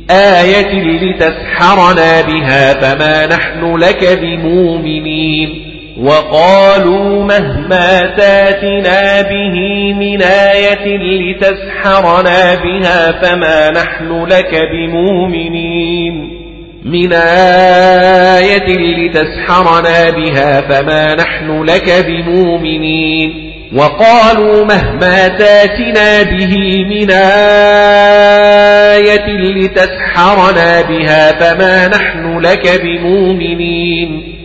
Speaker 1: آية لتسحرنا بها فما نحن لك بمؤمنين. وقالوا مهما تاتنا به من آية لتسحرنا بها فما نحن لك بمؤمنين. من آية لتسحرنا بها فما نحن لك بمؤمنين. وقالوا مهما تاتنا به من آية لتسحرنا بها فما نحن لك بمؤمنين.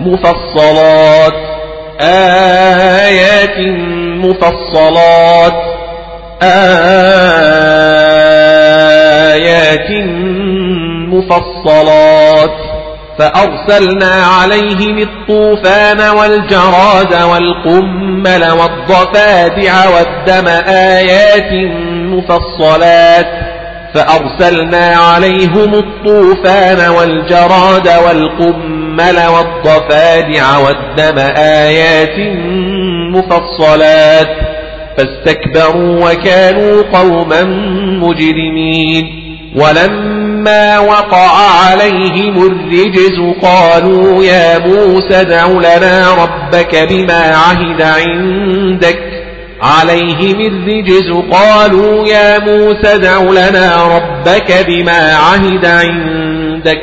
Speaker 1: مفصلات. آيات مفصلات. آيات مفصلات. فأرسلنا عليهم الطوفان والجراد والقمل والضفادع والدم. آيات مفصلات. فأرسلنا عليهم الطوفان والجراد والقمل والضفادع والدم آيات مفصلات فاستكبروا وكانوا قوما مجرمين ولما وقع عليهم الرجز قالوا يا موسى ادع لنا ربك بما عهد عندك عليهم الرجز قالوا يا موسى ادع لنا ربك بما عهد عندك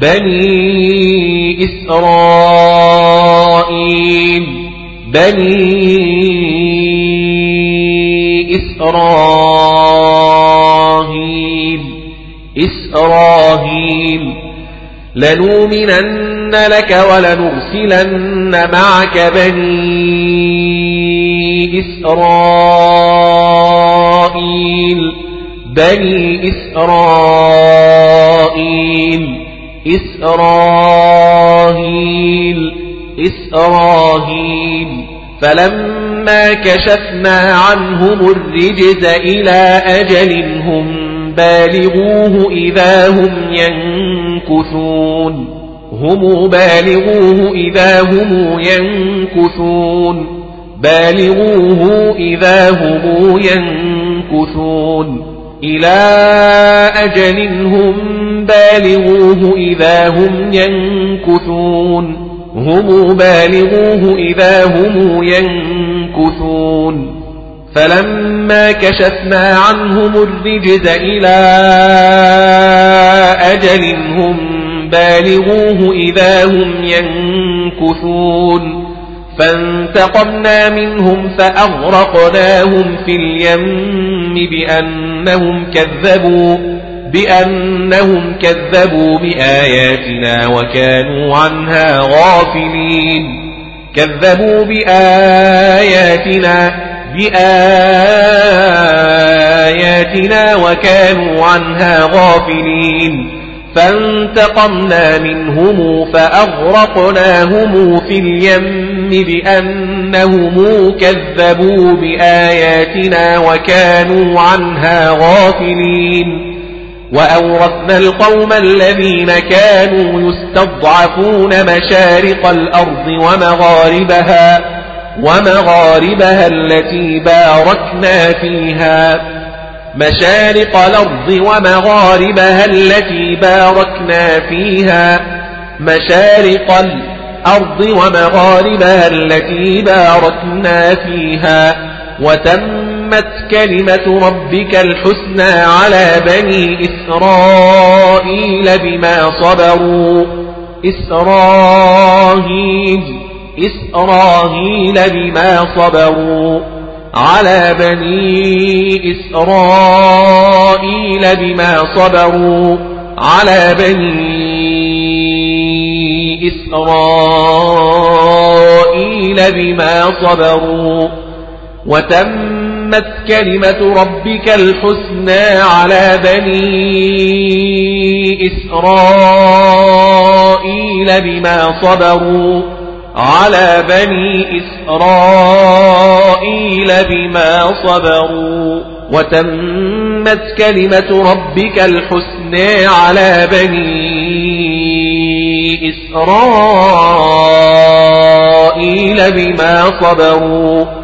Speaker 1: بني إسرائيل بني إسرائيل إسرائيل لنؤمنن لك ولنرسلن معك بني إسرائيل بني إسرائيل. إسرائيل إسرائيل. فلما كشفنا عنهم الرجز إلى أجل هم بالغوه إذا هم ينكثون. هم بالغوه إذا هم ينكثون. بالغوه إذا هم ينكثون. إلى أجل هم بالغوه إذا هم ينكثون هم بالغوه إذا هم ينكثون فلما كشفنا عنهم الرجز إلى أجل هم بالغوه إذا هم ينكثون فانتقمنا منهم فأغرقناهم في اليم بأنهم كذبوا بأنهم كذبوا بآياتنا وكانوا عنها غافلين. كذبوا بآياتنا بآياتنا وكانوا عنها غافلين. فانتقمنا منهم فأغرقناهم في اليم بأنهم كذبوا بآياتنا وكانوا عنها غافلين. وأورثنا القوم الذين كانوا يستضعفون مشارق الأرض ومغاربها ومغاربها التي باركنا فيها. مشارق الأرض ومغاربها التي باركنا فيها. مشارق الأرض ومغاربها التي باركنا فيها. وتمت كلمة ربك الحسنى على بني إسرائيل بما صبروا. إسرائيل إسرائيل بما صبروا. على بني إسرائيل بما صبروا. على بني إسرائيل بما صبروا. وتمت كلمة ربك الحسنى على بني إسرائيل بما صبروا على بني إسرائيل بما صبروا وتمت كلمة ربك الحسنى على بني إسرائيل بما صبروا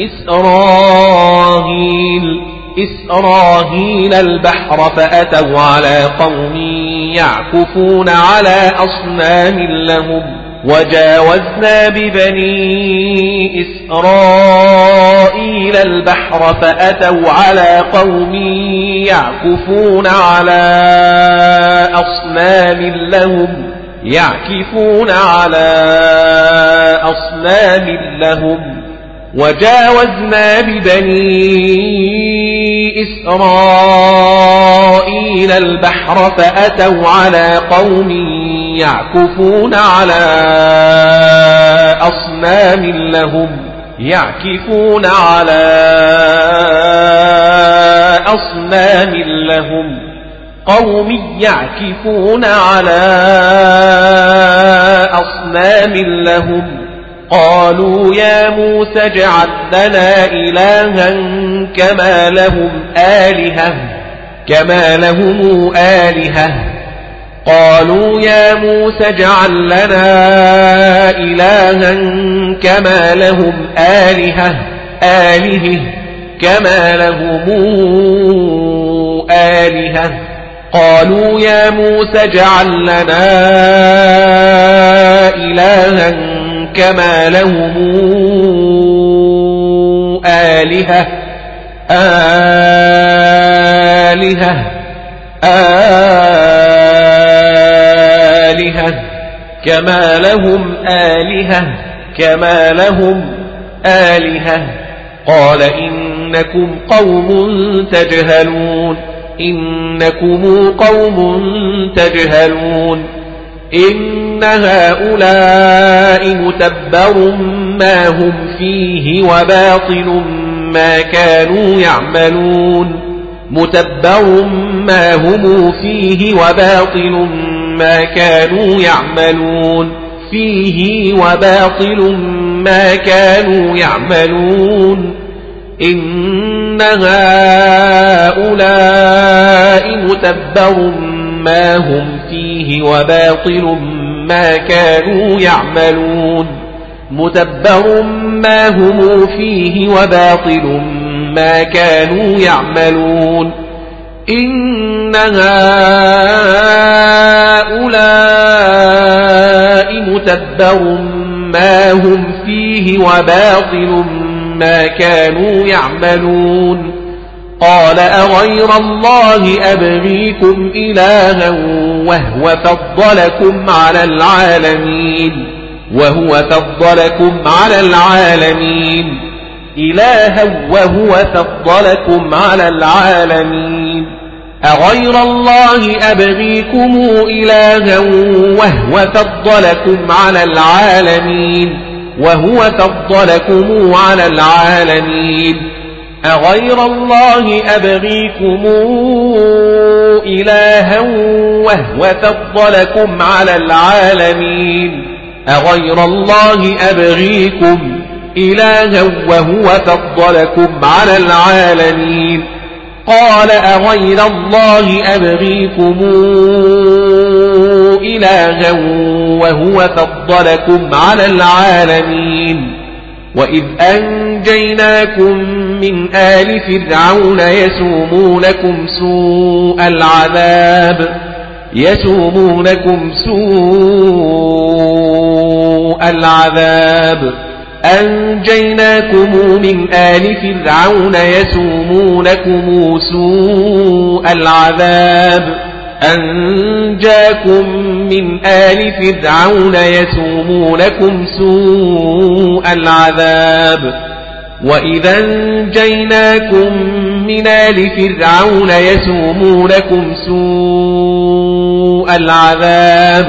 Speaker 1: إسرائيل إسرائيل البحر فأتوا على قوم يعكفون على أصنام لهم وجاوزنا ببني إسرائيل البحر فأتوا على قوم يعكفون على أصنام لهم يعكفون على أصنام لهم. وجاوزنا ببني إسرائيل البحر فأتوا على قوم يعكفون على أصنام لهم يعكفون على أصنام لهم قوم يعكفون على أصنام لهم قالوا يا موسى اجعل لنا إلها كما لهم آلهة كما لهم آلهة. قالوا يا موسى اجعل لنا إلها كما لهم آلهة آله كما لهم آلهة. قالوا يا موسى اجعل لنا إلها كما لهم آلهة آلهة آلهة. كما لهم آلهة كما لهم آلهة. قال إنكم قوم تجهلون إنكم قوم تجهلون. إن هؤلاء متبر ما هم فيه وباطل ما كانوا يعملون. متبر ما هم فيه وباطل ما كانوا يعملون. فيه وباطل ما كانوا يعملون. إن هؤلاء متبر ما هم فيه وباطل ما كانوا يعملون مدبر ما هم فيه وباطل ما كانوا يعملون إن هؤلاء متبر ما هم فيه وباطل ما كانوا يعملون قال أغير الله أبغيكم إلها وهو فضلكم على العالمين وهو فضلكم على العالمين. إلها وهو فضلكم على العالمين. أغير الله أبغيكم إلها وهو فضلكم على العالمين وهو فضلكم على العالمين. أغير الله أبغيكم إلها وهو فضلكم على العالمين أغير الله أبغيكم إلها وهو فضلكم على العالمين قال أغير الله أبغيكم إلها وهو فضلكم على العالمين وإذ أنجيناكم من آل فرعون يسومونكم سوء العذاب. يسومونكم سوء العذاب. أنجيناكم من آل فرعون يسومونكم سوء العذاب. أنجاكم من آل فرعون يسومونكم سوء العذاب. وإذا انجيناكم من آل فرعون يسومونكم سوء العذاب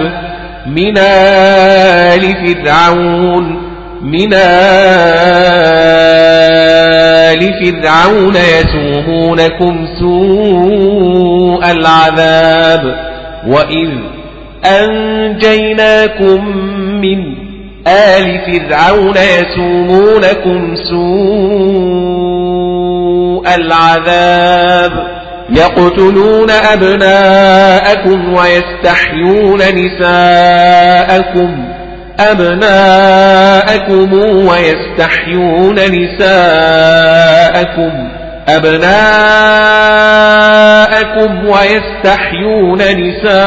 Speaker 1: من آل فرعون من آل فرعون يسومونكم سوء العذاب وإذ أنجيناكم من آل فرعون يسومونكم سوء العذاب يقتلون أبناءكم ويستحيون نساءكم أبناءكم ويستحيون نساءكم أبناءكم ويستحيون نساءكم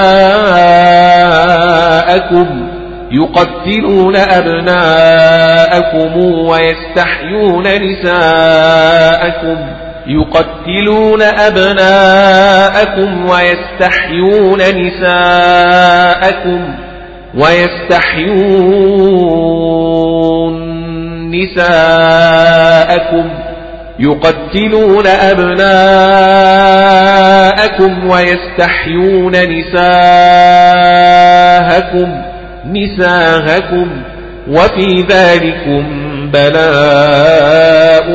Speaker 1: يقتلون أبناءكم ويستحيون نساءكم. يقتلون أبناءكم ويستحيون نساءكم. ويستحيون نساءكم. يقتلون أبناءكم ويستحيون نساءكم. نساءكم وفي ذلكم بلاء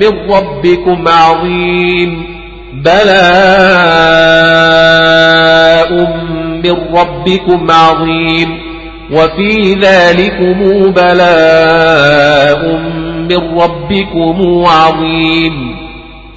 Speaker 1: من ربكم عظيم. بلاء من ربكم عظيم. وفي ذلكم بلاء من ربكم عظيم.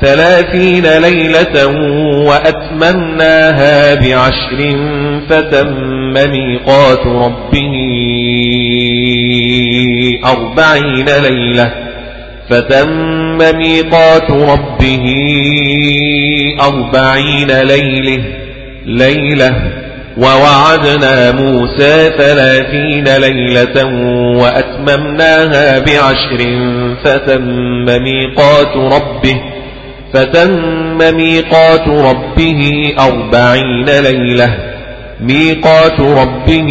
Speaker 1: ثلاثين ليلة وأتممناها بعشر فتم ميقات ربه أربعين ليلة فتم ميقات ربه أربعين ليلة ليلة ووعدنا موسى ثلاثين ليلة وأتممناها بعشر فتم ميقات ربه فتم ميقات ربه أربعين ليلة. ميقات ربه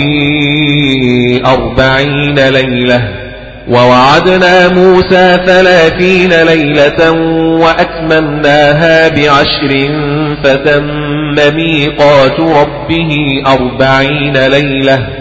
Speaker 1: أربعين ليلة. ووعدنا موسى ثلاثين ليلة وأتممناها بعشر. فتم ميقات ربه أربعين ليلة.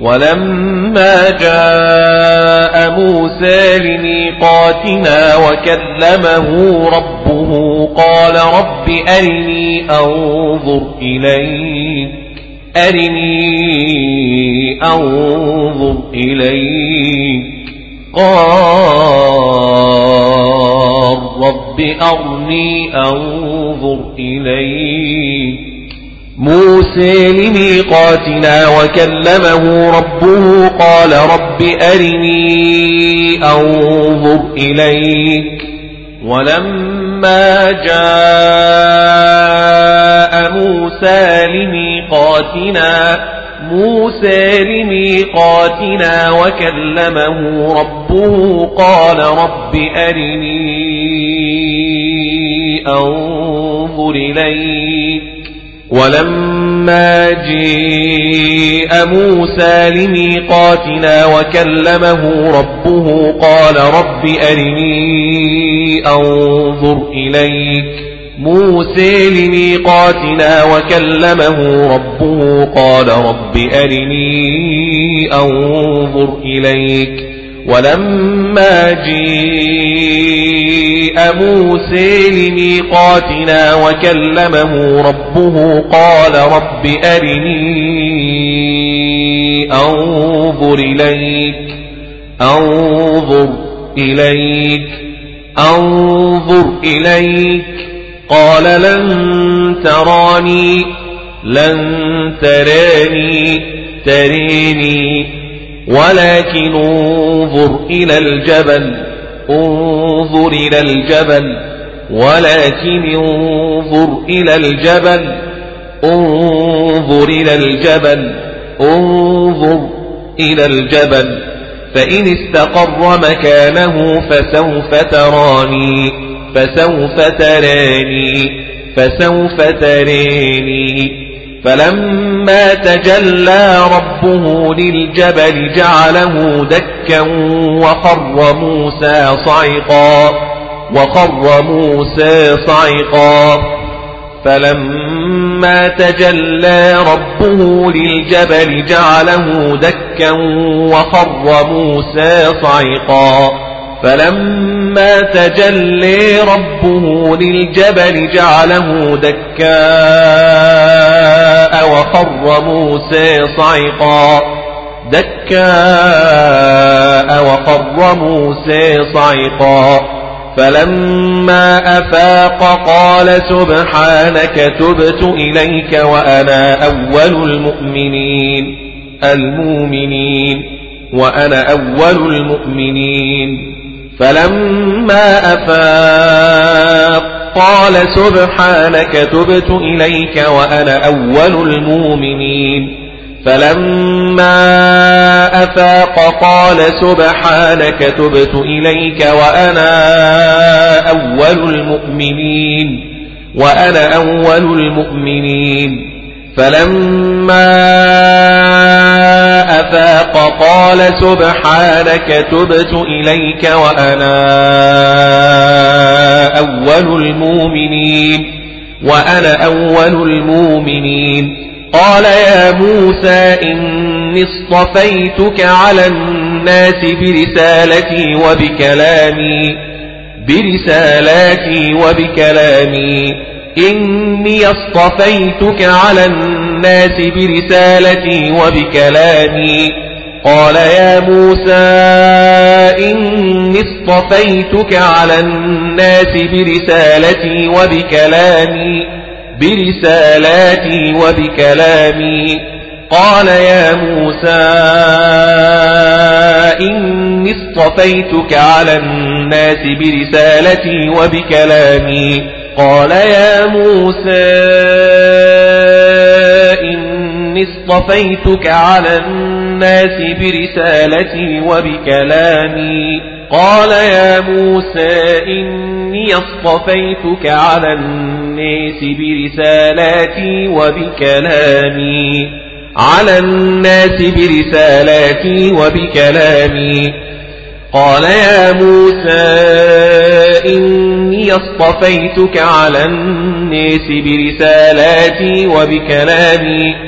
Speaker 1: ولما جاء موسى لميقاتنا وكلمه ربه قال رب أرني أنظر إليك أرني أنظر إليك. قال رب أرني أنظر إليك. موسى لميقاتنا وكلمه ربه قال رب أرني أنظر إليك ولما جاء موسى لميقاتنا موسى لميقاتنا وكلمه ربه قال رب أرني أنظر إليك ولما جاء موسى لميقاتنا وكلمه ربه قال رب أرني أنظر إليك. موسى لميقاتنا وكلمه ربه قال رب أرني أنظر إليك. ولما جاء موسى لميقاتنا وكلمه ربه قال رب أرني أنظر إليك أنظر إليك أنظر إليك. قال لن تراني لن تراني تريني. ولكن انظر إلى الجبل انظر إلى الجبل ولكن انظر إلى الجبل انظر إلى الجبل انظر إلى الجبل. فإن استقر مكانه فسوف تراني فسوف تراني فسوف تراني. فلما تجلى ربه للجبل جعله دكا وخر موسى صعقا وخر موسى صعقا. فلما تجلى ربه للجبل جعله دكا وخر موسى صعقا. فلما تجلي ربه للجبل جعله دكاء وخر موسى صعقا. دكاء وخر موسى صعقا. فلما أفاق قال سبحانك تبت إليك وأنا أول المؤمنين. المؤمنين. وأنا أول المؤمنين. فلما أفاق قال سبحانك تبت إليك وأنا أول المؤمنين فلما أفاق قال سبحانك تبت إليك وأنا أول المؤمنين وأنا أول المؤمنين فلما أفاق قال سبحانك تبت إليك وأنا أول المؤمنين. وأنا أول المؤمنين. قال يا موسى إني اصطفيتك على الناس برسالتي وبكلامي برسالاتي وبكلامي. إني اصطفيتك على الناس برسالتي وبكلامي. قال يا موسى إني اصطفيتك على الناس برسالتي وبكلامي برسالاتي وبكلامي. قال يا موسى إني اصطفيتك على الناس برسالتي وبكلامي. قال يا موسى إني اصطفيتك على الناس برسالتي وبكلامي. قال يا موسى إني اصطفيتك على الناس برسالاتي وبكلامي. على الناس برسالاتي وبكلامي. قال يا موسى إني اصطفيتك على الناس برسالاتي وبكلامي.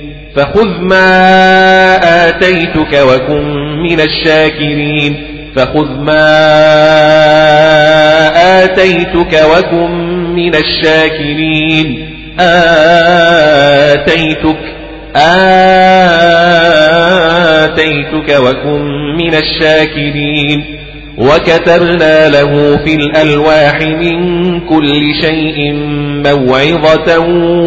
Speaker 1: فخذ ما آتيتك وكن من الشاكرين. فخذ ما آتيتك وكن من الشاكرين. آتيتك آتيتك وكن من الشاكرين. وكتبنا له في الألواح من كل شيء موعظة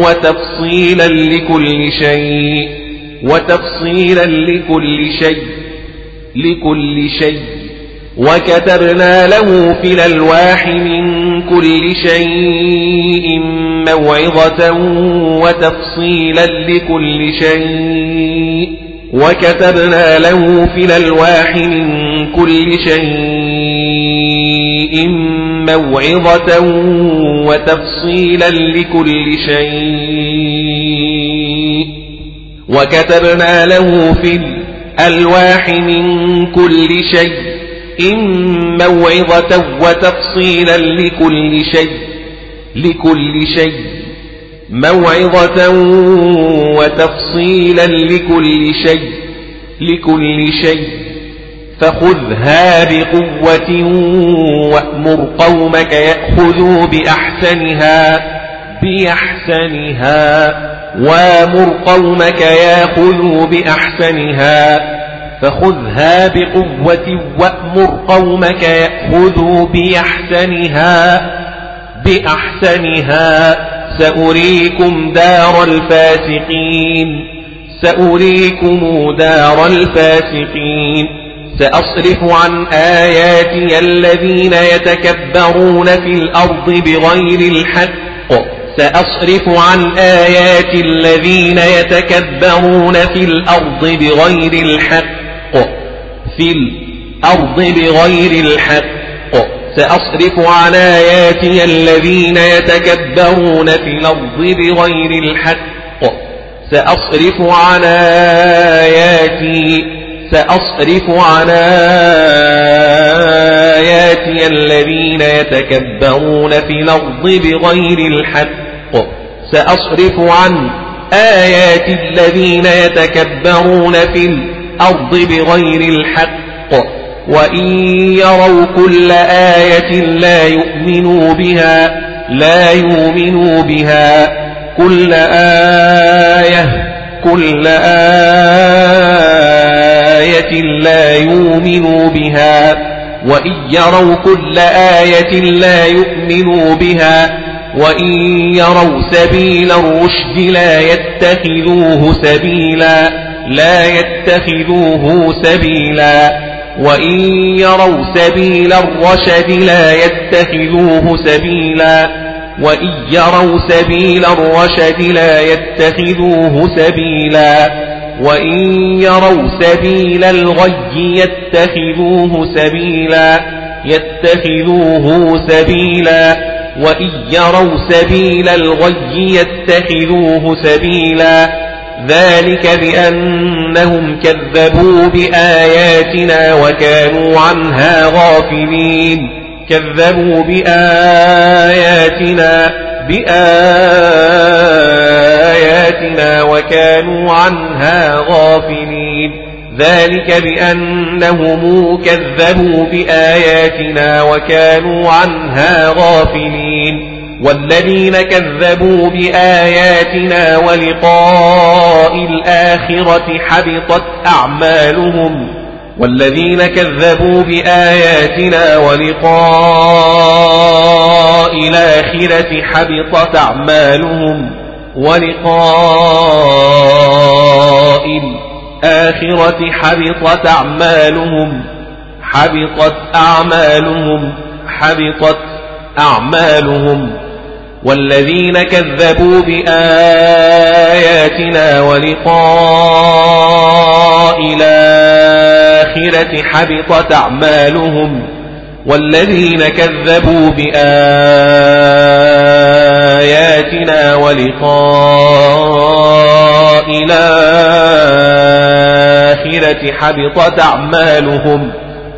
Speaker 1: وتفصيلا لكل شيء وتفصيلا لكل شيء لكل شيء. وكتبنا له في الألواح من كل شيء موعظة وتفصيلا لكل شيء. وكتبنا له في الألواح من كل شيء موعظة وتفصيلا لكل شيء. وكتبنا له في الألواح من كل شيء موعظة وتفصيلا لكل شيء لكل شيء. موعظة وتفصيلا لكل شيء لكل شيء. فخذها بقوة وأمر قومك يأخذوا بأحسنها بأحسنها. وأمر قومك يأخذوا بأحسنها. فخذها بقوة وأمر قومك يأخذوا بأحسنها. بأحسنها. سأريكم دار الفاسقين. سأريكم دار الفاسقين. سأصرف عن آياتي الذين يتكبرون في الأرض بغير الحق. سأصرف عن آيات الذين يتكبرون في الأرض بغير الحق. في الأرض بغير الحق. سأصرف عن آياتي الذين يتكبرون في الأرض بغير الحق. سأصرف عن آياتي سأصرف عن آياتي الذين يتكبرون في الأرض بغير الحق. سأصرف عن آيات الذين يتكبرون في الأرض بغير الحق. وإن يروا كل آية لا يؤمنوا بها لا يؤمنوا بها. كل آية كل آية لا يؤمنوا بها. وإن يروا كل آية لا يؤمنوا بها وإن يروا سبيل الرشد لا يتخذوه سبيلا لا يتخذوه سبيلا. وإن يروا سبيل الرشد لا يتخذوه سبيلا وإن يروا سبيل الرشد لا يتخذوه سبيلا وإن يروا سبيل الغي يتخذوه سبيلا يتخذوه سبيلا وإن يروا سبيل الغي يتخذوه سبيلا ذلك بأنهم كذبوا بآياتنا وكانوا عنها غافلين. كذبوا بآياتنا بآياتنا وكانوا عنها غافلين. ذلك بأنهم كذبوا بآياتنا وكانوا عنها غافلين. والذين كذبوا بآياتنا ولقاء الآخرة حبطت أعمالهم والذين كذبوا بآياتنا ولقاء الآخرة حبطت أعمالهم ولقاء الآخرة حبطت أعمالهم حبطت أعمالهم حبطت أعمالهم والذين كذبوا بآياتنا ولقاء الآخرة حبطت أعمالهم والذين كذبوا بآياتنا ولقاء الآخرة حبطت أعمالهم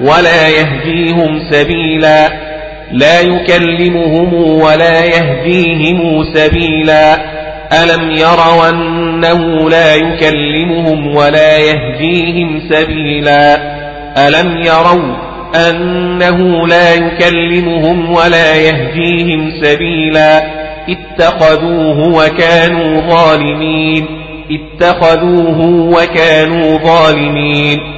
Speaker 1: ولا يهديهم سبيلا. لا يكلمهم ولا يهديهم سبيلا. ألم يروا أنه لا يكلمهم ولا يهديهم سبيلا؟ ألم يروا أنه لا يكلمهم ولا يهديهم سبيلا؟ اتخذوه وكانوا ظالمين. اتخذوه وكانوا ظالمين.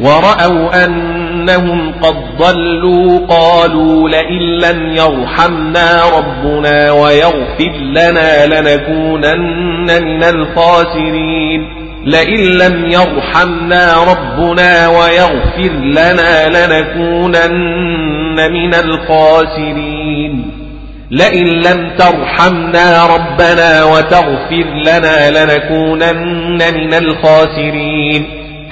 Speaker 1: ورأوا أنهم قد ضلوا قالوا لئن لم يرحمنا ربنا ويغفر لنا لنكونن من الخاسرين. لئن لم يرحمنا ربنا ويغفر لنا لنكونن من الخاسرين. لئن لم ترحمنا ربنا وتغفر لنا لنكونن من الخاسرين.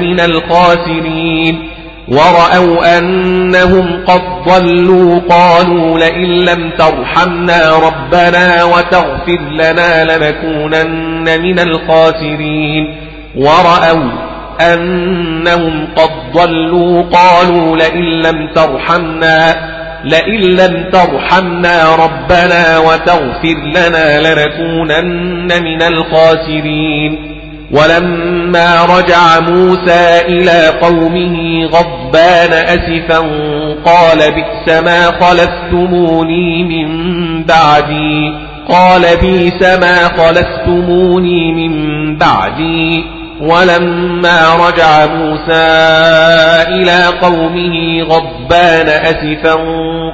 Speaker 1: من الخاسرين. ورأوا أنهم قد ضلوا قالوا لئن لم ترحمنا ربنا وتغفر لنا لنكونن من الخاسرين. ورأوا أنهم قد ضلوا قالوا لئن لم ترحمنا لئن لم ترحمنا ربنا وتغفر لنا لنكونن من الخاسرين. ولما رجع موسى إلى قومه غضبان أسفا قال بئس ما خلفتموني من بعدي. قال بئس ما خلفتموني من بعدي. ولما رجع موسى إلى قومه غضبان أسفا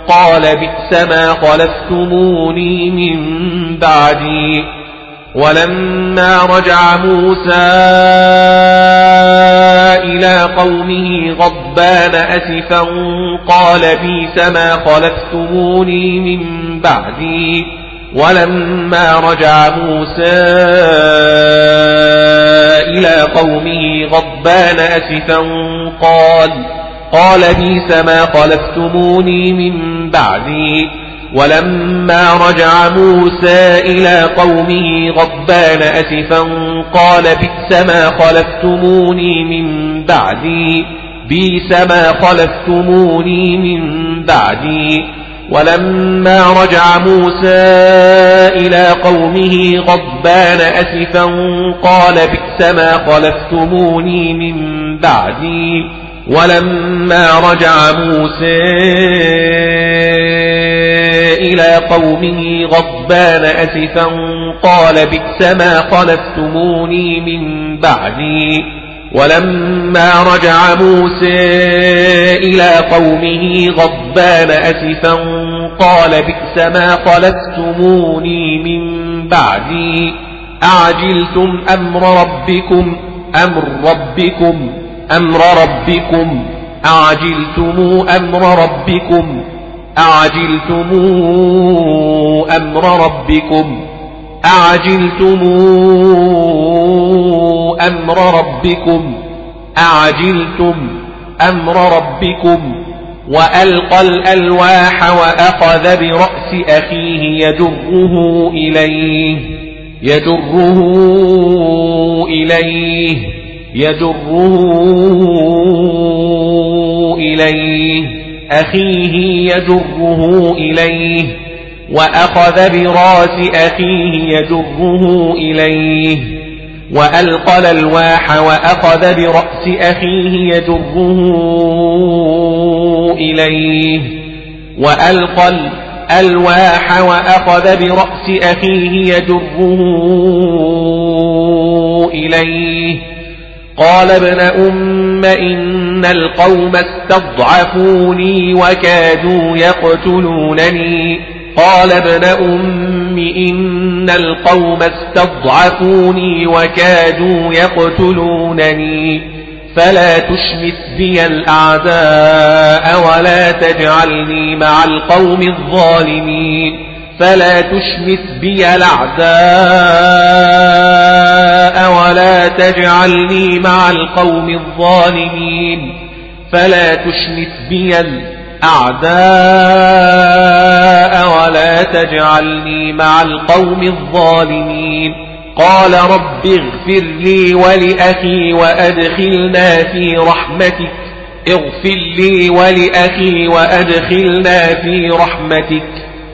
Speaker 1: قال بئس ما خلفتموني من بعدي. ولما رجع موسى إلى قومه غضبان أسفا قال بئس ما خلفتموني من بعدي. ولما رجع موسى إلى قومه غضبان أسفا قال قال بيس ما خلفتموني من بعدي. ولما رجع موسى إلى قومه غضبان أسفا قال بئس ما خلفتموني من بعدي بئس ما خلفتموني من بعدي. ولما رجع موسى إلى قومه غضبان أسفا قال بئس ما خلفتموني من بعدي. ولما رجع موسى إلى قومه غضبان أسفا قال بئس ما خلفتموني من بعدي. ولما رجع موسى إلى قومه غضبان أسفا قال بئس ما خلفتموني من بعدي. أعجلتم أمر ربكم؟ أمر ربكم. أمر ربكم. أعجلتم أمر ربكم؟ أعجلتم أمر ربكم؟ أعجلتم أمر ربكم؟ أعجلتم أمر ربكم؟ وألقى الألواح وأخذ برأس أخيه يجره إليه يجره إليه يجره إليه. أخيه يجره إليه وأخذ براس أخيه يجره إليه وألقى الألواح وأخذ برأس أخيه يجره إليه وألقى الألواح وأخذ برأس أخيه يجره إليه. قال ابن أم إن القوم استضعفوني وكادوا يقتلونني. قال ابن أم إن القوم استضعفوني وكادوا يقتلونني. فلا تشمت بي الأعداء ولا تجعلني مع القوم الظالمين. فلا تشمت بي الأعداء ولا تجعلني مع القوم الظالمين فلا تشمت بي الأعداء ولا تجعلني مع القوم الظالمين قال رب اغفر لي ولأخي وأدخلنا في رحمتك اغفر لي ولأخي وأدخلنا في رحمتك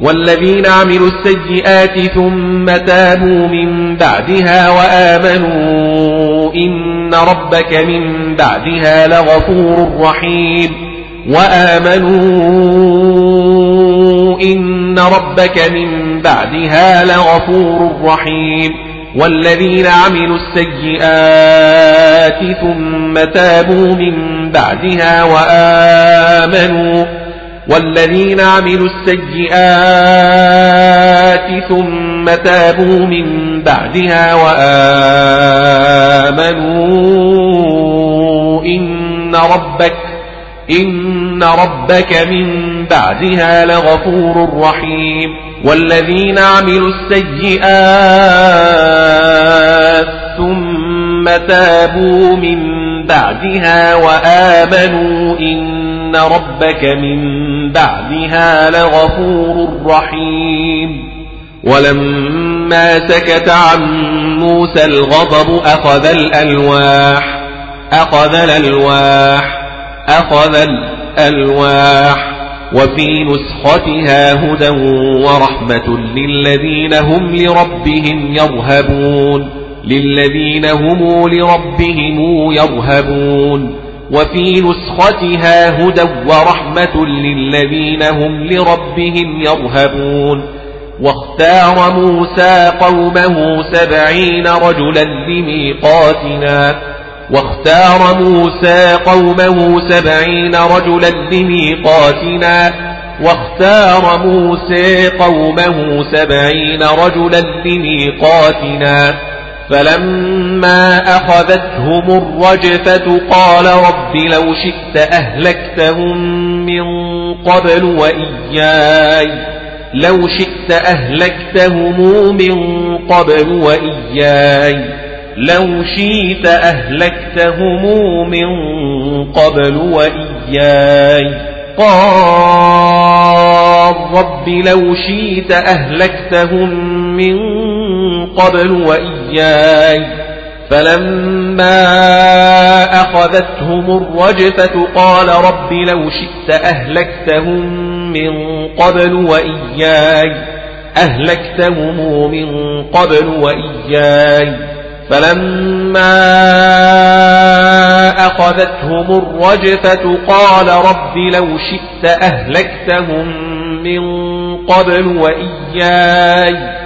Speaker 1: والذين عملوا السيئات ثم تابوا من بعدها وآمنوا إن ربك من بعدها لغفور رحيم وآمنوا إن ربك من بعدها لغفور رحيم والذين عملوا السيئات ثم تابوا من بعدها وآمنوا والذين عملوا السيئات ثم تابوا من بعدها وآمنوا. إن ربك إن ربك من بعدها لغفور رحيم. والذين عملوا السيئات ثم تابوا من بعدها وآمنوا. إن ربك من بعدها لغفور رحيم ولما سكت عن موسى الغضب أخذ الألواح أخذ الألواح أخذ الألواح وفي نسختها هدى ورحمة للذين هم لربهم يرهبون للذين هم لربهم يرهبون وفي نسختها هدى ورحمة للذين هم لربهم يرهبون. واختار موسى قومه سبعين رجلا لميقاتنا. واختار موسى قومه سبعين رجلا لميقاتنا. واختار موسى قومه سبعين رجلا لميقاتنا. فلما أخذتهم الرجفة قال رب لو شئت أهلكتهم من قبل وإياي. لو شئت أهلكتهم من قبل وإياي. لو شئت أهلكتهم من قبل وإياي. قال رب لو شئت أهلكتهم من قبل وإياي فلما أخذتهم الرجفة قال رب لو شئت أهلكتهم من قبل وإياي أهلكتهم من قبل وإياي فلما أخذتهم الرجفة قال رب لو شئت أهلكتهم من قبل وإياي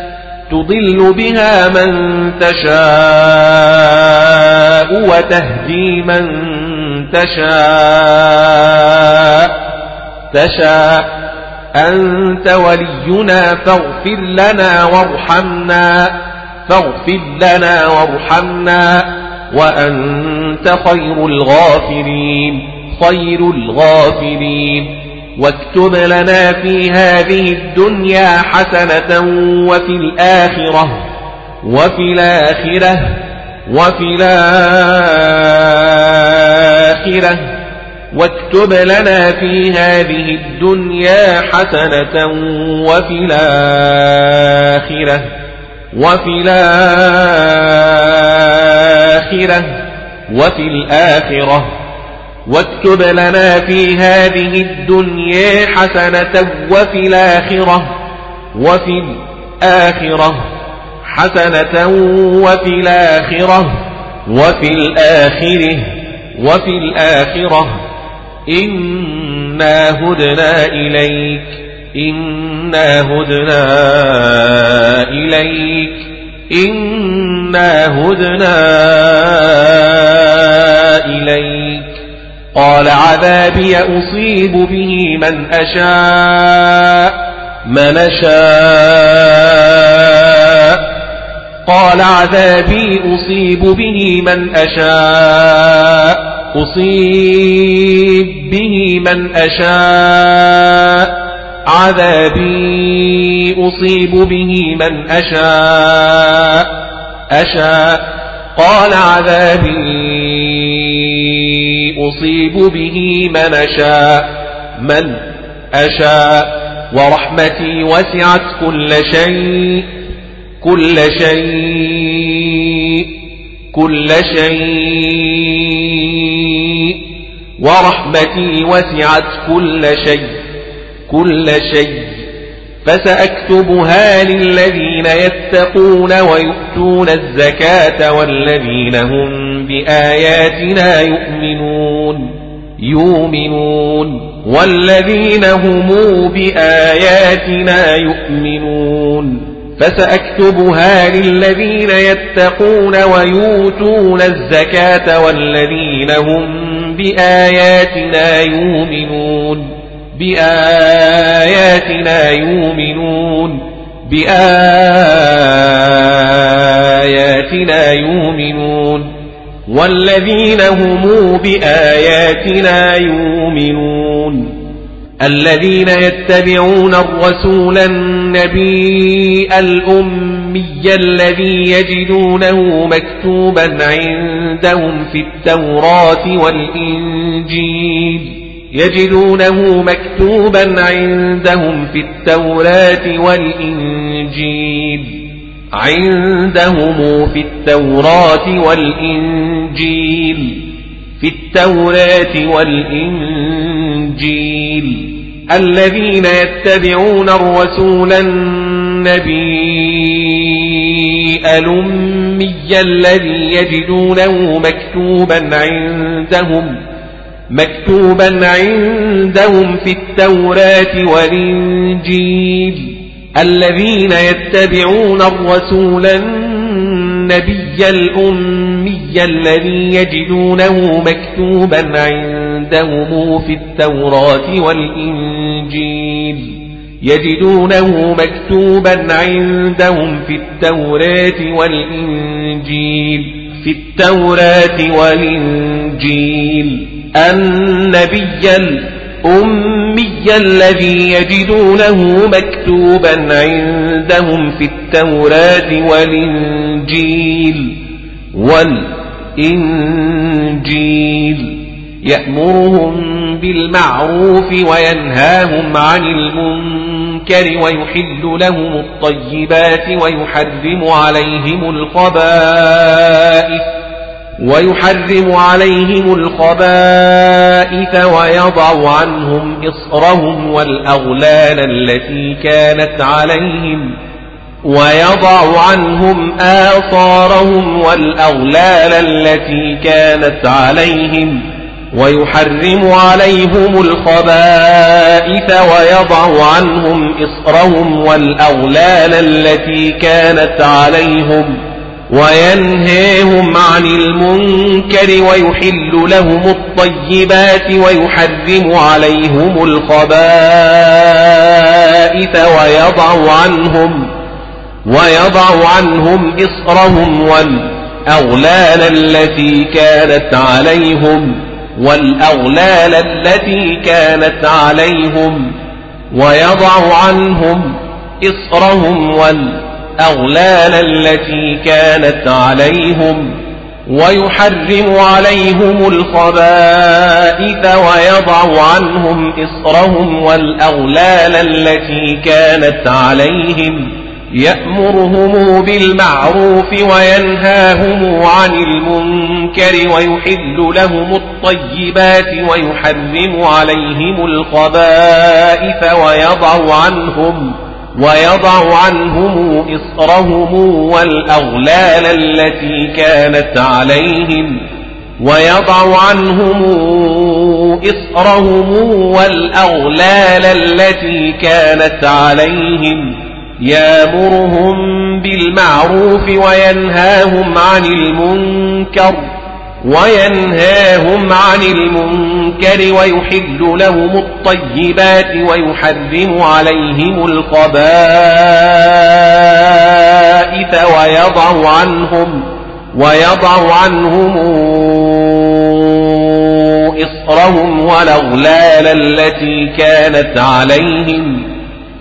Speaker 1: تضل بها من تشاء وتهدي من تشاء. تشاء. أنت ولينا فاغفر لنا وارحمنا. فاغفر لنا وارحمنا. وأنت خير الغافرين. خير الغافرين. واكتب لنا في هذه الدنيا حسنة وفي الآخرة وفي الآخرة وفي الآخرة واكتب لنا في هذه الدنيا حسنة وفي الآخرة وفي الآخرة وفي الآخرة واكتب لنا في هذه الدنيا حسنة وفي الآخرة وفي الآخرة حسنة وفي الآخرة وفي الآخرة وفي الآخرة. إنا هدنا إليك إنا هدنا إليك إنا هدنا إليك. قال عذابي أصيب به من أشاء من أشاء. قال عذابي أصيب به من أشاء أصيب به من أشاء. عذابي أصيب به من أشاء أشاء. قال عذابي أصيب به من أشاء من أشاء. ورحمتي وسعت كل شيء كل شيء كل شيء. ورحمتي وسعت كل شيء كل شيء. فسأكتبها للذين يتقون ويؤتون الزكاة والذين هم بآياتنا يؤمنون يؤمنون. والذين هم بآياتنا يؤمنون. فسأكتبها للذين يتقون ويؤتون الزكاة والذين هم بآياتنا يؤمنون. بآياتنا يؤمنون. بآياتنا يؤمنون. والذين هم بآياتنا يؤمنون. الذين يتبعون الرسول النبي الأمي الذي يجدونه مكتوبا عندهم في التوراة والإنجيل. يجدونه مكتوبا عندهم في التوراة والإنجيل. عندهم في التوراة والإنجيل في التوراة والإنجيل. الذين يتبعون الرسول النبي الأمي الذي يجدونه مكتوبا عندهم مكتوبا عندهم في التوراة والإنجيل. الذين يتبعون الرسول النبي الأمي الذي يجدونه مكتوبا عندهم في التوراة والإنجيل. يجدونه مكتوبا عندهم في التوراة والإنجيل. في التوراة والإنجيل. النبي الأمي الذي يجدونه مكتوبا عندهم في التوراة والإنجيل والإنجيل. يأمرهم بالمعروف وينهاهم عن المنكر ويحل لهم الطيبات ويحرم عليهم الخبائث. ويحرم عليهم الخبائث ويضع عنهم إصرهم والأغلال التي كانت عليهم ويضع عنهم آثارهم والأغلال التي كانت عليهم ويحرم عليهم الخبائث ويضع عنهم إصرهم والأغلال التي كانت عليهم وينهيهم عن المنكر ويحل لهم الطيبات ويحرم عليهم الخبائث ويضع عنهم ويضع عنهم إصرهم والأغلال التي كانت عليهم والأغلال التي كانت عليهم ويضع عنهم إصرهم والأغلال التي كانت عليهم ويحرم عليهم الخبائث ويضع عنهم إصرهم والأغلال التي كانت عليهم يأمرهم بالمعروف وينهاهم عن المنكر ويحل لهم الطيبات ويحرم عليهم الخبائث ويضع عنهم ويضع عنهم إصرهم والأغلال التي كانت عليهم ويضع عنهم إصرهم والأغلال التي كانت عليهم يامرهم بالمعروف وينهاهم عن المنكر وينهاهم عن المنكر ويحل لهم الطيبات ويحرم عليهم الخبائث ويضع عنهم ويضع عنهم إصرهم والأغلال التي كانت عليهم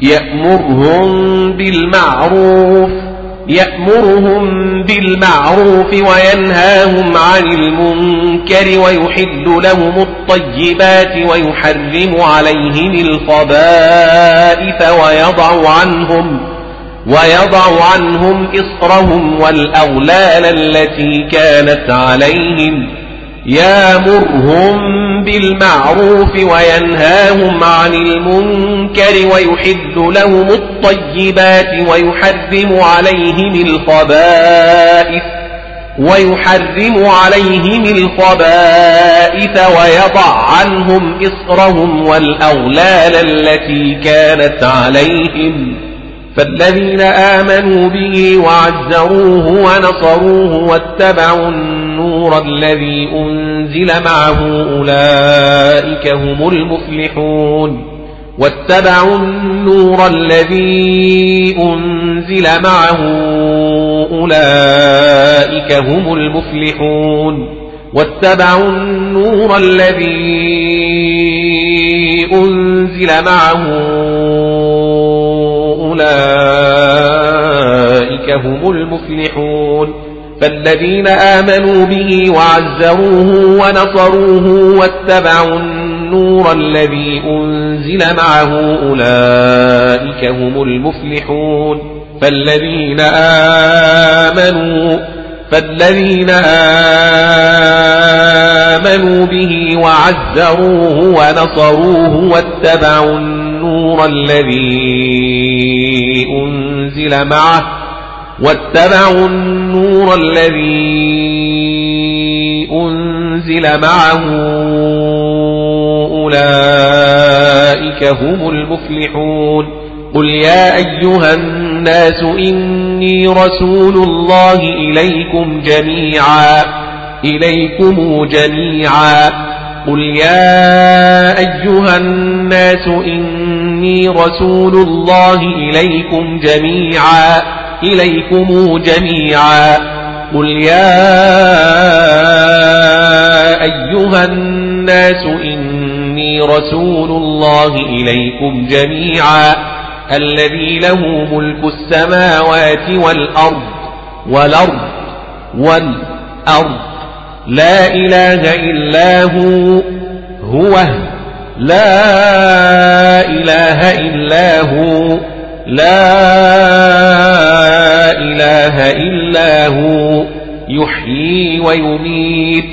Speaker 1: يأمرهم بالمعروف يأمرهم بالمعروف وينهاهم عن المنكر ويحل لهم الطيبات ويحرم عليهم الخبائث ويضع عنهم ويضع عنهم إصرهم والأغلال التي كانت عليهم يامرهم بالمعروف وينهاهم عن المنكر ويحل لهم الطيبات ويحرم عليهم الخبائث ويحرم عليهم الخبائث ويضع عنهم إصرهم والأغلال التي كانت عليهم فالذين آمنوا به وعزروه ونصروه واتبعوا النور الذي أنزل معه أولئك هم المفلحون. واتبعوا النور الذي أنزل معه أولئك هم المفلحون. واتبعوا النور الذي أنزل معه أولئك هم المفلحون. فالذين آمنوا به وعزروه ونصروه واتبعوا النور الذي أنزل معه أولئك هم المفلحون فالذين آمنوا فالذين آمنوا به وعزروه ونصروه واتبعوا النور الذي أنزل معه واتبعوا النور الذي أنزل معه أولئك هم المفلحون. قل يا أيها الناس إني رسول الله إليكم جميعا إليكم جميعا. قل يا أيها الناس إني رسول الله إليكم جميعا. إليكم جميعا. قل يا أيها الناس إني رسول الله إليكم جميعا. الذي له ملك السماوات والأرض والأرض والأرض. لا إله إلا هو هو. لا إله إلا هو. لا إله إلا هو يحيي ويميت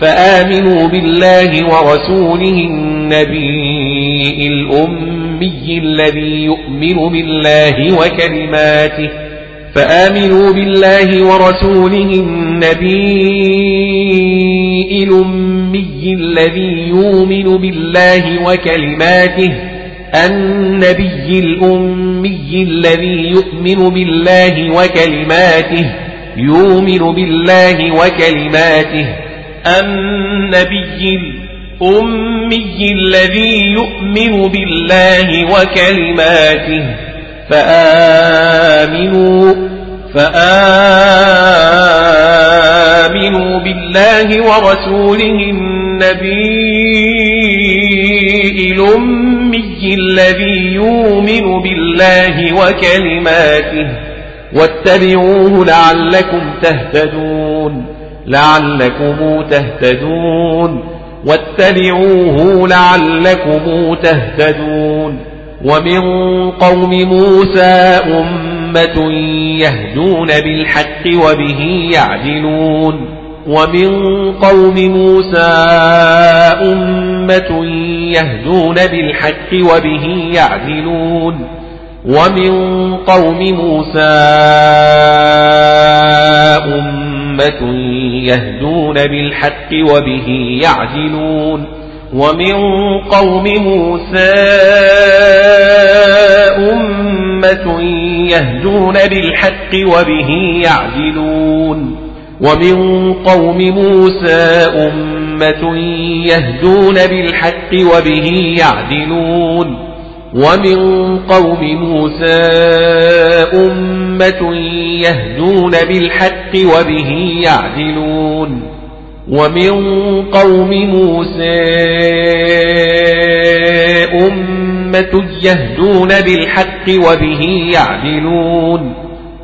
Speaker 1: فآمنوا بالله ورسوله النبي الأمي الذي يؤمن بالله وكلماته فآمنوا بالله ورسوله النبي الأمي الذي يؤمن بالله وكلماته النبي الأمي الذي يؤمن بالله وكلماته يؤمن بالله وكلماته. النبي الأمي الذي يؤمن بالله وكلماته. فآمنوا فآمنوا بالله ورسوله النبي الأمي. الذي يؤمن بالله وكلماته واتبعوه لعلكم تهتدون لعلكم تهتدون واتبعوه لعلكم تهتدون. ومن قوم موسى أمة يهدون بالحق وبه يعدلون. ومن قوم موسى أمة يهدون بالحق وبه يعدلون. ومن قوم موسى أمة يهدون بالحق وبه يعدلون. ومن قوم موسى أمة يهدون بالحق وبه يعدلون. ومن قوم موسى أمة يهدون بالحق وبه يعدلون. ومن قوم موسى أمة يهدون بالحق وبه يعدلون. ومن قوم موسى أمة يهدون بالحق وبه يعدلون.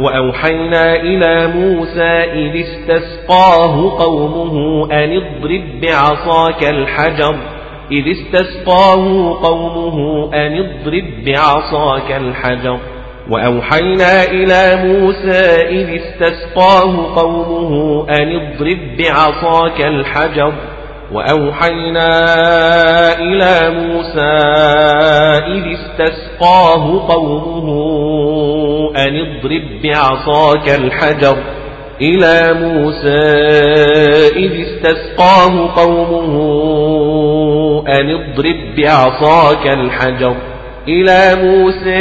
Speaker 1: وأوحينا إلى موسى إذ استسقاه قومه أن اضرب بعصاك الحجر. إذ استسقاه قومه أن اضرب بعصاك الحجر. وأوحينا إلى موسى إذ استسقاه قومه أن اضرب بعصاك الحجر. وأوحينا إلى موسى إذ استسقاه قومه أن اضرب بعصاك الحجر إلى موسى إذ استسقاه قومه أن اضرب بعصاك الحجر إلى موسى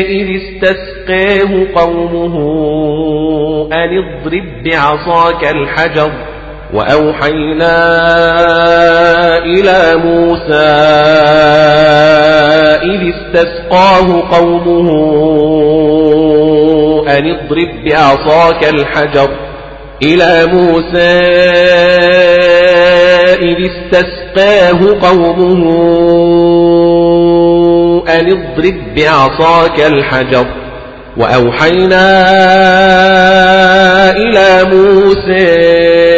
Speaker 1: إذ استسقاه قومه أن اضرب بعصاك الحجر وأوحينا إلى موسى إذ استسقاه قومه أن اضرب بعصاك الحجر إلى موسى إذ استسقاه قومه أن اضرب بعصاك الحجر وأوحينا إلى موسى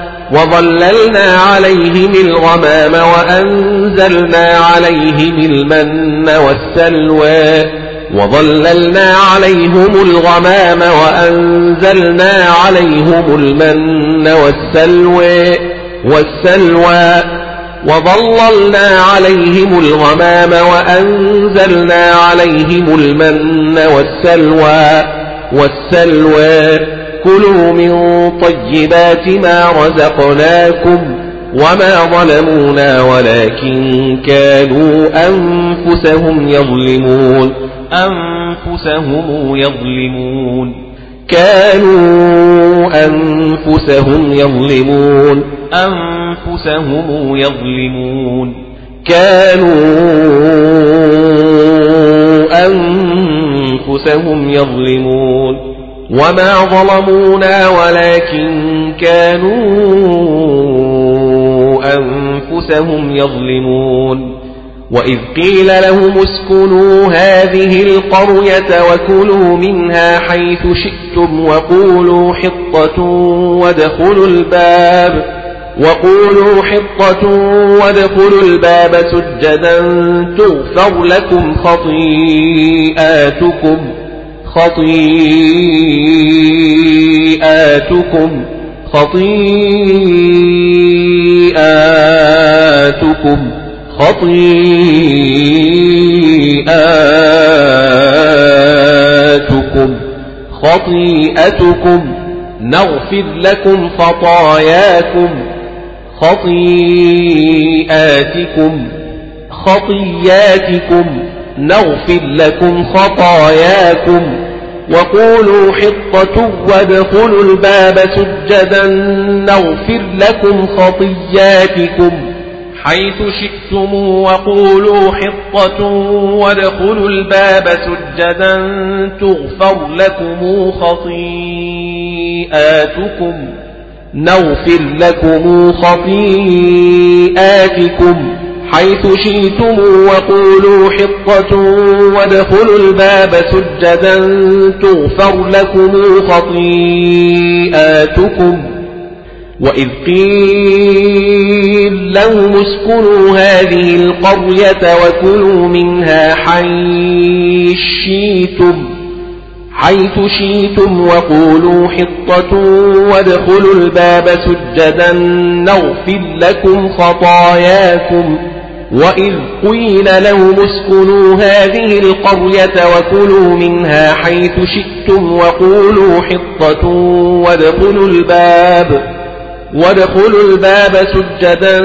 Speaker 1: وظللنا عليهم الغمام وأنزلنا عليهم المن والسلوى وظللنا عليهم الغمام وأنزلنا عليهم المن والسلوى والسلوى وظللنا عليهم الغمام وأنزلنا عليهم المن والسلوى والسلوى كلوا من طيبات ما رزقناكم وما ظلمونا ولكن كانوا أنفسهم يظلمون أنفسهم يظلمون كانوا أنفسهم يظلمون أنفسهم يظلمون كانوا أنفسهم يظلمون وما ظلمونا ولكن كانوا أنفسهم يظلمون وإذ قيل لهم اسكنوا هذه القرية وكلوا منها حيث شئتم وقولوا حطة وادخلوا الباب وقولوا حطة وادخلوا الباب سجدا تغفر لكم خطيئاتكم خطيئاتكم خطيئاتكم خطيئاتكم خطيئتكم. نغفر لكم خطاياكم خطيئاتكم خطياتكم نغفر لكم خطاياكم وقولوا حطة وادخلوا الباب سجدا نغفر لكم خطياتكم حيث شئتم وقولوا حطة وادخلوا الباب سجدا تغفر لكم خطيئاتكم. نغفر لكم خطيئاتكم. حيث شئتم وقولوا حطة وادخلوا الباب سجدا تغفر لكم خطيئاتكم وإذ قيل لهم اسكنوا هذه القرية وكلوا منها حيث شئتم حيث شئتم وقولوا حطة وادخلوا الباب سجدا نغفر لكم خطاياكم. وإذ قيل لهم اسكنوا هذه القرية وكلوا منها حيث شئتم وقولوا حطة وادخلوا الباب وادخلوا الباب سجدا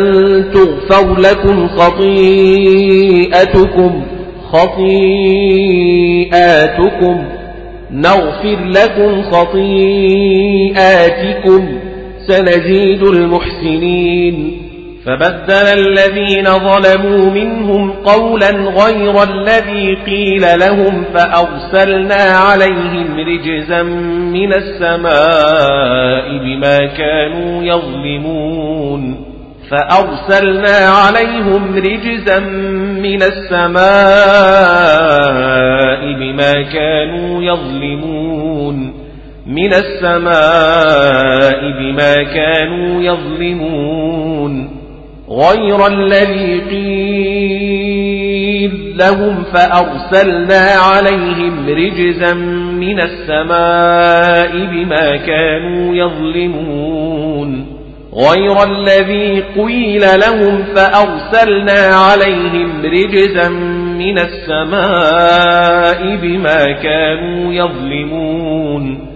Speaker 1: تغفر لكم خطيئتكم خطيئاتكم نغفر لكم خطيئاتكم سنزيد المحسنين فبدل الذين ظلموا منهم قولا غير الذي قيل لهم فأرسلنا عليهم رجزا من السماء بما كانوا يظلمون فأرسلنا عليهم رجزا من السماء بما كانوا يظلمون من السماء بما كانوا يظلمون غير الذي قيل لهم فأرسلنا عليهم رجزا من السماء بما كانوا يظلمون. غير الذي قيل لهم فأرسلنا عليهم رجزا من السماء بما كانوا يظلمون.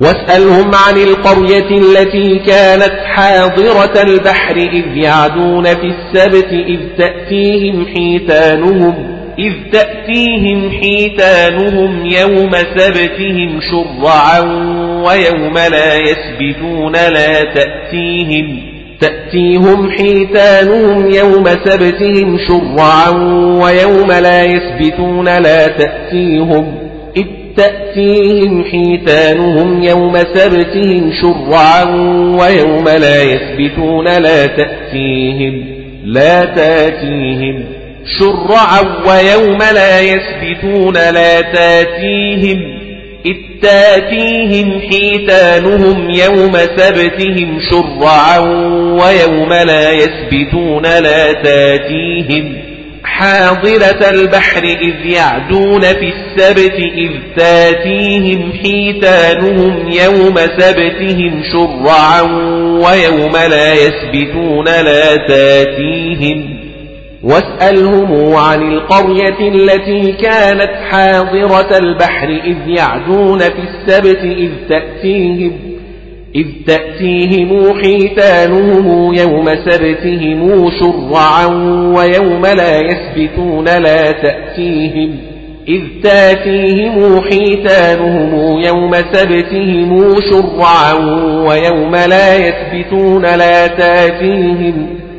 Speaker 1: واسألهم عن القرية التي كانت حاضرة البحر إذ يعدون في السبت إذ تأتيهم حيتانهم إذ تأتيهم حيتانهم يوم سبتهم شرعا ويوم لا يسبتون لا تأتيهم تأتيهم حيتانهم يوم سبتهم شرعا ويوم لا يسبتون لا تأتيهم تأتيهم حيتانهم يوم سبتهم شرعا ويوم لا يسبتون لا تأتيهم لا تأتيهم. شرعا ويوم لا يسبتون لا تأتيهم. إذ تأتيهم حيتانهم يوم سبتهم شرعا ويوم لا يسبتون لا تأتيهم. حاضرة البحر إذ يعدون في السبت إذ تاتيهم حيتانهم يوم سبتهم شرعا ويوم لا يسبتون لا تاتيهم. واسألهم عن القرية التي كانت حاضرة البحر إذ يعدون في السبت إذ تأتيهم إذ تأتيهم حيتانهم يوم سبتهم شرعا ويوم لا يسبتون لا تأتيهم إذ تأتيهم حيتانهم يوم سبتهم شرعا ويوم لا يسبتون لا تأتيهم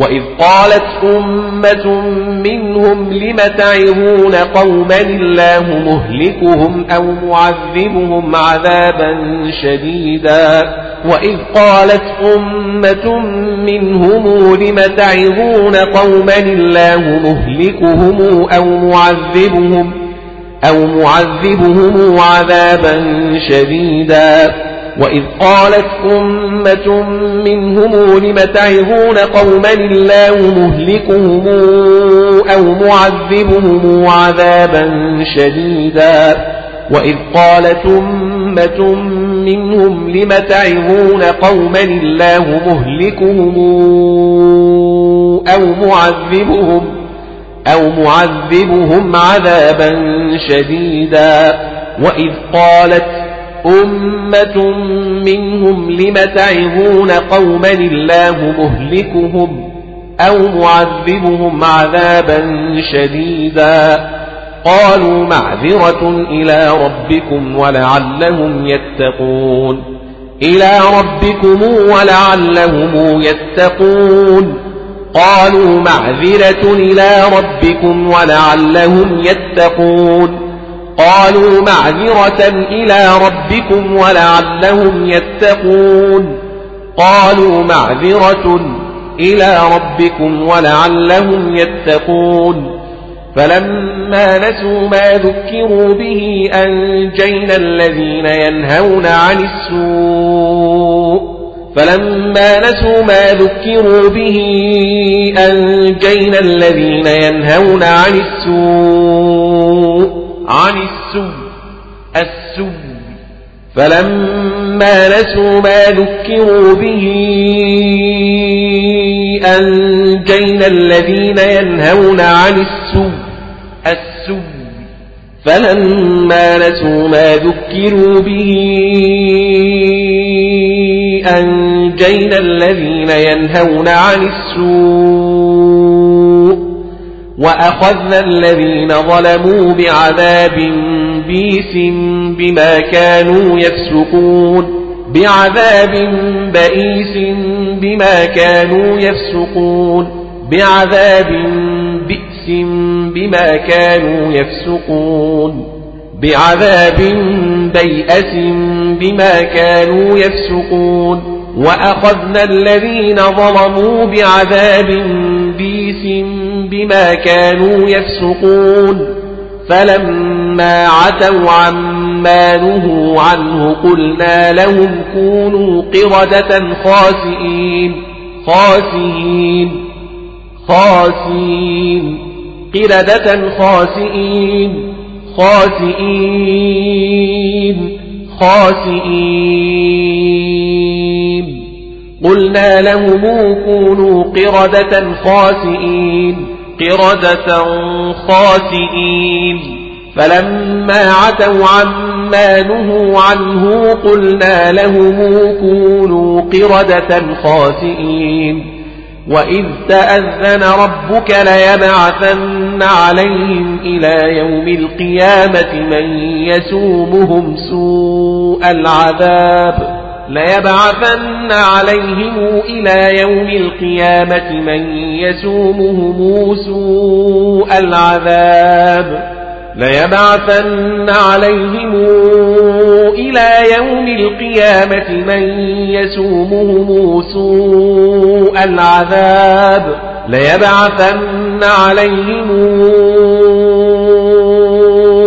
Speaker 1: وإذ قالت أمة منهم لم تعظون قوما الله مهلكهم أو معذبهم عذابا شديدا وإذ قالت أمة منهم لم تعظون قوما الله مهلكهم أو معذبهم أو معذبهم عذابا شديدا وإذ قالت أمة منهم لم تعظون قوما الله مهلكهم أو معذبهم عذابا شديدا وإذ قالت أمة منهم لم تعظون قوما الله مهلكهم أو معذبهم أو معذبهم عذابا شديدا وإذ قالت أمة منهم لم تعظون قوما الله مهلكهم أو معذبهم عذابا شديدا. قالوا معذرة إلى ربكم ولعلهم يتقون. إلى ربكم ولعلهم يتقون. قالوا معذرة إلى ربكم ولعلهم يتقون. قالوا معذرة إلى ربكم ولعلهم يتقون. قالوا معذرة إلى ربكم ولعلهم يتقون. فلما نسوا ما ذكروا به أنجينا الذين ينهون عن السوء. فلما نسوا ما ذكروا به أنجينا الذين ينهون عن السوء. عن السوء السوء. فلما نسوا ما ذكروا به أنجينا الذين ينهون عن السوء السوء. فلما نسوا ما ذكروا به أنجينا الذين ينهون عن السوء. وأخذنا الذين ظلموا بعذاب بيس بما كانوا يفسقون. بعذاب بئيس بما كانوا يفسقون. بعذاب بئس بما كانوا يفسقون. بعذاب بيأس بما كانوا يفسقون. وأخذنا الذين ظلموا بعذاب بيس بما كانوا يفسقون فلما عتوا عما نهوا عنه قلنا لهم كونوا قردة خاسئين خاسئين خاسئين قردة خاسئين خاسئين. خاسئين. قلنا لهم كونوا قردة خاسئين. قردة خاسئين. فلما عتوا عما نهوا عنه قلنا لهم كونوا قردة خاسئين. وإذ تأذن ربك ليبعثن عليهم إلى يوم القيامة من يسومهم سوء العذاب ليبعثن عليهم إلى يوم القيامة من يسومهم سوء العذاب ليبعثن عليهم إلى يوم القيامة من يسومهم سوء العذاب ليبعثن عليهم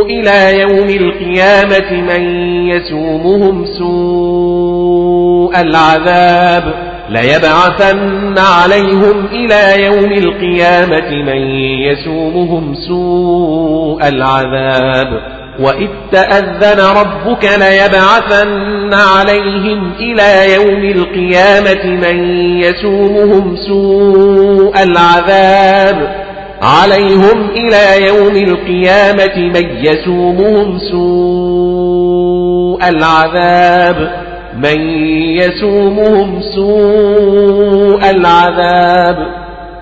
Speaker 1: إلى يوم القيامة من يسومهم سوء العذاب ليبعثن عليهم إلى يوم القيامة من يسومهم سوء العذاب وإذ تأذن ربك ليبعثن عليهم إلى يوم القيامة من يسومهم سوء العذاب عليهم إلى يوم القيامة من يسومهم سوء العذاب من يسومهم سوء العذاب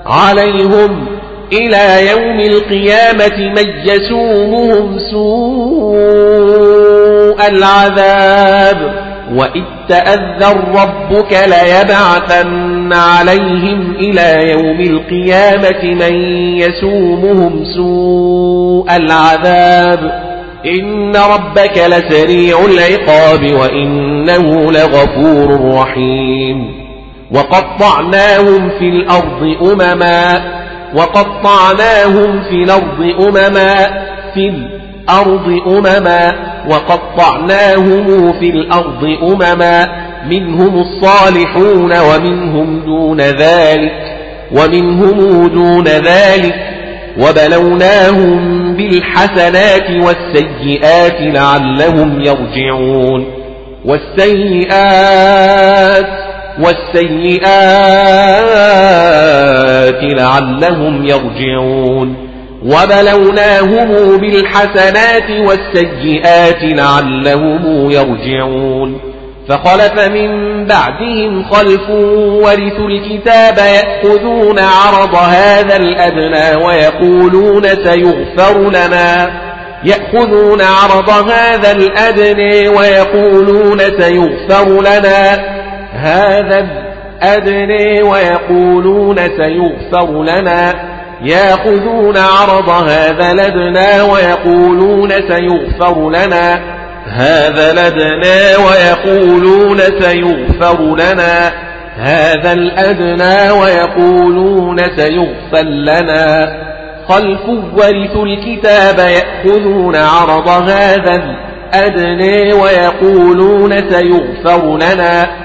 Speaker 1: عليهم إلى يوم القيامة من يسومهم سوء العذاب. وإذ تأذن ربك ليبعثن عليهم إلى يوم القيامة من يسومهم سوء العذاب. إن ربك لسريع العقاب وإنه لغفور رحيم. وقطعناهم في الأرض أمما وقطعناهم في الأرض أمما في الأرض أمما وقطعناهم في الأرض أمما منهم الصالحون ومنهم دون ذلك ومنهم دون ذلك وبلوناهم بالحسنات والسيئات لعلهم يرجعون والسيئات والسيئات لعلهم يرجعون وبلوناهم بالحسنات والسيئات لعلهم يرجعون فخلف من بعدهم خلف ورثوا الكتاب يأخذون عرض هذا الأدنى ويقولون سيغفر لنا. يأخذون عرض هذا الأدنى ويقولون سيغفر لنا. هذا الأدنى ويقولون سيغفر لنا. يأخذون عرض هذا لدنا ويقولون سيغفر لنا. هذا لدنا ويقولون سيغفر لنا. هذا الأدنى ويقولون سيغفر لنا. خلف ورثوا الكتاب يأخذون عرض هذا الأدنى ويقولون سيغفر لنا.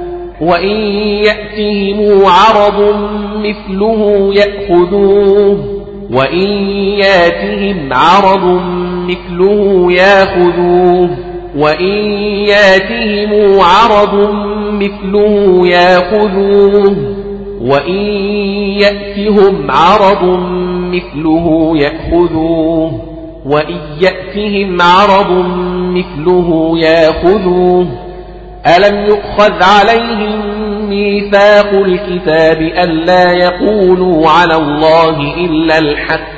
Speaker 1: وإن يأتهم عرض مثله يأخذوه وإن ياتهم عرض مثله يأخذوه وإن ياتهم عرض مثله يأخذوه وإن يأتهم عرض مثله يأخذوه وإن يأتهم عرض مثله يأخذوه ألم يؤخذ عليهم ميثاق الكتاب ألا يقولوا على الله إلا الحق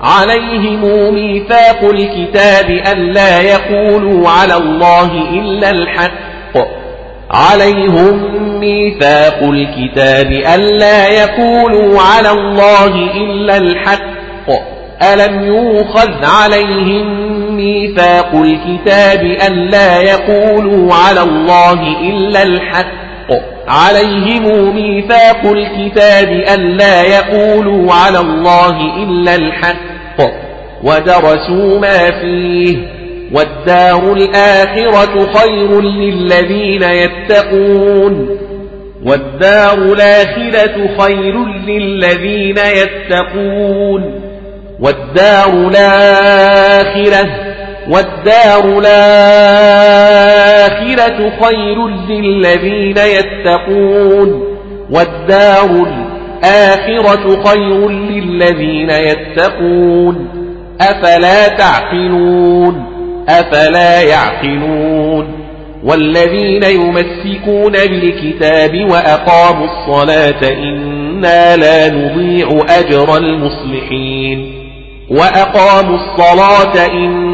Speaker 1: عليهم ميثاق الكتاب ألا يقولوا على الله إلا الحق عليهم ميثاق الكتاب ألا يقولوا على الله إلا الحق ألم يوخذ عليهم ميثاق الكتاب ألا يقولوا على الله إلا الحق. عليهم ميثاق الكتاب ألا يقولوا على الله إلا الحق. ودرسوا ما فيه. والدار الآخرة خير للذين يتقون. والدار الآخرة خير للذين يتقون. والدار الآخرة والدار الآخرة خير للذين يتقون والدار الآخرة خير للذين يتقون أفلا تعقلون أفلا يعقلون والذين يمسكون بالكتاب وأقاموا الصلاة إنا لا نضيع أجر المصلحين وأقاموا الصلاة إنا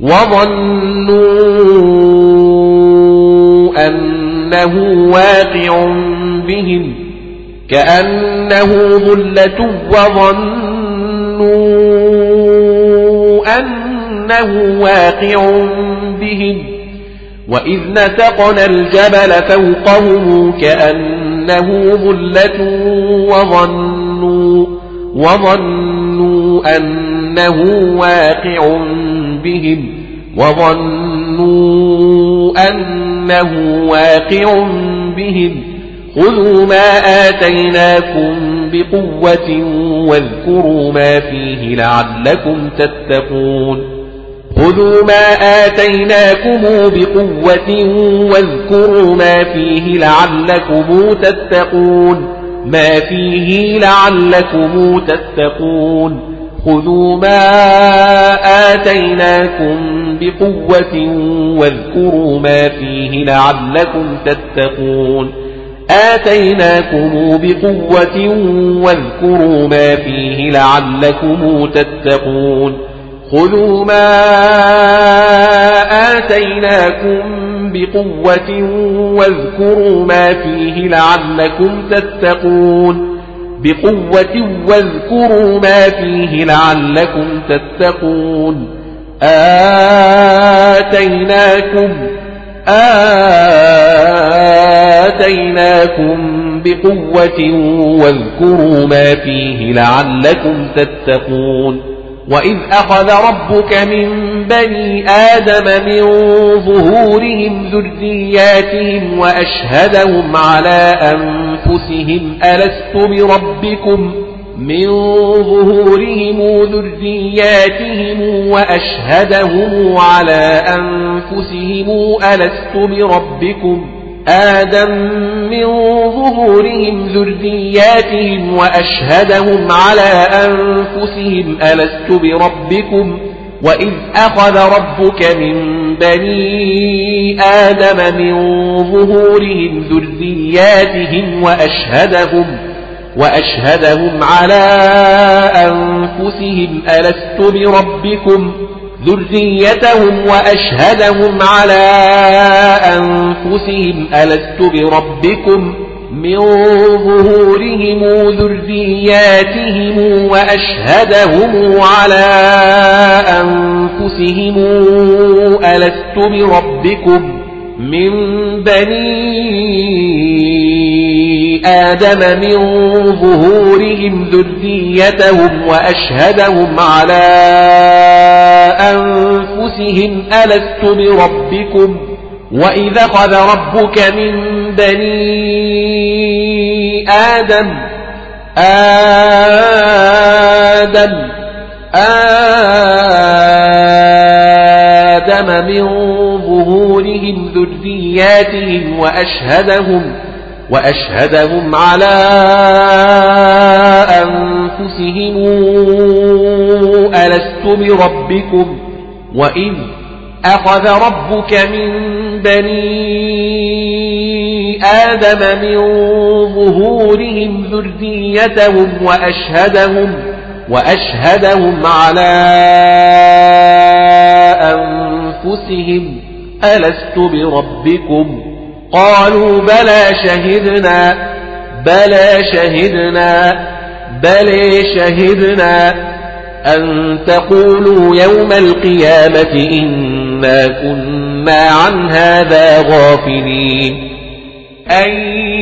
Speaker 1: وظنوا أنه واقع بهم كأنه ظلة وظنوا أنه واقع بهم وإذ نتقنا الجبل فوقهم كأنه ظلة وظنوا وظنوا أنه واقع بهم وظنوا أنه واقع بهم. خذوا ما آتيناكم بقوة واذكروا ما فيه لعلكم تتقون. خذوا ما آتيناكم بقوة واذكروا ما فيه لعلكم تتقون. ما فيه لعلكم تتقون. خذوا ما آتيناكم بقوة واذكروا ما فيه لعلكم تتقون آتيناكم بقوة واذكروا ما فيه لعلكم تتقون خذوا ما آتيناكم بقوة واذكروا ما فيه لعلكم تتقون بقوة واذكروا ما فيه لعلكم تتقون. آتيناكم آتيناكم بقوة واذكروا ما فيه لعلكم تتقون. وإذ أخذ ربك من بني آدم من ظهورهم ذرياتهم وأشهدهم على أنفسهم ألست بربكم من ظهورهم ذرياتهم وأشهدهم على أنفسهم ألست بربكم آدم من ظهورهم ذرياتهم وأشهدهم على أنفسهم ألست بربكم؟ وإذ أخذ ربك من بني آدم من ظهورهم ذرياتهم وأشهدهم وأشهدهم على أنفسهم ألست بربكم؟ ذريتهم وأشهدهم على أنفسهم ألست بربكم من ظهورهم ذرياتهم وأشهدهم على أنفسهم ألست بربكم من بني آدم من ظهورهم ذريتهم وأشهدهم على أنفسهم ألست بربكم؟ وإذا خذ ربك من بني آدم آدم آدم من ظهورهم ذرياتهم وأشهدهم وأشهدهم على أنفسهم ألست بربكم وإذ أخذ ربك من بني آدم من ظهورهم ذريتهم وأشهدهم وأشهدهم على أنفسهم ألست بربكم قالوا بلى شهدنا بلى شهدنا بلى شهدنا. أن تقولوا يوم القيامة إنا كنا عن هذا غافلين. أن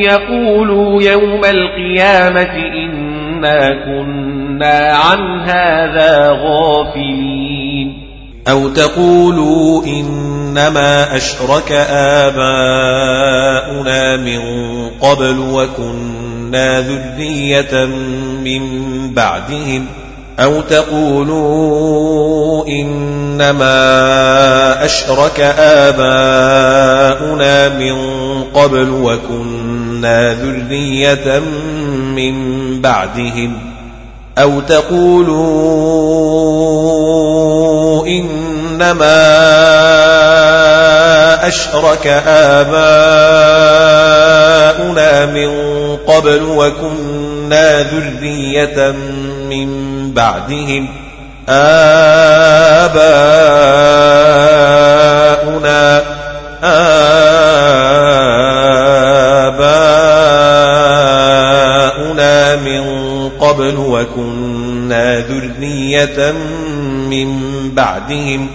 Speaker 1: يقولوا يوم القيامة إنا كنا عن هذا غافلين.
Speaker 2: أو تقولوا إنما أشرك آباؤنا من قبل وكنا ذرية من بعدهم أو تقولوا إنما أشرك آباؤنا من قبل وكنا ذرية من بعدهم أو تقولوا إنما أشرك آباؤنا من قبل وكنا ذرية من بعدهم آباؤنا آباؤنا من قبل وكنا ذرية من بعدهم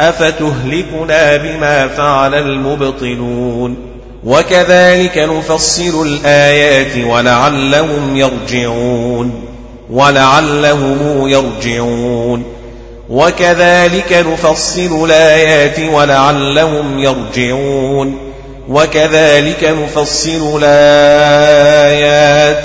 Speaker 2: أفتهلكنا بما فعل المبطلون وكذلك نفصل الآيات ولعلهم يرجعون ولعلهم يرجعون وكذلك نفصل الآيات ولعلهم يرجعون وكذلك نفصل الآيات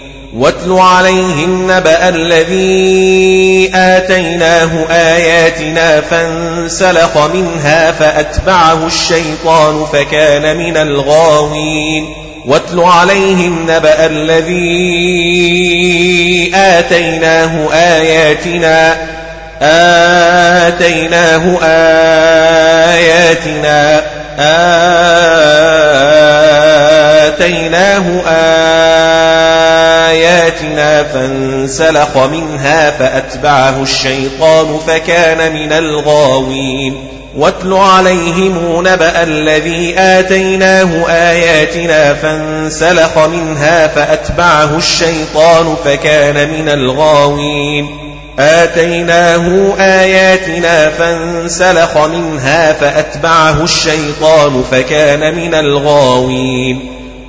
Speaker 2: واتل عليهم نبأ الذي آتيناه آياتنا فانسلخ منها فأتبعه الشيطان فكان من الغاوين. واتل عليهم نبأ الذي آتيناه آياتنا آتيناه آياتنا آتيناه آياتنا فانسلخ منها فأتبعه الشيطان فكان من الغاوين. واتل عليهم نبأ الذي آتيناه آياتنا فانسلخ منها فأتبعه الشيطان فكان من الغاوين. آتيناه آياتنا فانسلخ منها فأتبعه الشيطان فكان من الغاوين.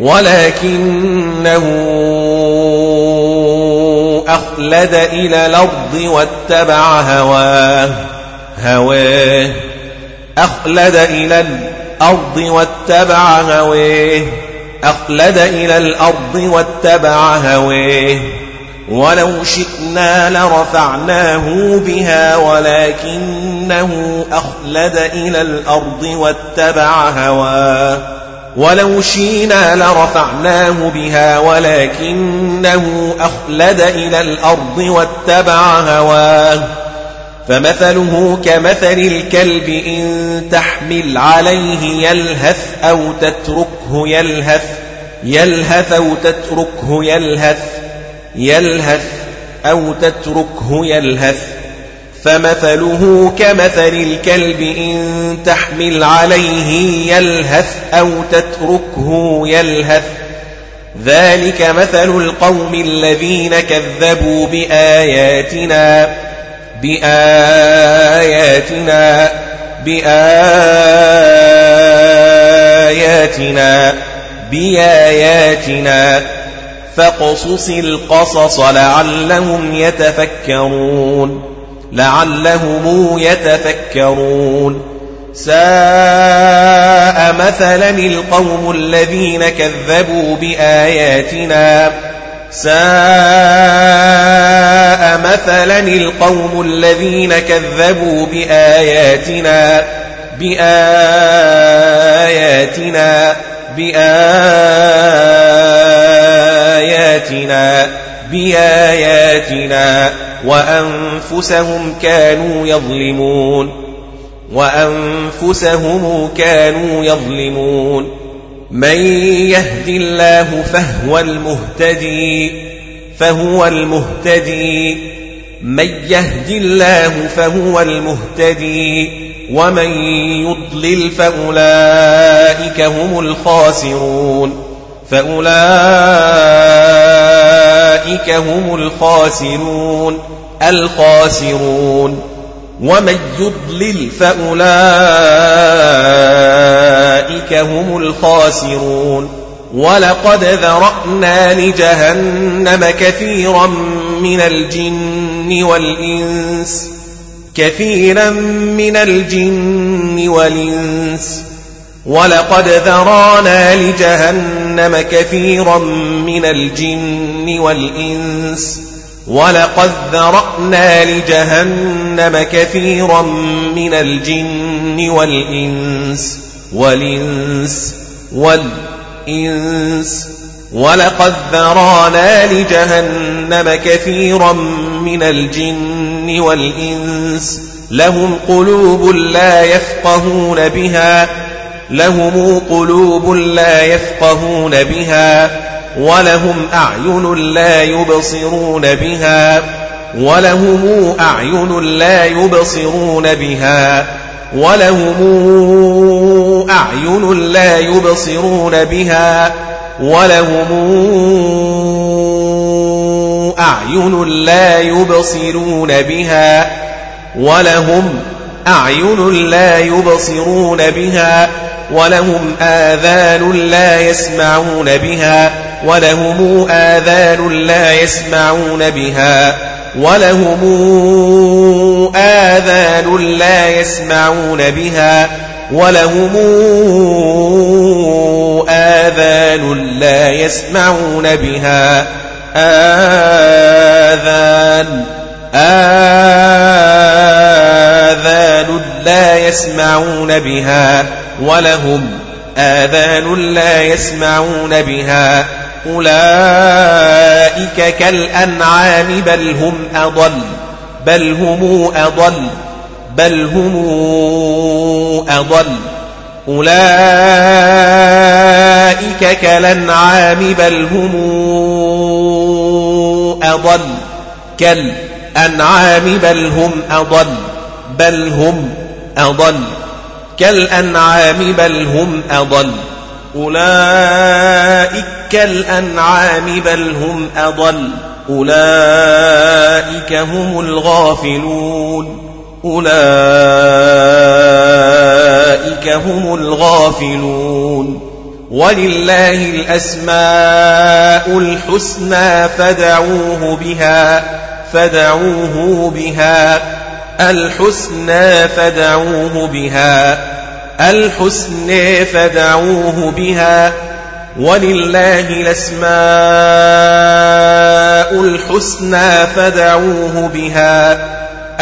Speaker 2: ولكنه أخلد إلى الأرض واتبع هواه. هواه. أخلد إلى الأرض واتبع هواه. أخلد إلى الأرض واتبع هواه. ولو شئنا لرفعناه بها ولكنه أخلد إلى الأرض واتبع هواه. ولو شينا لرفعناه بها ولكنه أخلد إلى الأرض واتبع هواه. فمثله كمثل الكلب إن تحمل عليه يلهث أو تتركه يلهث يلهث أو تتركه يلهث يلهث أو تتركه يلهث. فمثله كمثل الكلب إن تحمل عليه يلهث أو تتركه يلهث. ذلك مثل القوم الذين كذبوا بآياتنا بآياتنا بآياتنا بآياتنا. فاقصص القصص لعلهم يتفكرون. لعلهم يتفكرون. ساء مثلا القوم الذين كذبوا بآياتنا. ساء مثلا القوم الذين كذبوا بآياتنا. بآياتنا. بآياتنا. بآياتنا وأنفسهم كانوا يظلمون وأنفسهم كانوا يظلمون من يهد الله فهو المهتدي فهو المهتدي من يهد الله فهو المهتدي ومن يضلل فأولئك هم الخاسرون فأولئك هم الخاسرون الخاسرون. ومن يضلل فأولئك هم الخاسرون. ولقد ذرأنا لجهنم كثيرا من الجن والإنس كثيرا من الجن والإنس. ولقد ذرانا لجهنم كثيرا من الجن والإنس ولقد ذرأنا لجهنم كثيرا من الجن والإنس والإنس والإنس ولقد ذرانا لجهنم كثيرا من الجن والإنس لهم قلوب لا يفقهون بها لهم قلوب لا يفقهون بها ولهم أعين لا يبصرون بها ولهم أعين لا يبصرون بها ولهم أعين لا يبصرون بها ولهم أعين لا يبصرون بها ولهم أعين لا يبصرون بها ولهم آذان لا يسمعون بها ولهم آذان لا يسمعون بها ولهم آذان لا يسمعون بها ولهم آذان لا يسمعون بها آذان آذان لا يسمعون بها ولهم آذان لا يسمعون بها أولئك كالأنعام بل هم أضل بل هم أضل بل هم أضل أولئك كالأنعام بل هم أضل كالأنعام بل هم أضل بل هم أضل كالأنعام بل هم أضل أولئك كالأنعام بل هم أضل أولئك هم الغافلون أولئك هم الغافلون ولله الأسماء الحسنى فدعوه بها فدعوه بها الحسنى فدعوه بها الحسنى فدعوه بها ولله الأسماء الحسنى فدعوه بها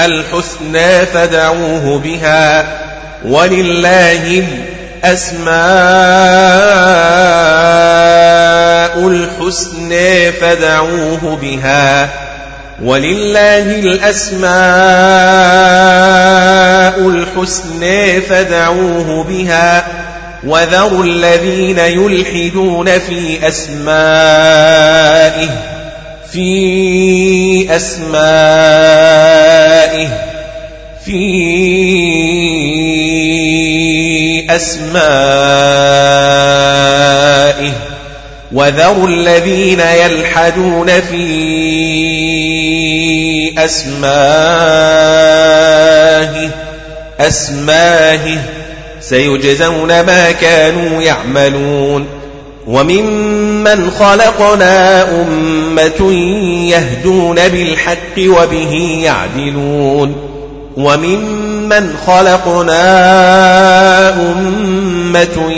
Speaker 2: الحسنى فدعوه بها ولله الأسماء الحسنى فدعوه بها. ولله الأسماء الحسنى فدعوه بها وذروا الذين يلحدون في أسمائه في أسمائه في أسمائه. وذروا الذين يلحدون في أسمائه أسمائه سيجزون ما كانوا يعملون. وممن خلقنا أمة يهدون بالحق وبه يعدلون. وممن خلقنا أمة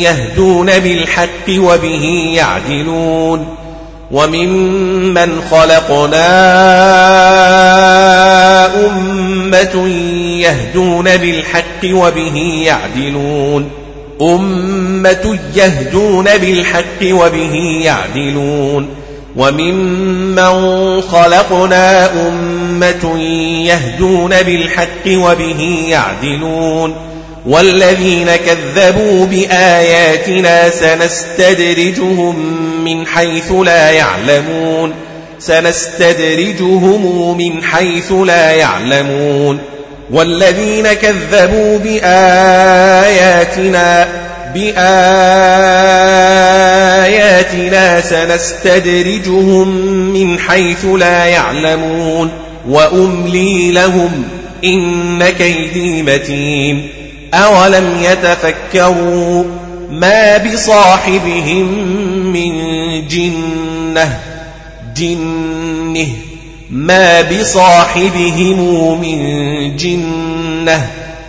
Speaker 2: يهدون بالحق وبه يعدلون وممن خلقنا أمة يهدون بالحق وبه يعدلون أمة يهدون بالحق وبه يعدلون وممن خلقنا أمة يهدون بالحق وبه يعدلون والذين كذبوا بآياتنا سنستدرجهم من حيث لا يعلمون سنستدرجهم من حيث لا يعلمون والذين كذبوا بآياتنا بآياتنا سنستدرجهم من حيث لا يعلمون وأملي لهم إن كيدي متين أولم يتفكروا ما بصاحبهم من جنة جنة ما بصاحبهم من جنة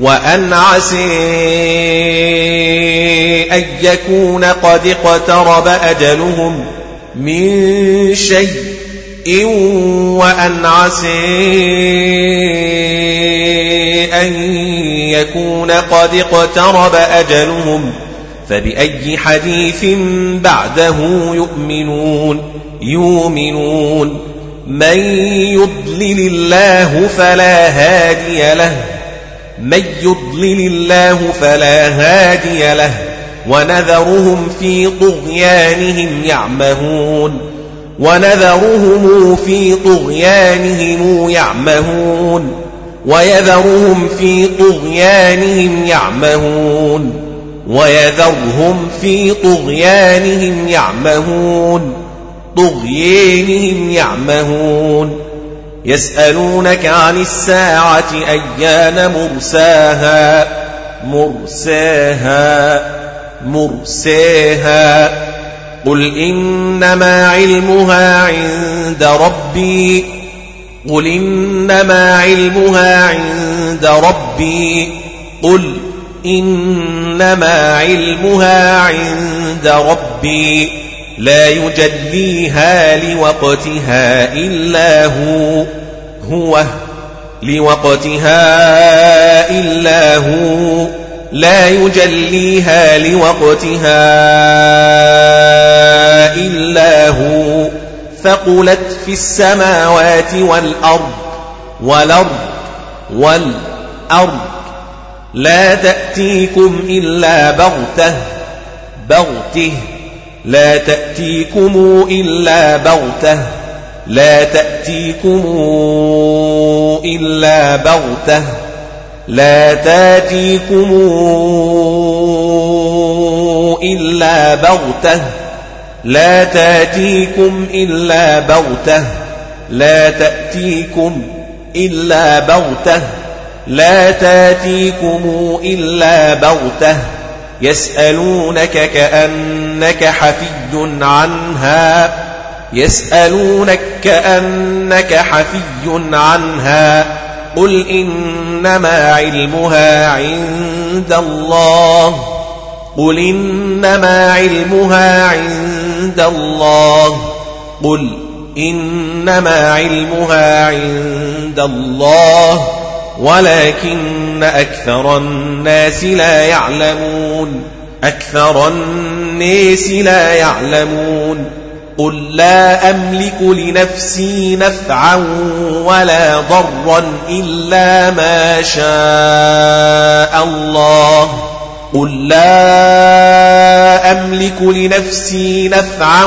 Speaker 2: وأن عسى أن يكون قد اقترب أجلهم من شيء وأن عسى أن يكون قد اقترب أجلهم فبأي حديث بعده يؤمنون يؤمنون من يضلل الله فلا هادي له من يضلل الله فلا هادي له ونذرهم في طغيانهم يعمهون ونذرهم في طغيانهم يعمهون ويذرهم في طغيانهم يعمهون ويذرهم في طغيانهم يعمهون طغيانهم يعمهون يسألونك عن الساعة أيان مرساها؟ مرساها مرساها. قل إنما علمها عند ربي قل إنما علمها عند ربي قل إنما علمها عند ربي. لا يجليها لوقتها إلا هو هو لوقتها إلا هو. لا يجليها لوقتها إلا هو. ثقلت في السماوات والأرض والأرض والأرض. لا تأتيكم إلا بغتة بغته. لا تأتيكم إلا بغتة. لا تأتيكم إلا بغتة. لا تأتيكم إلا بغتة. لا تأتيكم إلا بغتة. لا تأتيكم إلا بغتة. لا تأتيكم إلا بغتة. يسألونك كأنك حفي عنها. يسألونك كأنك حفي عنها. قل إنما علمها عند الله. قل إنما علمها عند الله. قل إنما علمها عند الله. ولكن أكثر الناس لا يعلمون أكثر الناس لا يعلمون. قل لا أملك لنفسي نفعا ولا ضرا إلا ما شاء الله. قل لا أملك لنفسي نفعا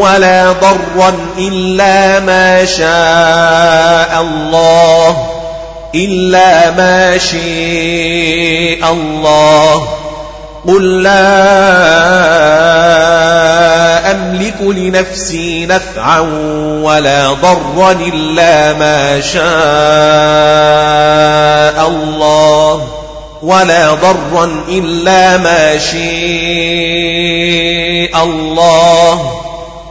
Speaker 2: ولا ضرا إلا ما شاء الله. إلا ما شاء الله. قل لا أملك لنفسي نفعا ولا ضرا إلا ما شاء الله. ولا ضرا إلا ما شاء الله.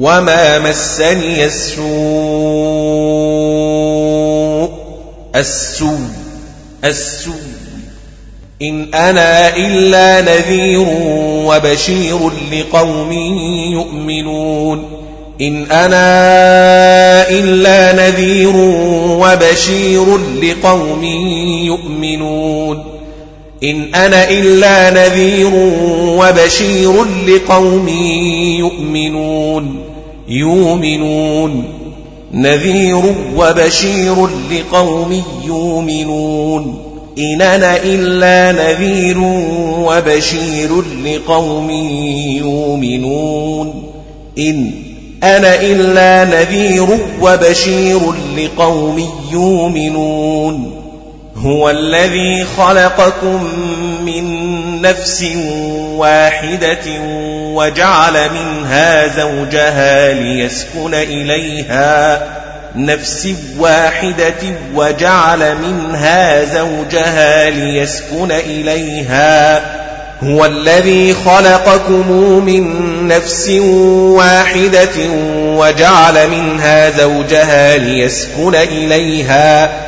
Speaker 2: وما مسني السوء السوء السوء إن أنا إلا نذير وبشير لقوم يؤمنون إن أنا إلا نذير وبشير لقوم يؤمنون إن أنا إلا نذير وبشير لقوم يؤمنون يؤمنون. نذير وبشير لقوم يؤمنون. إن أنا إلا نذير وبشير لقوم يؤمنون. إن أنا إلا نذير وبشير لقوم يؤمنون. هو الذي خلقكم من نفس واحدة وجعل منها زوجها ليسكن إليها نفس واحدة وجعل منها زوجها ليسكن إليها هو الذي خلقكم من نفس واحدة وجعل منها زوجها ليسكن إليها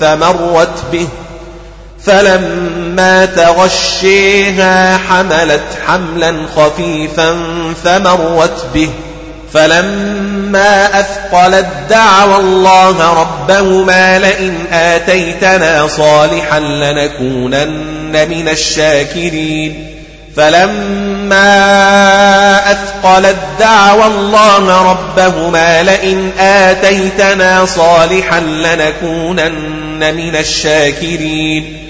Speaker 2: فمرت به. فلما تغشيها حملت حملا خفيفا فمرت به. فلما أثقلت دعوى الله ربهما لئن آتيتنا صالحا لنكونن من الشاكرين. فلما أثقلت دعوى الله ربهما لئن آتيتنا صالحا لنكونن من الشاكرين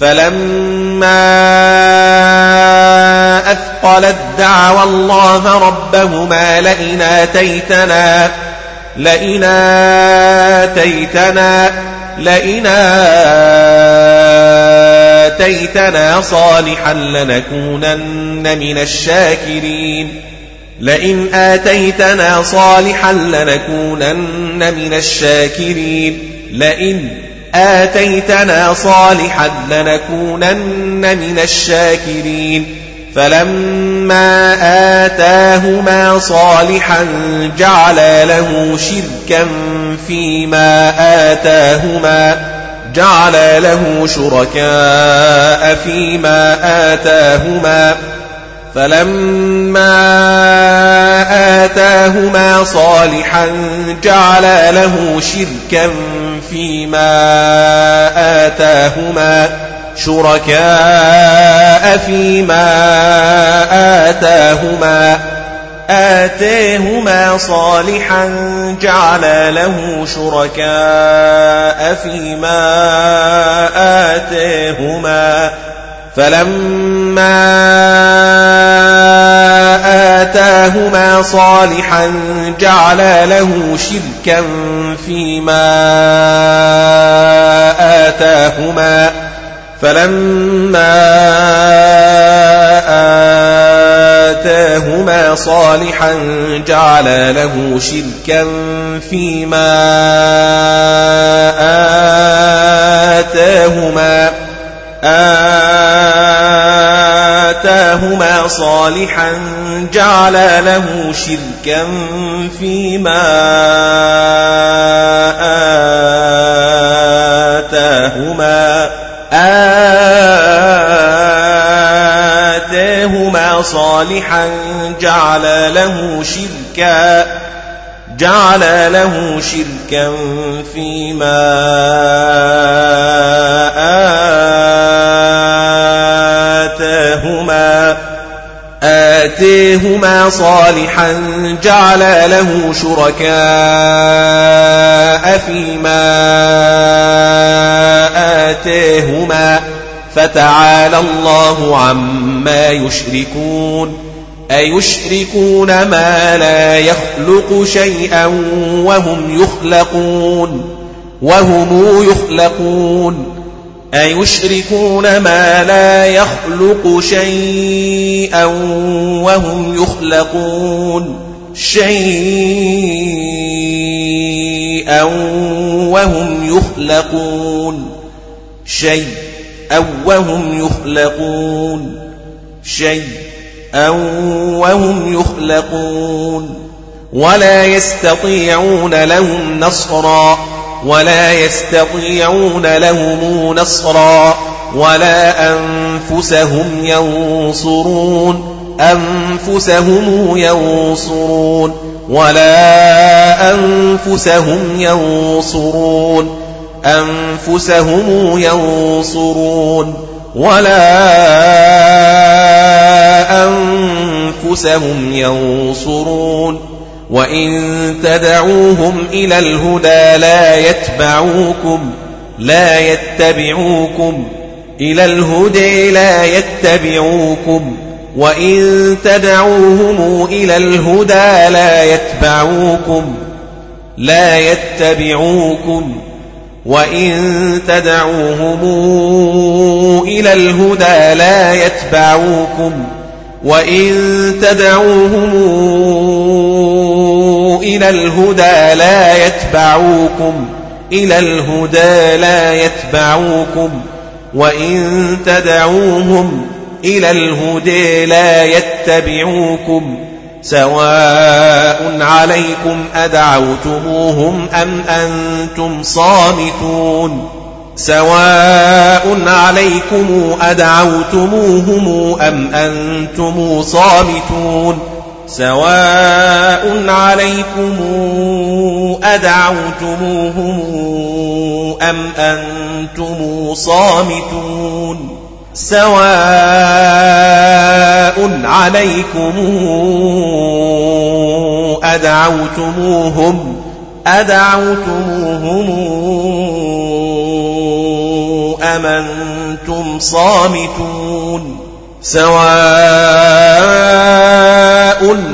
Speaker 2: فلما أثقلت دعوى الله ربهما لئن آتيتنا لئن آتيتنا لئن آتيتنا صالحا لنكونن من الشاكرين. لئن آتيتنا صالحا لنكونن من الشاكرين. لئن آتيتنا صالحا لنكونن من الشاكرين. فلما آتاهما صالحا جعل له شركا فيما آتاهما. جعل له شركاء فيما آتاهما فلما آتاهما صالحا جعل له شركا فيما آتاهما شركاء فيما آتاهما آتاهما صالحا جعل له شركاء فيما آتاهما فلما آتاهما صالحا جعل له شركا فيما آتاهما. فلما آتاهما صالحا جعل له شركا فيما آتاهما آتاهما صالحا جعل له شركا فيما آتاهما آتاهما صالحا جعل له شركا جعل له شركا فيما آتيهما صالحا جعل له شركاء فيما آتيهما فتعالى الله عما يشركون أيشركون ما لا يخلق شيئا وهم يخلقون وهم يخلقون أيشركون ما لا يخلق شيئا وهم يخلقون شيئا وهم يخلقون شيئا وهم يخلقون شيئا وهم يخلقون ولا يستطيعون لهم نصرا ولا يستطيعون لهم نصرا ولا أنفسهم ينصرون أنفسهم ينصرون ولا أنفسهم ينصرون أنفسهم ينصرون ولا أنفسهم ينصرون وإن تدعوهم إلى الهدى لا يتبعوكم لا يتبعوكم. إلى الهدى لا يتبعوكم. وإن تدعوهم إلى الهدى لا يتبعوكم لا يتبعوكم. وإن تدعوهم إلى الهدى لا يتبعوكم وإن تدعوهم إلى الهدى لا يتبعوكم إلى الهدى لا يتبعوكم وإن تدعوهم إلى الهدى لا يتبعوكم سواء عليكم أدعوتموهم أم أنتم صامتون سواء عليكم أدعوتموهم أم أنتم صامتون سواء عليكم أدعوتموهم أم أنتم صامتون سواء عليكم أدعوتموهم أدعوتموهم أم أنتم صامتون سواء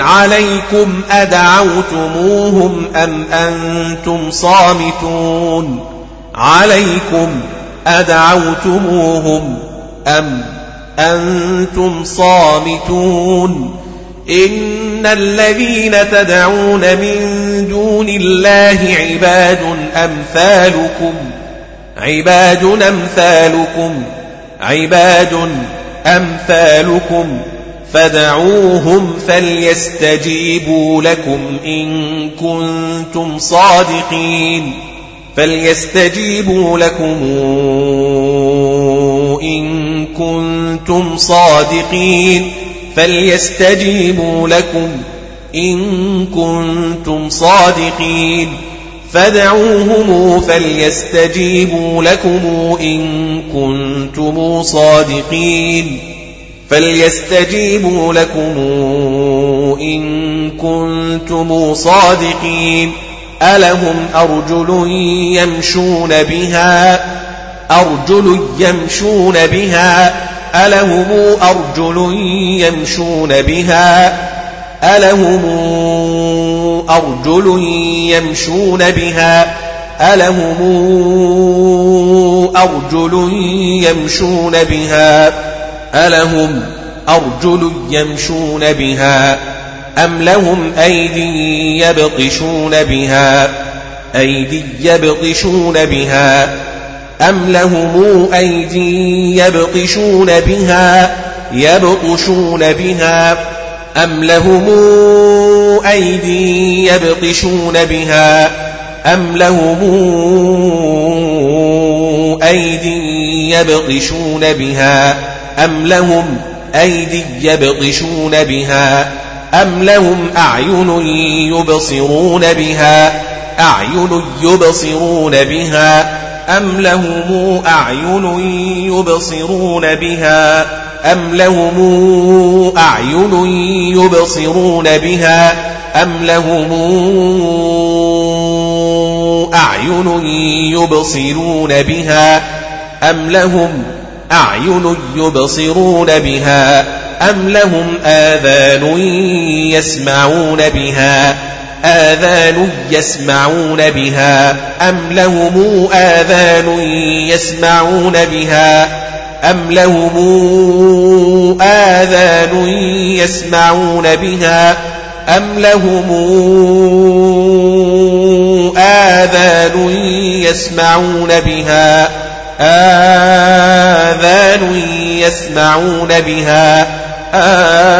Speaker 2: عليكم أدعوتموهم أم أنتم صامتون عليكم أدعوتموهم أم أنتم صامتون إن الذين تدعون من دون الله عباد أمثالكم عباد أمثالكم عباد أمثالكم فدعوهم فليستجيبوا لكم إن كنتم صادقين فليستجيبوا لكم إن كنتم صادقين فليستجيبوا لكم إن كنتم صادقين. فدعوهم فليستجيبوا لكم إن كنتم صادقين. فليستجيبوا لكم إن كنتم صادقين. ألهم أرجل يمشون بها؟ أرجل يمشون بها؟ ألهم أرجل يمشون بها؟ ألهم أرجل يمشون بها ألهم أرجل يمشون بها ألهم أرجل يمشون بها أم لهم أيدي يبطشون بها أيدي يبطشون بها أم لهم أيدي يبطشون بها يبطشون بها. أم لهم أيدي يبطشون بها أم لهم أيدي يبطشون بها أم لهم أيدي يبطشون بها أم لهم أعين يبصرون بها أعين يبصرون بها أم لهم أعين يبصرون بها أم لهم أعين يبصرون بها أم لهم أعين يبصرون بها أم لهم أعين يبصرون بها أم لهم آذان يسمعون بها آذان يسمعون بها أم لهم آذان يسمعون بها أم لهم آذان يسمعون بها أم لهم آذان يسمعون بها آذان يسمعون بها آذان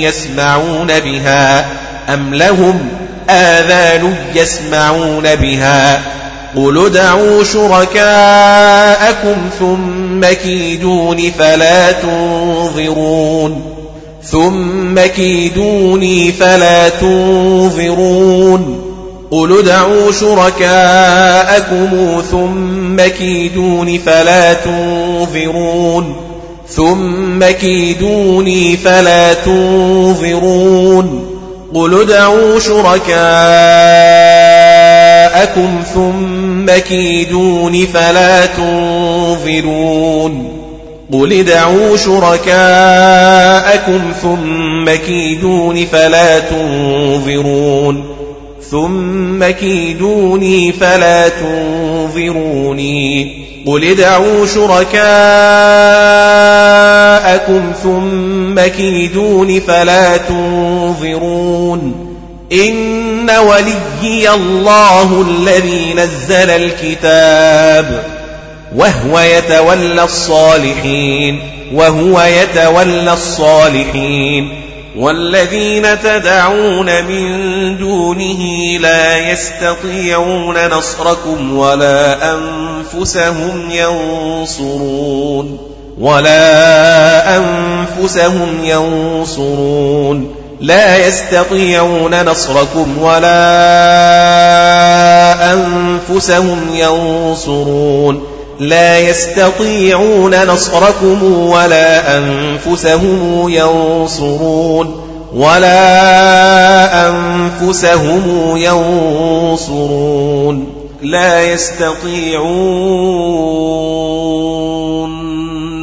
Speaker 2: يسمعون بها أم لهم آذان يسمعون بها قل ادعوا شركاءكم ثم كيدون فلا تنظرون ثم كيدوني فلا تنظرون قل ادعوا شركاءكم ثم كيدون فلا تنظرون ثم كيدوني فلا تنظرون قل ادعوا شركاءكم ثم كيدون فلا تنظرون قل ادعوا شركاءكم ثم كيدون فلا تنظرون ثم كيدوني فلا تنظروني قل ادعوا شركاءكم ثم كيدون فلا تنظرون إن وليي الله الذي نزل الكتاب وهو يتولى الصالحين وهو يتولى الصالحين والذين تدعون من دونه لا يستطيعون نصركم ولا أنفسهم ينصرون ولا أنفسهم ينصرون لا يستطيعون نصركم ولا أنفسهم ينصرون. لا يستطيعون نصركم ولا أنفسهم ينصرون. ولا أنفسهم ينصرون. لا يستطيعون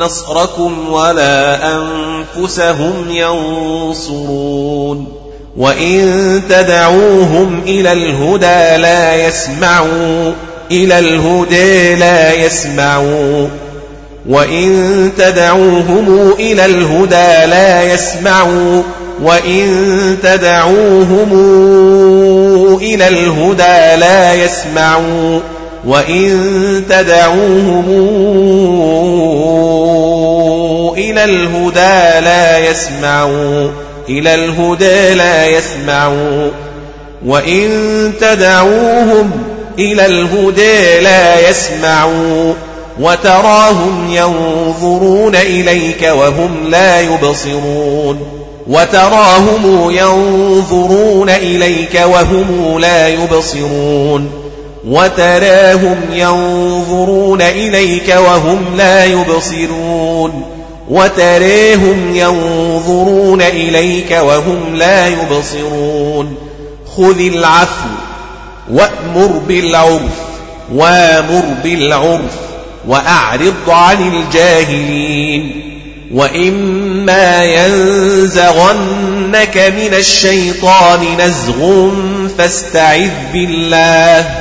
Speaker 2: نصركم ولا أنفسهم ينصرون وإن تدعوهم إلى الهدى لا يسمعون إلى الهدى لا يسمعوا. وإن تدعوهم إلى الهدى لا يسمعوا وإن تدعوهم إلى الهدى لا يسمعوا. وإن تدعوهم إلى الهدى لا يسمعوا إلى الهدى لا يسمعوا. وإن تدعوهم إلى الهدى لا يسمعوا. وتراهم ينظرون إليك وهم لا يبصرون. وتراهم ينظرون إليك وهم لا يبصرون. وتراهم ينظرون إليك وهم لا يبصرون. وتراهم ينظرون إليك وهم لا يبصرون. خذ العفو وأمر بالعرف وامر بالعرف وأعرض عن الجاهلين. وإما ينزغنك من الشيطان نزغ فاستعذ بالله.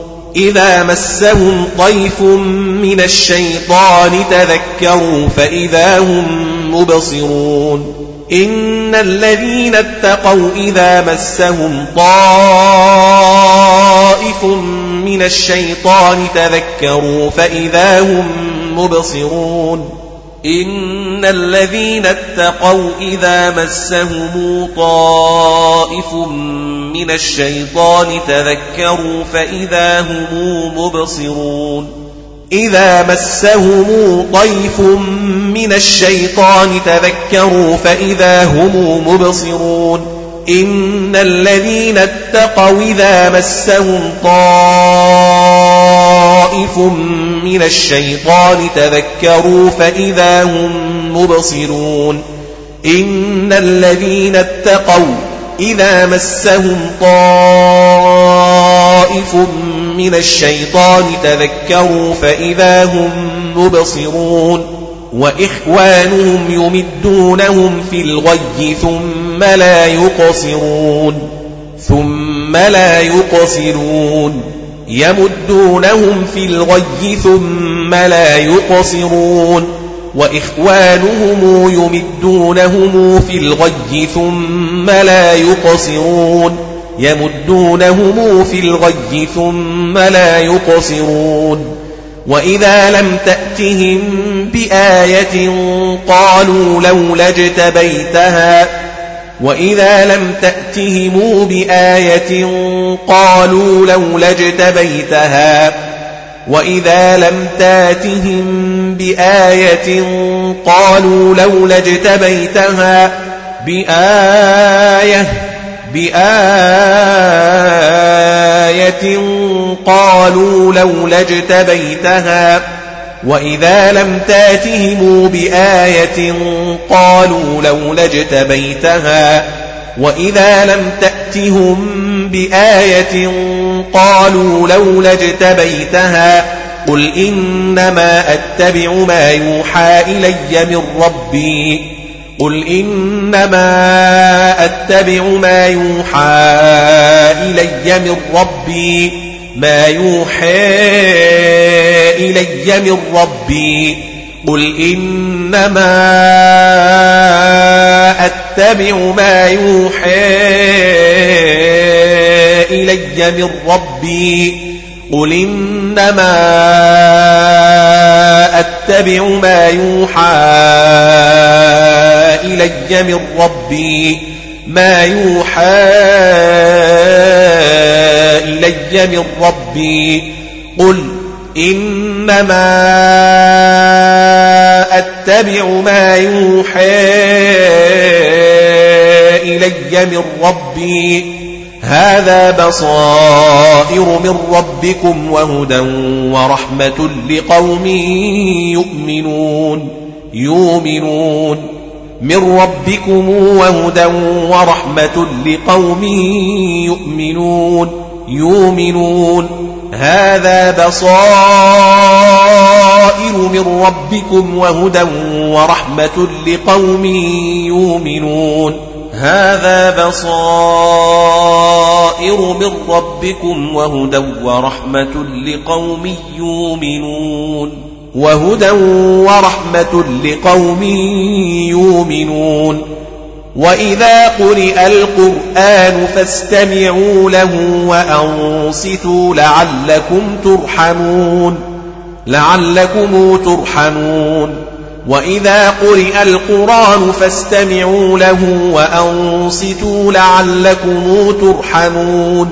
Speaker 2: إذا مسهم طيف من الشيطان تذكروا فإذا هم مبصرون إن الذين اتقوا إذا مسهم طائف من الشيطان تذكروا فإذا هم مبصرون إن الذين اتقوا إذا مسهم طائف من الشيطان تذكروا فإذا هم مبصرون إذا مسهم طيف من الشيطان تذكروا فإذا هم مبصرون إن الذين اتقوا إذا مسهم طائف من الشيطان تذكروا فإذا هم مبصرون. إن الذين اتقوا إذا مسهم طائف من الشيطان تذكروا فإذا هم مبصرون. وإخوانهم يمدونهم في الغي ثم لا يقصرون. ثم لا يقصرون. يمدونهم في الغي ثم لا يقصرون. وإخوانهم يمدونهم في الغي ثم لا يقصرون. يمدونهم في الغي ثم لا يقصرون. وإذا لم تأتهم بآية قالوا لولا اجتبيتها وإذا لم تأتهم بآية قالوا لولا اجتبيتها وإذا لم تاتهم بآية قالوا لولا اجتبيتها بآية بآية آية قالوا لولا اجتبيتها وإذا لم تاتهم بآية قالوا لولا اجتبيتها وإذا لم تأتهم بآية قالوا لولا اجتبيتها قل إنما أتبع ما يوحى إلي من ربي قل إنما أتبع ما يوحى إلي من ربي ما يوحى إلي من ربي. قل إنما أتبع ما يوحى إلي من ربي. قل إنما أتبع ما يوحى إلي من ربي. ما يوحى إلي من ربي. قل إنما أتبع ما يوحى إلي من ربي. هذا بصائر من ربكم وهدى ورحمة لقوم يؤمنون. يؤمنون. من ربكم وهدى ورحمة لقوم يؤمنون. يؤمنون. هذا بصائر من ربكم وهدى ورحمة لقوم يؤمنون. هذا بصائر من ربكم وهدى ورحمة لقوم يؤمنون. وهدى ورحمة لقوم يؤمنون. وإذا قرئ القرآن فاستمعوا له وأنصتوا لعلكم ترحمون لعلكم ترحمون وإذا قرئ القرآن فاستمعوا له وأنصتوا لعلكم ترحمون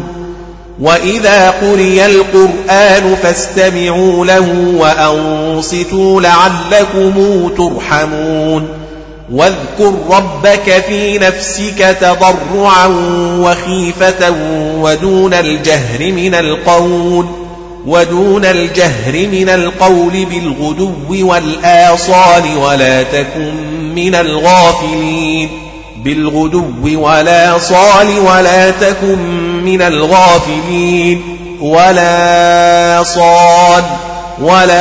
Speaker 2: وإذا قرئ القرآن فاستمعوا له وأنصتوا لعلكم ترحمون واذكر ربك في نفسك تضرعا وخيفة ودون الجهر من القول ودون الجهر من القول بالغدو والآصال ولا تكن من الغافلين. بالغدو ولا صال ولا تكن من الغافلين. ولا صال. ولا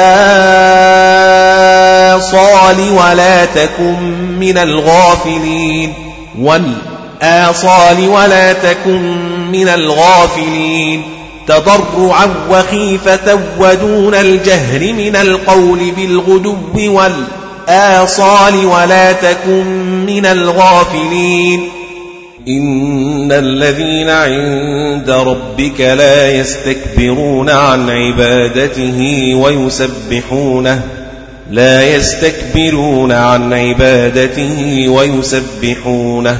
Speaker 2: صال ولا تكن من الغافلين والآصال ولا تكن من الغافلين تضرعا وخيفة ودون الجهر من القول بالغدو والآصال ولا تكن من الغافلين إن الذين عند ربك لا يستكبرون عن عبادته ويسبحونه لا يستكبرون عن عبادته ويسبحونه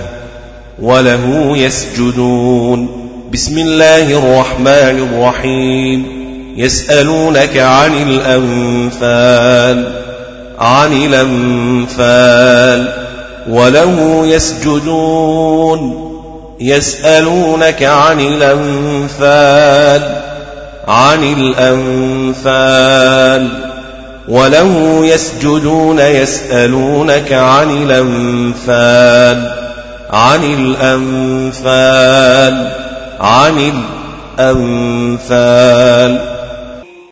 Speaker 2: وله يسجدون بسم الله الرحمن الرحيم يسألونك عن الأنفال عن الأنفال وله يسجدون يسألونك عن الأنفال عن الأنفال وله يسجدون يسألونك عن الأنفال عن الأنفال عن الأنفال.